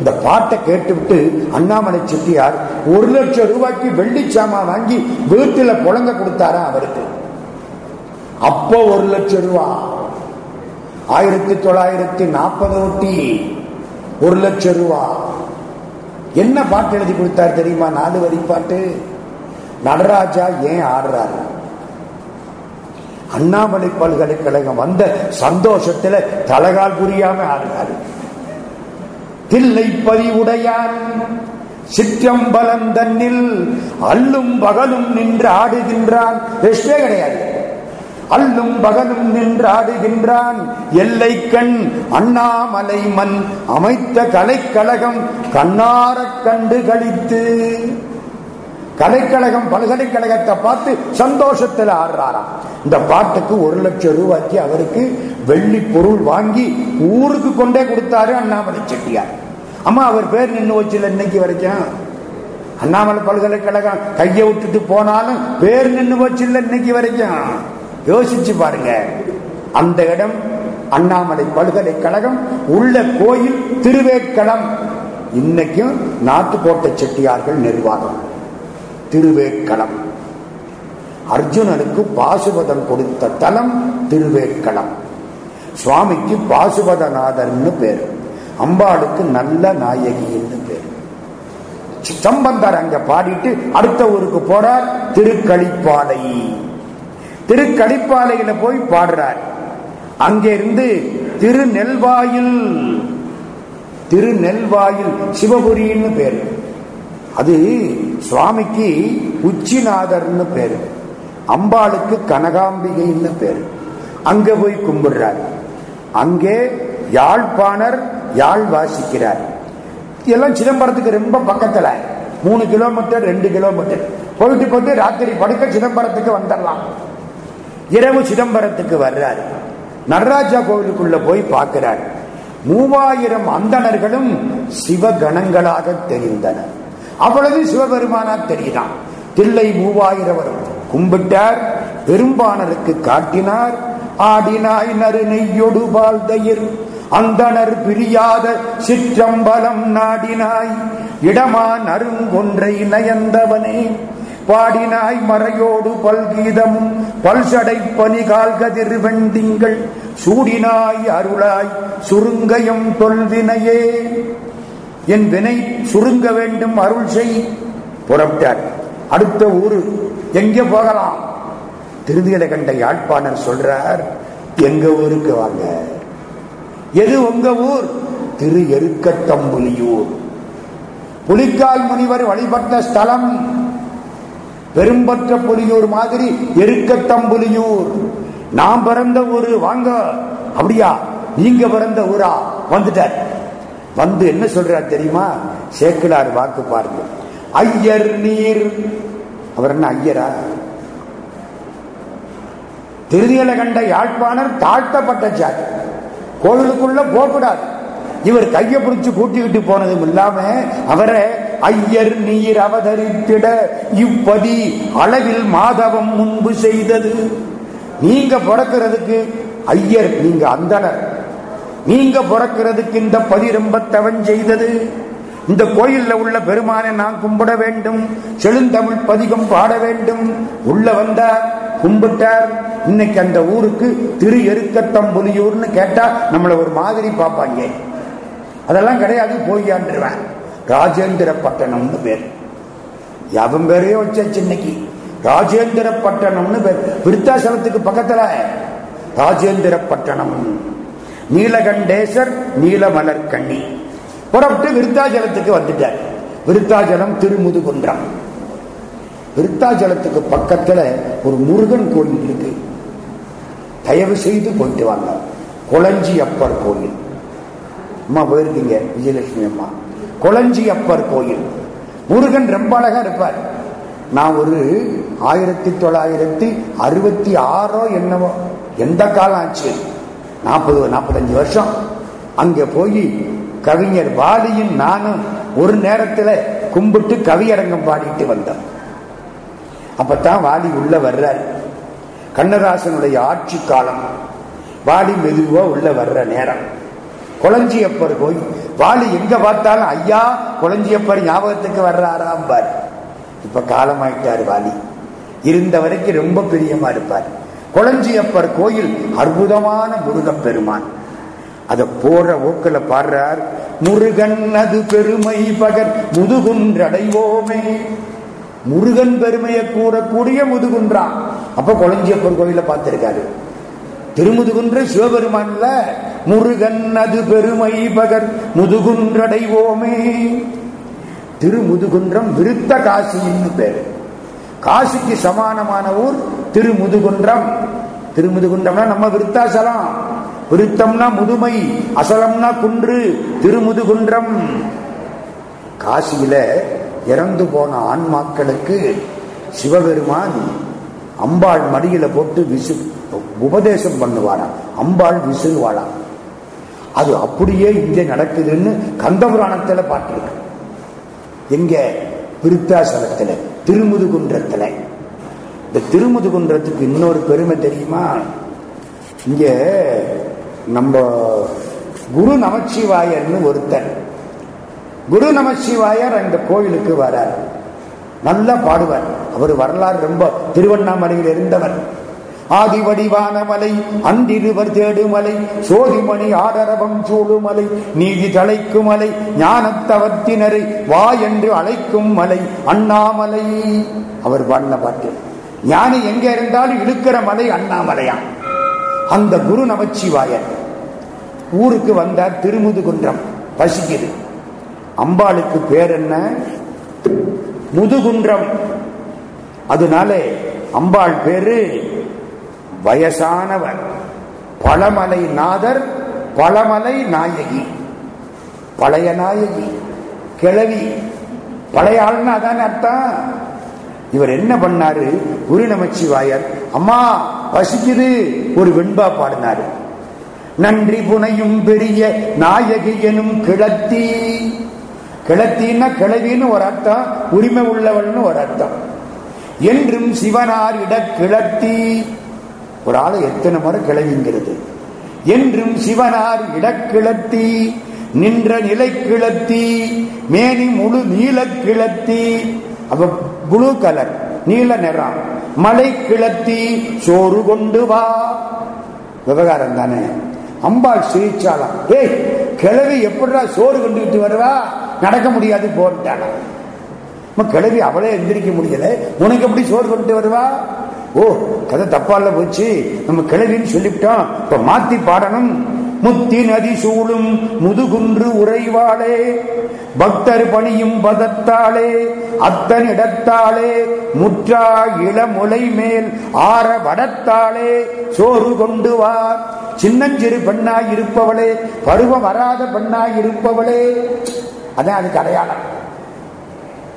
இந்த பாட்டை கேட்டுவிட்டு அண்ணாமலை செட்டியார் ஒரு லட்சம் ரூபாய்க்கு வெள்ளிச்சாமா வாங்கி வீட்டுல குழந்தை கொடுத்தாரா அவருக்கு? அப்போ ஒரு லட்சம் ரூபா. ஆயிரத்தி தொள்ளாயிரத்தி நாற்பது ஒட்டி ஒரு லட்சம் ரூபா. என்ன பாட்டு எழுதி கொடுத்தார் தெரியுமா? நாலு வரி பாட்டு. நடராஜா ஏன் ஆடுறாரு? அண்ணாமலை பல்கலைக்கழகம் வந்த சந்தோஷத்துல தலகால் புரியாம ஆடுறாரு. தில்லை பதிவுடையான் சிற்றம்பலம் தன்னில் அல்லும் பகலும் நின்று ஆடுகின்றான். ரெஸ்டே கிடையாது. அல்லும் பகலும் நின்று ஆடுகின்றான். எல்லை கண் அண்ணாமலை மண் அமைத்த கலைக்கழகம் கண்ணாரக் கண்டு கழித்து கலைக்கழகம் பல்கலைக்கழகத்தை பார்த்து சந்தோஷத்தில் ஆடுறாராம். இந்த பாட்டுக்கு ஒரு லட்சம் ரூபாய்க்கு அவருக்கு வெள்ளி பொருள் வாங்கி ஊருக்கு கொண்டே கொடுத்தாரு அண்ணாமலை செட்டியார். அம்மா அவர் பேர் நின்று வச்சுல இன்னைக்கு வரைக்கும்? அண்ணாமலை பல்கலைக்கழகம் கையை விட்டுட்டு போனாலும் பேர் நின்று வச்சுல இன்னைக்கு வரைக்கும்? யோசிச்சு பாருங்க. அந்த இடம் அண்ணாமலை பல்கலைக்கழகம் உள்ள கோயில் திருவேக்களம் இன்னைக்கும் நாட்டுக்கோட்டை செட்டியார்கள் நிர்வாகம். திருவேக்களம் அர்ஜுனனுக்கு பாசுபதம் கொடுத்த தலம் திருவேக்களம் சுவாமிக்கு பாசுபதநாதர்னு பேரு. அம்பாளுக்கு நல்ல நாயகின்னு பேர். சம்பந்தர் அங்க பாடிட்டு அடுத்த ஊருக்கு போறார் திருக்களிப்பாலை. திருக்களிப்பாலையில போய் பாடுறார். அங்கிருந்து திருநெல்வாயில் திருநெல்வாயில் சிவபுரின்னு பேரு. அது சுவாமிக்கு உச்சிநாதர்னு பேரு. அம்பாளுக்கு கனகாம்பிகைன்னு பேரு. அங்க போய் கும்பிடுறார். அங்கே யாழ்ப்பாணர் யாழ் வாசிக்கிறார். எல்லாம் சிதம்பரத்துக்கு ரொம்ப பக்கத்துல. மூணு கிலோமீட்டர் ரெண்டு கிலோமீட்டர். போயிட்டு போயிட்டு ராத்திரி படுக்க சிதம்பரத்துக்கு வந்துடலாம். இரவு சிதம்பரத்துக்கு வர்றாரு. நடராஜா கோவிலுக்குள்ள போய் பார்க்கிறார். மூவாயிரம் அந்தணர்களும் சிவகணங்களாக தெரிந்தனர். அவ்வளவு சிவபெருமானா தெரியுதான் தில்லை மூவாயிரவரும் கும்பிட்டார் பெரும்பானருக்கு காட்டினார். ஆடினாய் நறு நெய்யொடு பால்தயிர் அந்தனர் பிரியாத சிற்றம்பலம் நாடினாய். இடமா நறுங்கொன்றை நயந்தவனே பாடினாய் மறையோடு பல்கீதமும் பல்சடை பனிகால் கதிர் வெண்டிங்கள் சூடினாய் அருளாய் சுருங்கயம் தொல்வினையே. என் வினை சுருங்க வேண்டும் அருள் செய் புறப்பட்டார். அடுத்த ஊரு எங்கே போகலாம்? திருதியில கண்ட யாழ்ப்பாணர் சொல்றார் எங்க ஊருக்கு வாங்க? எது உங்க ஊர்? திரு எருக்கத்தம்புலியூர். புலிக்கால் முனிவர் வழிபட்ட ஸ்தலம் பெரும்பற்ற புலியூர் மாதிரி எருக்கத்தம்புலியூர். நாம் பிறந்த ஊரு வாங்க. அப்படியா? நீங்க பிறந்த ஊரா? வந்துட்டார். வந்து என்ன சொல்றார் தெரியுமா? சேக்கிலார் வாக்கு பார்த்து ஐயர் நீர். அவர் என்ன ஐயரா? திருதியலை கண்ட யாழ்ப்பாணர் தாழ்த்தப்பட்ட சாதி கோவிலுக்குள்ள போகக்கூடாது. இவர் கையை பிடிச்சு கூட்டிக்கிட்டு போனதும் இல்லாம அவரை ஐயர் நீர் அவதரித்திட இப்பதி அளவில் மாதவம் முன்பு செய்தது. நீங்க பிறக்கிறதுக்கு ஐயர் நீங்க அந்தனர். நீங்க பிறக்கிறதுக்கு இந்த பதி ரொம்ப தவன் செய்தது. இந்த கோயில்ல உள்ள பெருமானை நான் கும்பிட வேண்டும். செழுந்தமிழ் பதிகம் பாட வேண்டும். உள்ள வந்தார் கும்பிட்டார். இன்னைக்கு அந்த ஊருக்கு திரு எருக்கத்தம்புலியூர்னு கேட்டா நம்மள ஒரு மாதிரி பார்ப்பாங்க. அதெல்லாம் கிடையாது போய்யாண்டுருவேன் ராஜேந்திர பட்டணம்னு பேர். யாபம் பேரையே வச்சாச்சு இன்னைக்கு. ராஜேந்திர பட்டணம்னு பேர். விருத்தாசலத்துக்கு பக்கத்துல. ராஜேந்திர பட்டணம். நீலகண்டேசர் நீலமலர் கண்ணி புறப்பட்டு விருத்தாஜலத்துக்கு வந்துட்டார். விருத்தாஜலம் திருமுதுகுன்றம். விருத்தாஜலத்துக்கு பக்கத்துல ஒரு முருகன் கோயில் இருக்கு. தயவு செய்து போயிட்டு வாங்க. குளஞ்சி அப்பர் கோயில். அம்மா போயிருக்கீங்க விஜயலட்சுமி அம்மா. குளஞ்சி அப்பர் கோயில். முருகன் ரொம்ப அழகா இருப்பார். நான் ஒரு ஆயிரத்தி தொள்ளாயிரத்தி அறுபத்தி ஆறோ என்னவோ எந்த காலம் ஆச்சு? நாற்பது நாற்பத்தஞ்சு வருஷம். அங்கே போய் கவிஞர் வாலியும் நானும் ஒரு நேரத்தில் கும்பிட்டு கவியரங்கம் பாடிட்டு வந்தோம். அப்பத்தான் வாலி உள்ள வர்றார். கண்ணதாசனுடைய ஆட்சி காலம். வாலி மெதுவா உள்ள வர்ற நேரம். குளஞ்சியப்பர் போய் வாலி எங்க பார்த்தாலும் ஐயா குளஞ்சியப்பர் ஞாபகத்துக்கு வர்றாராம் பார் இப்ப காலமாயிட்டார் வாலி. இருந்த வரைக்கும் ரொம்ப பிரியமா இருப்பார். குளஞ்சியப்பர் கோயில் அற்புதமான முருகப் பெருமான் அத போற ஓக்கல பாடுறார் முருகன் அது பெருமை பகர் முதுகுன்றடைவோமே. முருகன் பெருமையை கூறக்கூடிய முதுகுன்றான் அப்ப குளஞ்சியப்பர் கோயில பார்த்திருக்காரு. திருமுதுகுன்ற சிவபெருமான்ல முருகன் அது பெருமை பகர் முதுகுன்றடைவோமே. திருமுதுகுன்றம் விருத்த காசின்னு பேரு. காசிக்கு சமானமான ஊர் திருமுதுகுன்றம். திருமுதுகுன்றம்னா நம்ம விருத்தாசலம். விருத்தம்னா முதுமை அசலம்னா குன்று திருமுதுகுன்றம். காசியில இறந்து போன ஆன்மாக்களுக்கு சிவபெருமான் அம்பாள் மடியில போட்டு விசு உபதேசம் பண்ணுவாராம் அம்பாள் விசுவாளாம் அது அப்படியே இங்கே நடக்குதுன்னு கந்தபுராணத்துல பாட்டிருக்கு எங்க விருத்தாசலத்துல. திருமுதுகுன்றத்தில். இந்த திருமுதுகுன்றத்துக்கு இன்னொரு பெருமை தெரியுமா? இங்க நம்ம குரு நமச்சிவாயர்னு ஒருத்தர். குரு நமச்சிவாயர் அந்த கோயிலுக்கு வரார். நல்லா பாடுவார். அவர் வரலாறு ரொம்ப திருவண்ணாமலையில் இருந்தவர். ஆதி வடிவான மலை அன்றிருவர் தேடுமலை சோதிமணி ஆடரவம் சூடுமலை நீதி தலைக்கும் மலை ஞானத்தவத்தினரை வா என்று அழைக்கும் மலை அண்ணாமலை. அவர் பாடின பாட்டு. ஞானி எங்க இருந்தாலும் இழுக்கிற மலை அண்ணாமலையான் அந்த குரு நமச்சிவாயர் ஊருக்கு வந்தார் திருமுதுகுன்றம் பசிக்குது. அம்பாளுக்கு பேர் என்ன? முதுகுன்றம். அதனால அம்பாள் பேரு வயசானவர். பழமலை நாதர் பழமலை நாயகி. பழைய நாயகி கிழவி. பழைய ஆள்னா அதான் அர்த்தம்? இவர் என்ன பண்ணாரு? குரு நமச்சிவாயர் அம்மா பசிக்குது ஒரு வெண்பா பாடினாரு. நன்றி புனையும் பெரிய நாயகி எனும் கிளத்தி கிளத்தின்னா கிளவின்னு ஒரு அர்த்தம் உரிமை உள்ளவள்னு ஒரு அர்த்தம். என்றும் சிவனார் இட கிளத்தி ஒரு ஆளை எத்தனை முறை கிளவிங்கிறது? என்றும் சிவனார் இடக்கிளத்தி நின்ற நிலை கிளத்தி மேனி முழு நீல கிளத்தி அவ ப்ளூ கலர் நீல நிறம் மலை கிளத்தி சோறு கொண்டு வா. விவகாரம் தானே? அம்பாள் சிரிச்சாலாம் ஏய் கிழவி எப்படா சோறு கொண்டுகிட்டு வருவா? நடக்க முடியாது போட்டானா கிழவி அவளே எந்திரிக்க முடியல. உனக்கு எப்படி சோறு கொண்டு வருவா? ஓ கதை தப்பால போச்சு. நம்ம கிளவின்னு சொல்லிவிட்டோம் இப்ப மாத்தி பாடணும். முத்தி நதி சூழும் முதுகுன்று உறைவாளே. பக்தர் பணியும் பதத்தாளே. அத்தனிடத்தாளே முற்றா இளமுலை மேல் ஆற வடத்தாளே. சோறு கொண்டு வா. சின்னஞ்சிறு பெண்ணாய் இருப்பவளே. பருவம் வராத பெண்ணாய் இருப்பவளே. அதான் அதுக்கு அடையாளம்.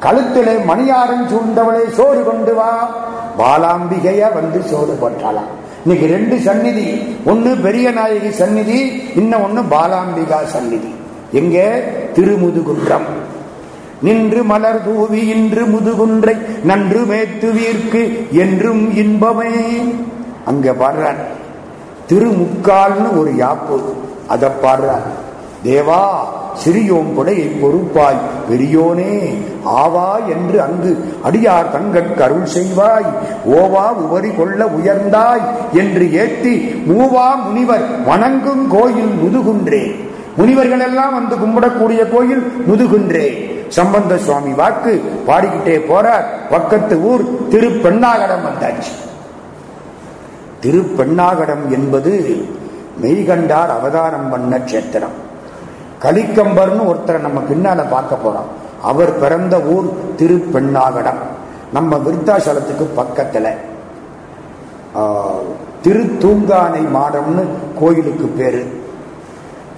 கழுத்திலே மணியாரம் சூழ்ந்தவளே சோறு கொண்டு வா. பாலாம்பிகைய வந்து சோறு போட்டாளாம். இன்னைக்கு ரெண்டு சந்நிதி. ஒன்னு பெரிய நாயகி சந்நிதி இன்னும் ஒன்னு பாலாம்பிகா சந்நிதி. எங்க? திருமுதுகுன்றம். நின்று மலர் தூவி இன்று முதுகுன்றை நன்று மேத்துவீர்க்கு என்றும் இன்பமே. அங்க பாடுறார். திருமுக்கால்னு ஒரு யாப்பு. அதை பாடுறார். தேவா சிறியோம்புடையை பொறுப்பாய் பெரியோனே ஆவா என்று அங்கு அடியார் தங்கட்கு அருள் செய்வாய். ஓவா உவரி கொள்ள உயர்ந்தாய் என்று ஏத்தி மூவா முனிவர் வணங்கும் கோயில் முதுகுன்றே. முனிவர்கள் எல்லாம் வந்து கும்பிடக்கூடிய கோயில் முதுகுன்றே. சம்பந்த சுவாமி வாக்கு பாடிக்கிட்டே போறார். பக்கத்து ஊர் திருப்பெண்ணாகடம் வந்தாச்சு. திருப்பெண்ணாகடம் என்பது மெய்கண்டார் அவதாரம் பண்ண கஷேத்திரம். கலிக்கம்பர்னு ஒருத்தரை நம்ம பின்னால பார்க்க போறோம். அவர் பிறந்த ஊர் திருப்பெண்ணாகடம். நம்ம விருத்தாசலத்துக்கு பக்கத்துல. திருத்தூங்கானை மாடம்னு கோயிலுக்கு பேரு.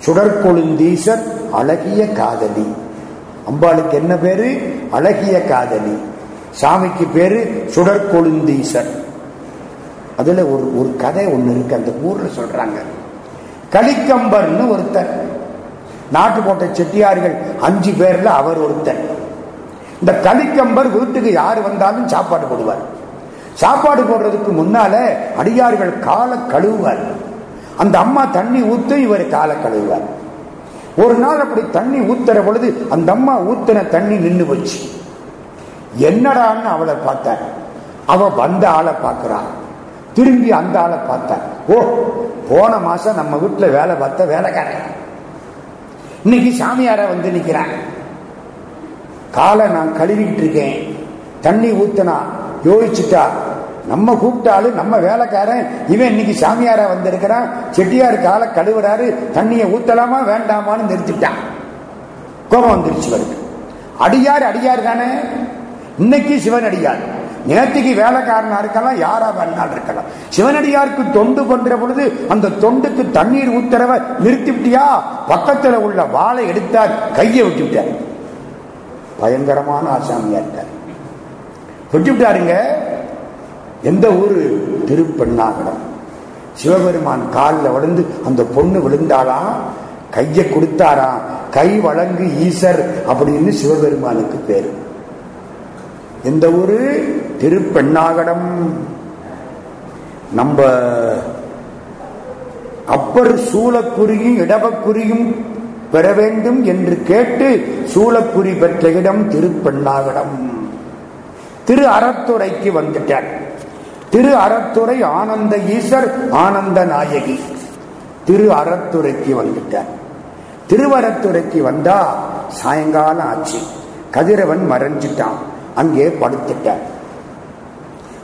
சுடற்கொழுந்தீசர் அழகிய காதலி. அம்பாளுக்கு என்ன பேரு? அழகிய காதலி. சாமிக்கு பேரு சுடற்கொழுந்தீசர். அதுல ஒரு ஒரு கதை ஒண்ணு இருக்கு. அந்த ஊர்ல சொல்றாங்க. கலிக்கம்பர்னு ஒருத்தர் நாட்டுக்கோட்டை செட்டியார்கள் அஞ்சு பேர்ல அவர் ஒருத்தர். இந்த கலிக்கம்பர் வீட்டுக்கு யார் வந்தாலும் சாப்பாடு போடுவார். சாப்பாடு போடுறதுக்கு முன்னால அடியார்கள் காலை கழுவுவார். அந்த அம்மா தண்ணி ஊத்து இவர் காலை கழுவுவார். ஒரு நாள் அப்படி தண்ணி ஊத்துற பொழுது அந்த அம்மா ஊத்தின தண்ணி நின்று போச்சு. என்னடான்னு அவளை பார்த்தார். அவ வந்த ஆளை பார்க்கிறான் திரும்பி அந்த ஆளை பார்த்தார். ஓ போன மாசம் நம்ம வீட்டுல வேலை பார்த்த வேலைக்காரன். இன்னைக்கு சாமியார வந்து நிற்கிறான் காலை நான் கழுவிக்கிட்டு இருக்கேன். தண்ணி ஊத்தனா யோசிச்சுட்டா நம்ம கூப்பிட்டாலும் நம்ம வேலைக்காரன் இவன் இன்னைக்கு சாமியாரா வந்திருக்கிறான். செட்டியார் காலை கழுவுறாரு தண்ணியை ஊத்தலாமா வேண்டாமான்னு நிறுத்திட்டான். கோபம் வந்துருச்சு வருது அடியார் அடியார் தானே? இன்னைக்கு சிவன் அடியார் நேற்றுக்கு வேலைக்காரனா இருக்கலாம் யாரா வேணால் இருக்கலாம். சிவனடியாருக்கு தொண்டு பண்ற பொழுது அந்த தொண்டுக்கு தண்ணீர் ஊத்துறவ நிறுத்திவிட்டியா? பக்கத்துல உள்ள வாழை எடுத்தார் கையை விட்டுவிட்டார். பயங்கரமான ஆசாமியா இருக்கார். விட்டுவிட்டாருங்க. எந்த ஊரு? திருப்பெண்ணாகடம் சிவபெருமான் காலில் விழுந்து அந்த பொண்ணு விழுந்தாலாம் கையை கொடுத்தாராம் கை வழங்கு ஈசர் அப்படின்னு சிவபெருமானுக்கு பேரு. எந்த ஊரு? திருப்பெண்ணாகடம். நம்ம அப்பர் சூலக்குறியும் இடவக்குறியும் பெற வேண்டும் என்று கேட்டு சூலக்குறி பெற்ற இடம் திருப்பெண்ணாகடம். திரு அறத்துறைக்கு வந்துட்டார். திரு அறத்துறை ஆனந்த ஈசர் ஆனந்த நாயகி. திரு அறத்துறைக்கு வந்துட்டார். திருவரத்துறைக்கு வந்தா சாயங்காலம் ஆச்சு. கதிரவன் மறைஞ்சிட்டான். அங்கே படுத்துட்டான்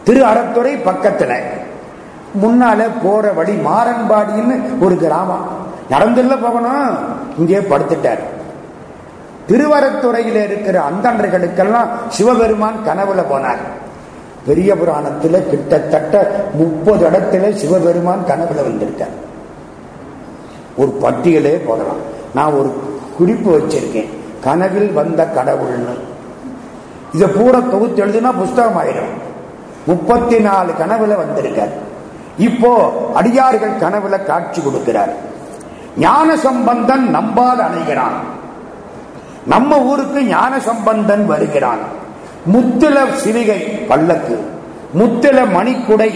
திரு அறத்துறை பக்கத்துல. முன்னால போற வழி மாரன்பாடின்னு ஒரு கிராமம். நடந்துல போகணும் இங்கே படுத்துட்டார். திருவரத்துறையில இருக்கிற அந்தண்டர்களுக்கெல்லாம் சிவபெருமான் கனவுல போனார். பெரிய புராணத்துல கிட்டத்தட்ட முப்பது இடத்துல சிவபெருமான் கனவுல வந்திருக்கார். ஒரு பட்டியலே போடலாம். நான் ஒரு குறிப்பு வச்சிருக்கேன். கனவில் வந்த கடவுள்னு. இதை பூரா தொகுத்து எழுதுனா புஸ்தகம் ஆயிடும் முப்பத்தி நாலு கனவுல வந்திருக்கார். இப்போ அடியார்கள் கனவுல காட்சி கொடுக்கிறார். ஞான சம்பந்தன் நம்பால் அணைகிறான். நம்ம ஊருக்கு ஞான சம்பந்தன் வருகிறான். முத்தில சிவிகை பல்லக்கு முத்தில மணிக்குடை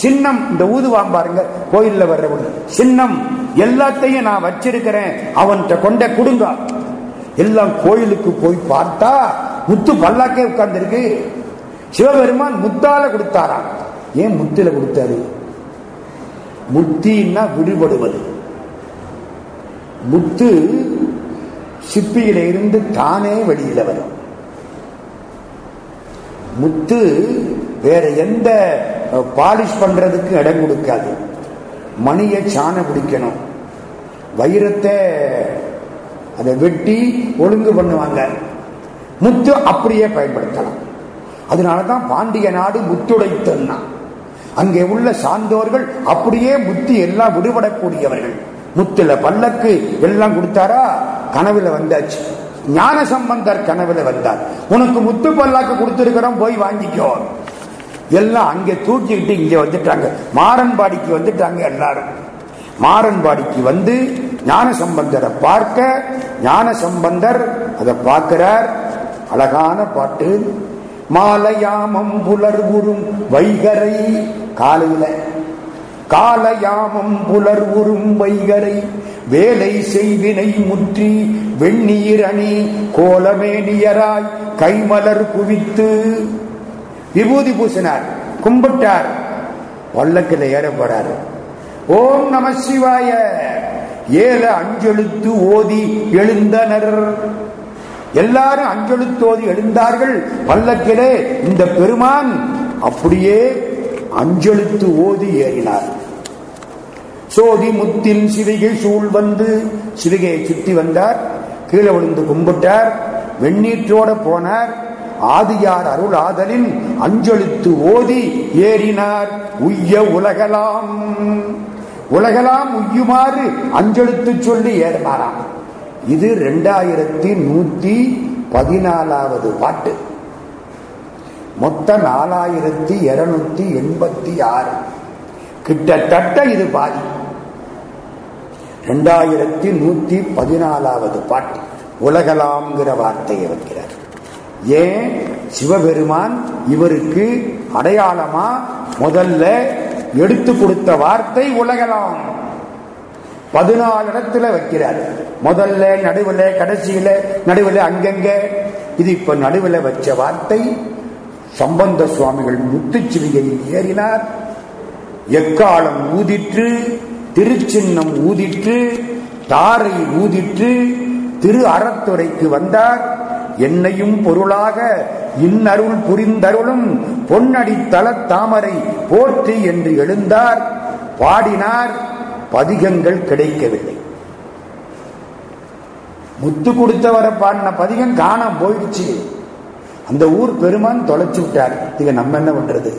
சின்னம் இந்த ஊதுவான் பாருங்க கோயில்ல வர்றவங்க சின்னம் எல்லாத்தையும் நான் வச்சிருக்கிறேன். அவன்கிட்ட கொண்ட கொடுங்க. எல்லாம் கோயிலுக்கு போய் பார்த்தா முத்து பல்லாக்கே உட்கார்ந்துருக்கு. சிவபெருமான் முத்தால கொடுத்தாராம். ஏன் முத்தில கொடுத்தாரு? முத்தின்னா விடுபடுவது. முத்து சிப்பியில இருந்து தானே வெளியில வரும். முத்து வேற எந்த பாலிஷ் பண்றதுக்கு இடம் கொடுக்காது. மணியை சாண பிடிக்கணும் வைரத்தை அதை வெட்டி ஒழுங்கு பண்ணுவாங்க. முத்து அப்படியே பயன்படுத்தலாம். அதனாலதான் பாண்டிய நாடு முத்துடைத்தன்னா. அங்கே உள்ள சார்ந்தோர்கள் அப்படியே முத்தி எல்லாம் விடுபடக்கூடியவர்கள். முத்துல பல்லக்கு எல்லாம் கொடுத்தாரா? கனவுல வந்தாச்சு. ஞான சம்பந்தர் கனவுல வந்தார். உனக்கு முத்து பல்லாக்கு கொடுத்திருக்கிறோம் போய் வாங்கிக்கோ. எல்லாம் அங்கே தூக்கிக்கிட்டு இங்க வந்துட்டாங்க. மாறன்பாடிக்கு வந்துட்டாங்க எல்லாரும். மாறன்பாடிக்கு வந்து ஞான சம்பந்தரை பார்க்க ஞான சம்பந்தர் அதை பார்க்கிறார். அழகான பாட்டு. மாலையாமம் புலர்வுறும் வைகரை. காலையில காலயாமம் புலர்வுறும் வைகரை. வேலை செய்வினை முற்றி வெண்ணீர் அணி கோலமேனியராய் கைமலர் குவித்து. விபூதி பூசினார் கும்பிட்டார். பல்லக்கில் ஏற போறாரு. ஓம் நம சிவாய. ஏல அஞ்செழுத்து ஓதி எழுந்தனர். எல்லாரும் அஞ்செழுத்தோதி எழுந்தார்கள். பல்லக்கிலே இந்த பெருமான் அப்படியே அஞ்செழுத்து ஓதி ஏறினார். சோதி முத்தின் சிவிகை சூழ் வந்து சிவிகையை சுற்றி வந்தார். கீழே விழுந்து கும்பிட்டார். வெண்ணீற்றோட போனார். ஆதியார் அருள் ஆதலின் அஞ்செழுத்து ஓதி ஏறினார். உய்ய உலகலாம். உலகலாம் உய்யுமாறு அஞ்செழுத்து சொல்லி ஏறினாராம் இது ரெண்டாயிரத்தி நூத்தி பதினாலாவது பாட்டு. மொத்த நாலாயிரத்தி இருநூத்தி எண்பத்தி ஆறு. கிட்டத்தட்ட இது பாதி. ரெண்டாயிரத்தி நூத்தி பதினாலாவது பாட்டு. உலகலாம்ங்கிற வார்த்தையை வைக்கிறார். ஏன்? சிவபெருமான் இவருக்கு அடையாளமா முதல்ல எடுத்து கொடுத்த வார்த்தை உலகலாம். பதினாலு இடத்துல வைக்கிறார். முதல்ல நடுவில் கடைசியில நடுவில் அங்கங்க. இது இப்ப நடுவில் வச்ச வார்த்தை. சம்பந்த சுவாமிகள் முத்துச்சிவிகையில் ஏறினார். எக்காலம் ஊதிற்று திருச்சின்னம் ஊதிற்று தாரை ஊதிற்று திரு அறத்துறைக்கு வந்தார். என்னையும் பொருளாக இன்னருள் புரிந்தருளும் பொன்னடி தல தாமரை போற்றி என்று எழுந்தார். பாடினார். பதிகங்கள் கிடைக்கவில்லை. முத்து கொடுத்தவரை பாடின பதிகம் காணாம போயிடுச்சு. அந்த ஊர் பெருமான் தொலைச்சு விட்டார். இத நம்ம என்ன பண்றது?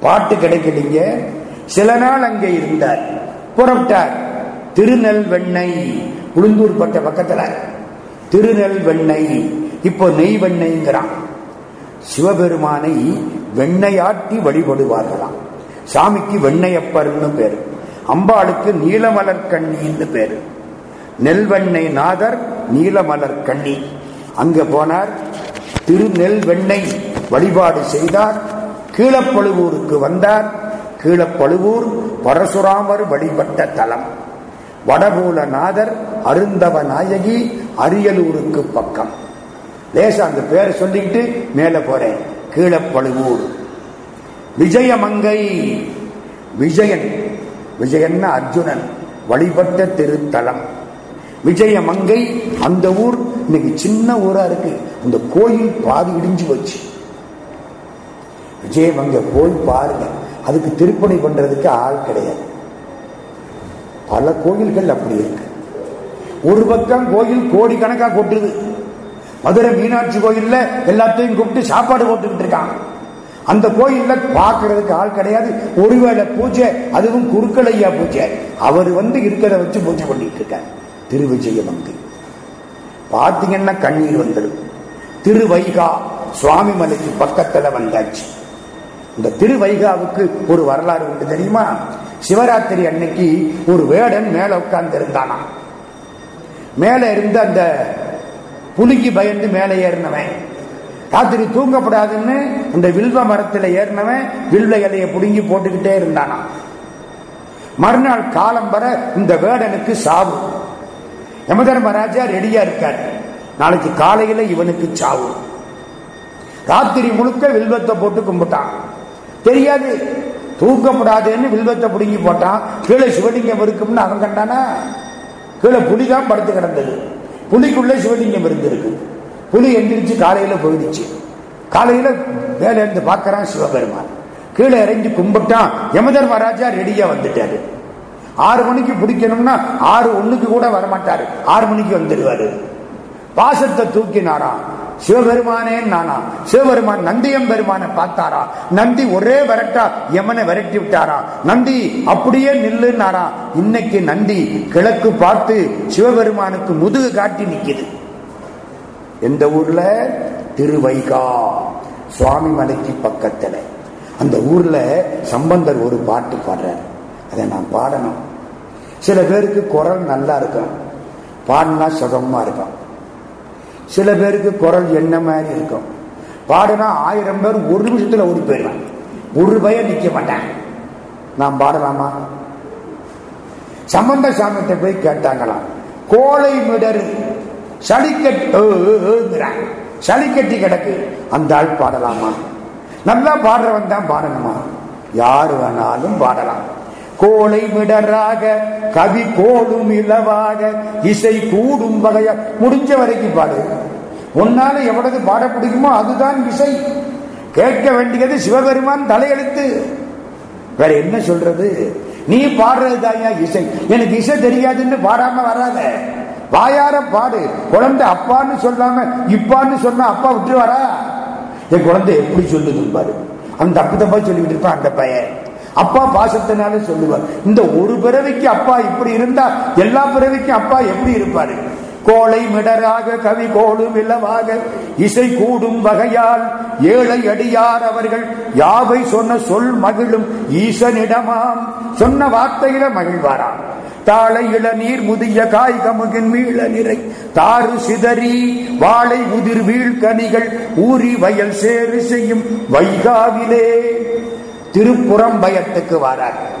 பாட்டு கிடைக்கலீங்க. சில நாள் அங்கே இருந்தார். புறப்பட்டார். திருநெல் வெண்ணெய் உளுந்தூர் பட்ட பக்கத்துல. திருநெல்வெண்ணெய் இப்போ நெய் வெண்ணெய்ங்கிறான் சிவபெருமானை வெண்ணையாட்டி வழிபடுவார்களாம். சாமிக்கு வெண்ணையப்பர்னு பேரு. அம்பாளுக்கு நீலமலர் கண்ணின்னு பேரு. நெல்வெண்ணை நாதர் நீலமலர் கண்ணி. அங்க போனார். திருநெல்வெண்ணை வழிபாடு செய்தார். கீழப்பழுவூருக்கு வந்தார். கீழப்பழுவூர் பரசுராமர் வழிபட்ட தலம். வடபூலநாதர் அருந்தவ நாயகி அரியலூருக்கு பக்கம். லேசா அந்த பேரை சொல்லிக்கிட்டு மேல போறேன். கீழப்பழுவூர். விஜயமங்கை. விஜயன். விஜயன் அர்ஜுனன் வழிபட்ட திருத்தலம். விஜயமங்கை அந்த ஊர் இன்னைக்கு சின்ன ஊரா இருக்கு. அந்த கோயில் பாதி இடிஞ்சு போச்சு. விஜயமங்கை போய் பாருங்க. அதுக்கு திருப்பணி பண்றதுக்கு ஆள் கிடையாது. பல கோயில்கள் அப்படி இருக்கு. ஒரு பக்கம் கோயில் கோடி கணக்கா கொட்டுது. மதுரை மீனாட்சி கோயில்ல எல்லாத்தையும் கூப்பிட்டு சாப்பாடு போட்டுக்கிட்டு இருக்காங்க. அந்த கோயில்ல பாக்குறதுக்கு ஆள் கிடையாது. ஒருவேளை பூஜை அதுவும் குறுக்கலையா பூஜை. அவர் வந்து இருக்கிறத வச்சு பூஜை பண்ணிட்டு இருக்கார். வந்து பாத்தீங்கன்னா கண்ணீர் வந்துடும். திருவைகா சுவாமி மலைக்கு பக்கத்துல வந்தாச்சு. இந்த திருவைகாவுக்கு ஒரு வரலாறு உண்டு தெரியுமா? சிவராத்திரி அன்னைக்கு ஒரு வேடன் மேல உட்கார்ந்து இருந்தானா? மேல இருந்த அந்த புலிக்கு பயந்து மேலே ஏறினவன். ராத்திரி தூங்கப்படாதுன்னு அந்த வில்வ மரத்தில் ஏறினவன் வில்வ இலையை புடுங்கி போட்டுக்கிட்டே இருந்தானா. மறுநாள் காலம் வர இந்த வேடனுக்கு சாவு. யமதர்மராஜா ரெடியா இருக்கார். நாளைக்கு காலையில இவனுக்கு சாவு. ராத்திரி முழுக்க வில்வத்தை போட்டு கும்பிட்டான். தெரியாது தூக்கப்படாதுன்னு வில்வத்தை புடுங்கி போட்டான். கீழே சிவலிங்கம் இருக்கும்னு அவன் கண்டானா? கீழே புலிதான் படுத்து கிடந்தது. புலிக்குள்ள சிவலிங்கம் இருந்திருக்கு. புலி எந்திரிச்சு காலையில போயிடுச்சு. காலையில மேல இருந்து பார்க்கறான் சிவபெருமான். கீழே இறங்கி கும்பிட்டான். யமதர்மராஜா ரெடியா வந்துட்டாரு. ஆறு மணிக்கு பிடிக்கணும்னா ஆறு ஒண்ணுக்கு கூட வரமாட்டாரு. ஆறு மணிக்கு வந்துடுவாரு. பாசத்தை தூக்கினாராம் சிவபெருமானே நானா? சிவபெருமான் நந்தியம் பெருமானை பார்த்தாரா? நந்தி ஒரே விரட்டா யமனை விரட்டி விட்டாரா? நந்தி அப்படியே நில்லுன்னாரா இன்னைக்கு நந்தி கிழக்கு பார்த்து சிவபெருமானுக்கு முதுகு காட்டி நிக்குது. எந்த ஊர்ல? திருவைகா. சுவாமி மலைக்கு பக்கத்துல. அந்த ஊர்ல சம்பந்தர் ஒரு பாட்டு பாடுறார். அதை நான் பாடணும். சில பேருக்கு குரல் நல்லா இருக்கும். பாடினா சுகமா இருக்கும். சில பேருக்கு குரல் என்ன மாதிரி இருக்கும்? பாடினா ஆயிரம் பேர் ஒரு நிமிஷத்துல ஓடி போயிடுவேன் ஒரு பயம் நிக்க மாட்டேன் நான் பாடலாமா? சம்பந்த சாமியத்தை போய் கேட்டாங்களாம். கோளை மிடரு சளிக்கட்டுறாங்க சளிக்கட்டி கிடக்கு. அந்த ஆள் பாடலாமா? நல்லா பாடுறவன் தான் பாடணுமா? யாரு வேணாலும் பாடலாம். கோளை மிடராக கவி கோடும் இலவாக இசை கூடும் வகைய முடிஞ்ச வரைக்கும் பாடு. உன்னால எவ்வளவு பாட பிடிக்குமோ அதுதான் இசை. கேட்க வேண்டியது சிவபெருமான் தலையெழுத்து. வேற என்ன சொல்றது? நீ பாடுறது தாயா இசை. எனக்கு இசை தெரியாதுன்னு பாடாம வராத. வாயார பாடு. குழந்தை அப்பான்னு சொல்லாம இப்பான்னு சொன்னா அப்பா விட்டு வரா என் குழந்தை எப்படி சொல்லுது பாரு. அந்த தப்பு தப்பா சொல்லிட்டு இருப்பான் அந்த பையன். அப்பா பாசத்தினால சொல்லுவார். இந்த ஒரு பிறவிக்கு அப்பா இப்படி இருந்தா எல்லா பிறவிக்கும் அப்பா எப்படி இருப்பாரு? கோளை மிடராக கவி கோடும் இல்லவாக இசை கூடும் வகையால் ஏழை அடியார் அவர்கள் யாவை சொன்ன சொல் மகிழும் ஈசனிடமாம். சொன்ன வார்த்தையில மகிழ்வாராம். தாளை இளநீர் முதிய காய் கமுகின் மீள நிறை. தாறு சிதறி வாழை உதிர் வீழ்கனிகள் ஊறி வயல் சேறு செய்யும் வைகாவிலே. திருப்புறம் பயத்துக்கு வாரார்.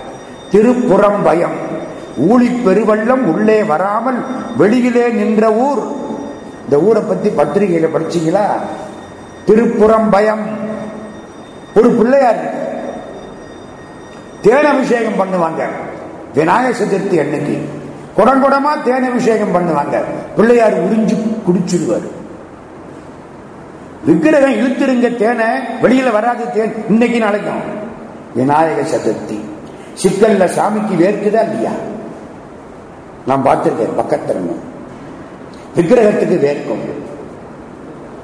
திருப்புறம் பயம். ஊழி பெருவள்ளம் உள்ளே வராமல் வெளியிலே நின்ற ஊர். இந்த ஊரை பத்தி பத்திரிகையில படிச்சீங்களா? திருப்புறம் பயம். ஒரு பிள்ளையார் தேன் அபிஷேகம் பண்ணுவாங்க. விநாயக சதுர்த்தி அன்னைக்கு குடங்குடமா தேன் அபிஷேகம் பண்ணுவாங்க. பிள்ளையார் உறிஞ்சு குடிச்சிடுவார். விக்கிரகம் இழுத்துருங்க தேனை வெளியில வராது தேன். இன்னைக்கு நாளைக்கும். விநாயக சதுர்த்தி. சிக்கல்ல சாமிக்கு வேர்க்குதா இல்லையா? நான் பார்த்திருக்கேன் பக்கத்துல விக்கிரகத்துக்கு வேர்க்கும்.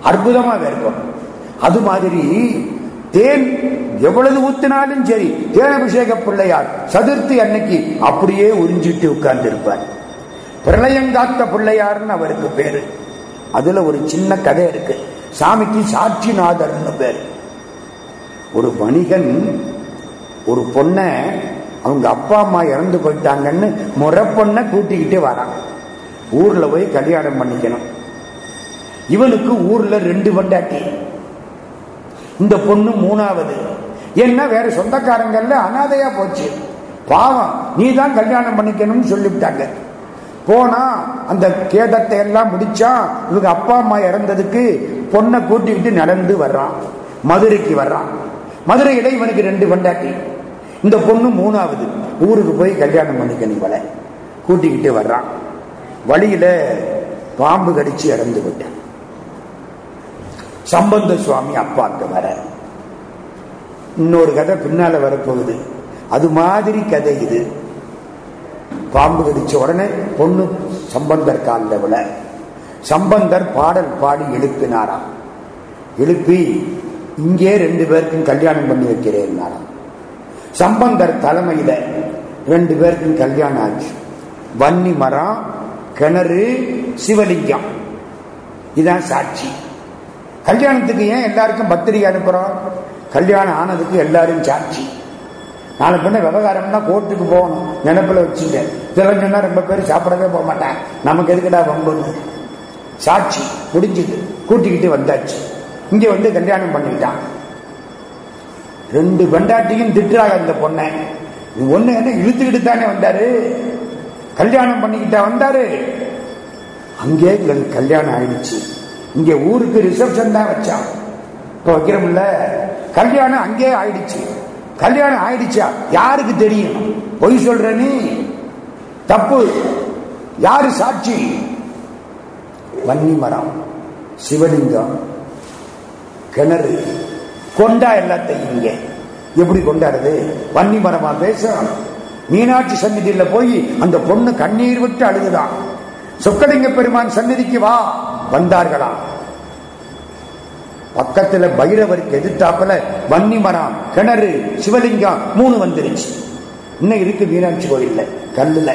அற்புதமா வேர்க்கும். அது மாதிரி தேன் எவ்வளவு ஊத்தினாலும் சரி தேன் அபிஷேக பிள்ளையார் சதுர்த்தி அன்னைக்கு அப்படியே உறிஞ்சிட்டு உட்கார்ந்து இருப்பார் பிரளயங்காத்த பிள்ளையார்னு அவருக்கு பேரு. அதுல ஒரு சின்ன கதை இருக்கு. சாமிக்கு சாட்சிநாதர்னு பேரு. ஒரு வணிகன் ஒரு பொண்ண அவங்க அப்பா அம்மா இறந்து போயிட்டாங்கன்னு முறை பொண்ண கூட்டிக்கிட்டே வரான் ஊர்ல போய் கல்யாணம் பண்ணிக்கணும். இவனுக்கு ஊர்ல ரெண்டு வண்டாட்டி இந்த பொண்ணு மூணாவது. என்ன வேற சொந்தக்காரங்கள்ல அனாதையா போச்சு. பாவம் நீ தான் கல்யாணம் பண்ணிக்கணும்னு சொல்லிவிட்டாங்க. போனா அந்த கேதத்தை எல்லாம் முடிச்சா இவங்க அப்பா அம்மா இறந்ததுக்கு பொண்ணை கூட்டிக்கிட்டு நடந்து வர்றான். மதுரைக்கு வர்றான். மதுரையில இவனுக்கு ரெண்டு பண்டாட்டி. இந்த பொண்ணு மூணாவது. ஊருக்கு போய் கல்யாணம் பண்ணிக்கணும் போல கூட்டிக்கிட்டு வர்றான். வழியில பாம்பு கடிச்சு இறந்து விட்டான் சம்பந்த சுவாமி அப்பா அங்க வர. இன்னொரு கதை பின்னால வரப்போகுது. அது மாதிரி கதை இது. பாம்பு கடிச்ச உடனே பொண்ணு சம்பந்தர் காலில் விழ. சம்பந்தர் பாடல் பாடி எழுப்பினாராம். எழுப்பி இங்கே ரெண்டு பேருக்கும் கல்யாணம் பண்ணி வைக்கிறேன் சம்பந்தர் தலைமையில ரெண்டு பேருக்கும் கல்யாணம் ஆச்சு. வன்னி மரம் கிணறு சிவலிங்கம். இதான் சாட்சி. கல்யாணத்துக்கு ஏன் எல்லாருக்கும் பத்திரிகை அனுப்புறோம்? கல்யாணம் ஆனதுக்கு எல்லாரும் சாட்சி. நாலு பின்ன விவகாரம்னா கோர்ட்டுக்கு போகணும். நினைப்பில் வச்சுட்டேன் இதெல்லாம் ரொம்ப பேர் சாப்பிடவே போக மாட்டேன் நமக்கு எதுக்குடா வம்புன்னு? சாட்சி. முடிஞ்சுது கூட்டிக்கிட்டு வந்தாச்சு. இங்கே வந்து கல்யாணம் பண்ணிக்கிட்டான் ரெண்டு பெண்டாட்டியும் திட்டுறாங்க அந்த பொண்ணை. ஒன்று என்ன இழுத்துக்கிட்டு தானே வந்தாரு? கல்யாணம் பண்ணிக்கிட்டா வந்தாரு. அங்கே எங்களுக்கு கல்யாணம் ஆயிடுச்சு. இங்க ஊருக்கு ரிசப்ஷன் தான் வச்சான். இப்ப வைக்கிறோம்ல? கல்யாணம் அங்கே ஆயிடுச்சு. கல்யாணம் ஆயிடுச்சா? யாருக்கு தெரியும்? பொய் சொல்ற நீ. தப்பு. யாரு சாட்சி? வன்னி மரம் சிவலிங்கம் கிணறு. கொண்டா எல்லாத்தையும் இங்க. எப்படி கொண்டாடுறது? வன்னி மரமா பேசுறான். மீனாட்சி சந்நிதியில போய் அந்த பொண்ணு கண்ணீர் விட்டு அழுதுதான் சொக்கலிங்க பெருமான் சந்நிதிக்கு வா. வந்தார்களா? பக்கத்துல பைரவருக்கு எதிர்த்தாப்புல வன்னி மரம் கிணறு சிவலிங்கம் மூணு வந்துருச்சு. இன்னும் இருக்கு மீனாட்சி கோயில்ல கல்லுல.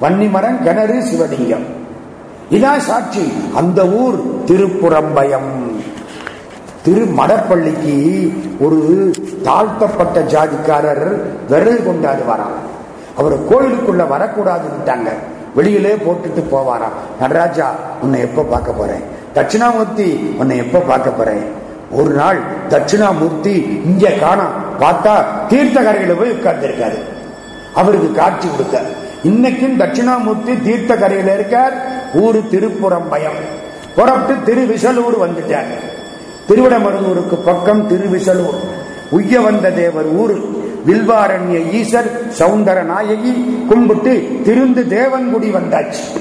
வன்னி மரம் கிணறு சிவலிங்கம். இதான் சாட்சி அந்த ஊர் திருப்புறம்பயம். திரு மடப்பள்ளிக்கு ஒரு தாழ்த்தப்பட்ட ஜாதிக்காரர் விரல் கொண்டாடு வரான் அவர் கோயிலுக்குள்ள வரக்கூடாதுன்னுட்டாங்க. வெளியிலே போட்டுட்டு போவாராம் நடராஜா உன்னை எப்ப பார்க்க போறேன்? தட்சிணாமூர்த்தி உன்னை எப்ப பார்க்க போறேன்? ஒரு நாள் தட்சிணாமூர்த்தி இங்க காணாம் பார்த்தா தீர்த்தகரையில போய் உட்கார்ந்து இருக்காரு அவருக்கு காட்சி கொடுக்க. இன்னைக்கும் தட்சிணாமூர்த்தி தீர்த்த கரையில இருக்கார். ஊரு திருப்புறம்பயம் புறப்பட்டு திருவிசலூர் வந்துட்டார். திருவிடமருதூருக்கு பக்கம் திருவிசலூர். உய்ய வந்த தேவர் ஊரு. வில்வாரண்ய ஈசர் சவுந்தர நாயகி கும்பிட்டு திருந்து தேவன்குடி வந்தாச்சு.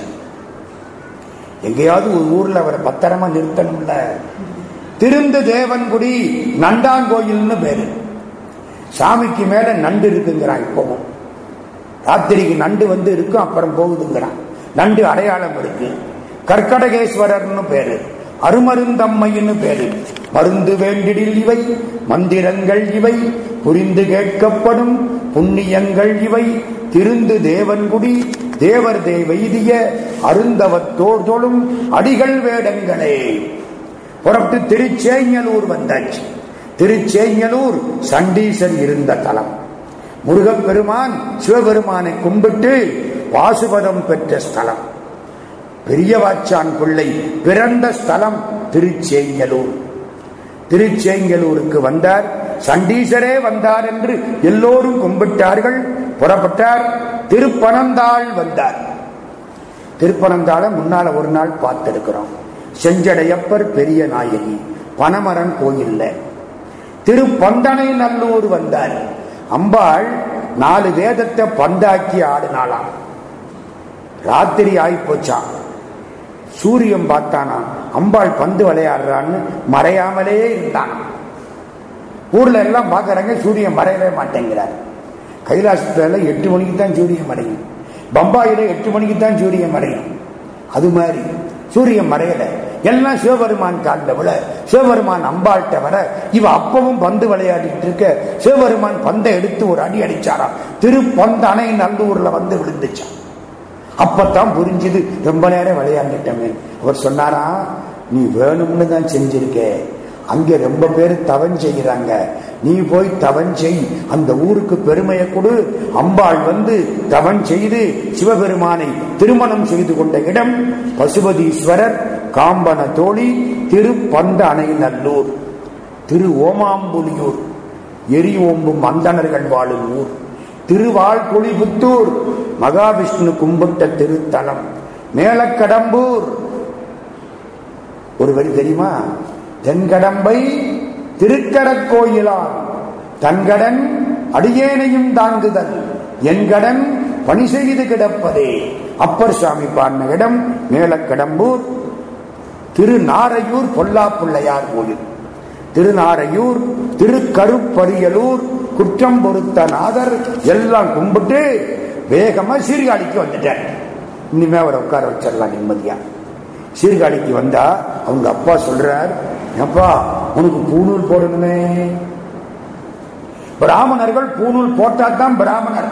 எங்கேயாவது ஒரு ஊர்ல அவரை பத்திரமா நிறுத்தணும்ல? திருந்து தேவன்குடி நண்டாங்கோயில்னு பேரு. சாமிக்கு மேல நண்டு இருக்குங்கிறான் இப்பவும் ராத்திரிக்கு நண்டு வந்து இருக்கும் அப்புறம் போகுதுங்கிறான். நண்டு அடையாளம் இருக்கு. கர்கடகேஸ்வரர்னு பேரு. அருமருந்தம்மைன்னு பேரு. மருந்து வேண்டிடில் இவை மந்திரங்கள் இவை புரிந்து கேட்கப்படும் புண்ணியங்கள் இவை. திருந்து தேவன்குடி தேவர் தேவைதிய அருந்தவத்தோர் தொழும் அடிகள் வேடங்களே. புறப்பட்டு திருச்சேங்கலூர் வந்தாச்சு. திருச்சேங்கலூர் சண்டீசன் இருந்த தலம். முருகப்பெருமான் சிவபெருமானை கும்பிட்டு வாசுபதம் பெற்ற ஸ்தலம். பெரியவாச்சான் பிள்ளை பிறந்த ஸ்தலம் திருச்சேங்கலூர். திருச்சேங்கலூருக்கு வந்தார். சண்டீசரே வந்தார் என்று எல்லோரும் கும்பிட்டார்கள். புறப்பட்டார். திருப்பனந்தாள் வந்தார். திருப்பனந்தாள முன்னால ஒரு நாள் பார்த்திருக்கிறோம். செஞ்சடையப்பர் பெரிய நாயகி பனமரன் கோயில்ல. திருப்பந்தனை நல்லூர் வந்தார். அம்பாள் நாலு வேதத்தை பந்தாக்கி ஆடினாளாம். ராத்திரி ஆயிப்போச்சான் சூரியன் பார்த்தானா? அம்பாள் பந்து விளையாடுறான்னு மறையாமலே இருந்தான். ஊர்ல எல்லாம் பாக்குறாங்க சூரியன் மறையவே மாட்டேங்கிறார். கைலாசத்துல எட்டு மணிக்கு தான் சூரியன் மறையும் பம்பாயில எட்டு மணிக்கு தான் சூரியன் மறையும் அது மாதிரி சூரியன் மறையல. எல்லாம் சிவபெருமான் காண்ட விட சிவபெருமான் அம்பாள்கிட்ட வர இவ அப்பவும் பந்து விளையாடிட்டு இருக்க. சிவபெருமான் பந்தை எடுத்து ஒரு அடி அடிச்சாராம். திருப்பந்த அணை நல்லூர்ல வந்து விழுந்துச்சான் அப்பத்தான் புரிஞ்சுது. ரொம்ப நேரம் விளையாண்டுட்டமே. அவர் சொன்னாரா நீ வேணும்னு தான் செஞ்சிருக்க. அங்க ரொம்ப பேர் தவன் செய்கிறாங்க. நீ போய் தவன் செய். அந்த ஊருக்கு பெருமையை கொடு. அம்பாள் வந்து தவன் செய்து சிவபெருமானை திருமணம் செய்து கொண்ட இடம் பசுபதீஸ்வரர் காம்பன தோழி திருப்பந்த அணை நல்லூர் திரு ஓமாம்புலியூர். எரி ஓம்பும் அந்தணர்கள் வாழும் ஊர். திருவாழ்குழிபுத்தூர் மகாவிஷ்ணு கும்பிட்ட திருத்தலம் மேலக்கடம்பூர். ஒரு வரி தெரியுமா? தென்கடம்பை திருக்கடற்கோயிலான் தன்கடன் அடியேனையும் தாங்குதல். என் கடன் பணி செய்து கிடப்பதே. அப்பர் சுவாமி பாடின இடம் மேலக்கடம்பூர். திருநாரையூர் பொல்லாப்புள்ளையார் கோயில். திருநாரையூர் திருக்கருப்பரியலூர் குற்றம் பொறுத்த நாதர் எல்லாம் கும்பிட்டு வேகமா சீர்காழிக்கு வந்துட்டார். இனிமே அவரை உட்கார வச்சிடலாம் நிம்மதியா. சீர்காழிக்கு வந்தா அவங்க அப்பா சொல்றார் அப்பா உனக்கு பூணூல் போடணுமே. பிராமணர்கள் பூணூல் போட்டாதான் பிராமணர்.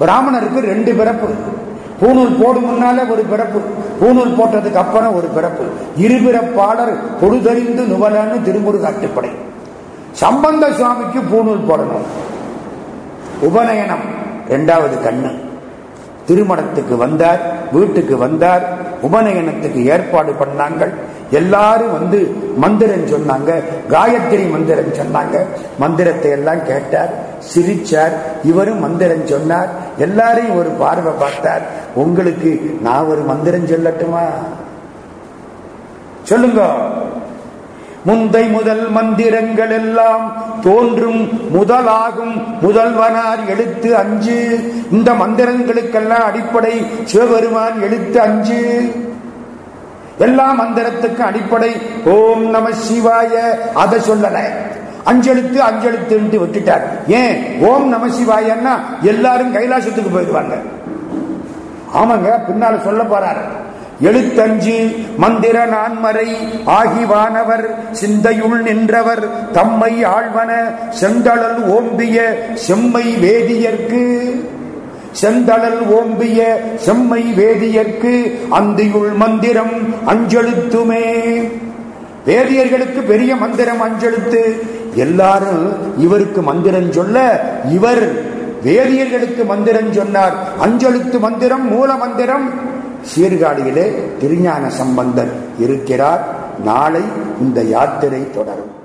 பிராமணருக்கு ரெண்டு பிறப்பு. பூணூல் போடும் முன்னால ஒரு பிறப்பு. பூணூல் போட்டதுக்கு அப்புறம் ஒரு பிறப்பு. இருபிறப்பாளர் பொழுதறிந்து நுவலன்னு திருமுருகாட்டுப்படை. சம்பந்த சுவாமிக்கு பூணூல் போடணும். உபநயனம் இரண்டாவது கண்ணு. திருமணத்துக்கு வந்தார் வீட்டுக்கு வந்தார் உபநயனத்துக்கு ஏற்பாடு பண்ணாங்க. எல்லாரும் வந்து மந்திரம் சொன்னாங்க காயத்ரி மந்திரம் சொன்னாங்க. மந்திரத்தை எல்லாம் கேட்டார் சிரிச்சார் இவரும் மந்திரம் சொன்னார். எல்லாரையும் ஒரு பார்வை பார்த்தார். உங்களுக்கு நான் ஒரு மந்திரம் சொல்லட்டுமா? சொல்லுங்க. முந்தை முதல் மந்திரங்கள் எல்லாம் தோன்றும் முதலாகும் முதல்வனார் எழுத்து அஞ்சு. இந்த மந்திரங்களுக்கெல்லாம் அடிப்படை சிவபெருமான் எழுத்து அஞ்சு. எல்லா மந்திரத்துக்கு அடிப்படை ஓம் நம சிவாய அதை சொல்லல. அஞ்செழுத்து அஞ்செழுத்து விட்டுட்டார். ஏன்? ஓம் நம சிவாயன்னா எல்லாரும் கைலாசத்துக்கு போயிடுவாங்க. ஆமாங்க பின்னால சொல்ல போறாரு. எழுத்தஞ்சு மந்திர நான்மறை ஆகிவானவர் சிந்தையுள் நின்றவர் தம்மை ஆழ்வன செந்தளல் ஓம்பிய செம்மை வேதியர்க்கு செந்தளல் ஓம்பிய செம்மை வேதியர்க்கு அந்தியுள் மந்திரம் அஞ்செழுத்துமே. வேதியர்களுக்கு பெரிய மந்திரம் அஞ்செழுத்து. எல்லாரும் இவருக்கு மந்திரம் சொல்ல இவர் வேதியர்களுக்கு மந்திரம் சொன்னார். அஞ்செழுத்து மந்திரம் மூல மந்திரம் சீர்காழியிலே திருஞான சம்பந்தர் இருக்கிறார். நாளை இந்த யாத்திரை தொடரும்.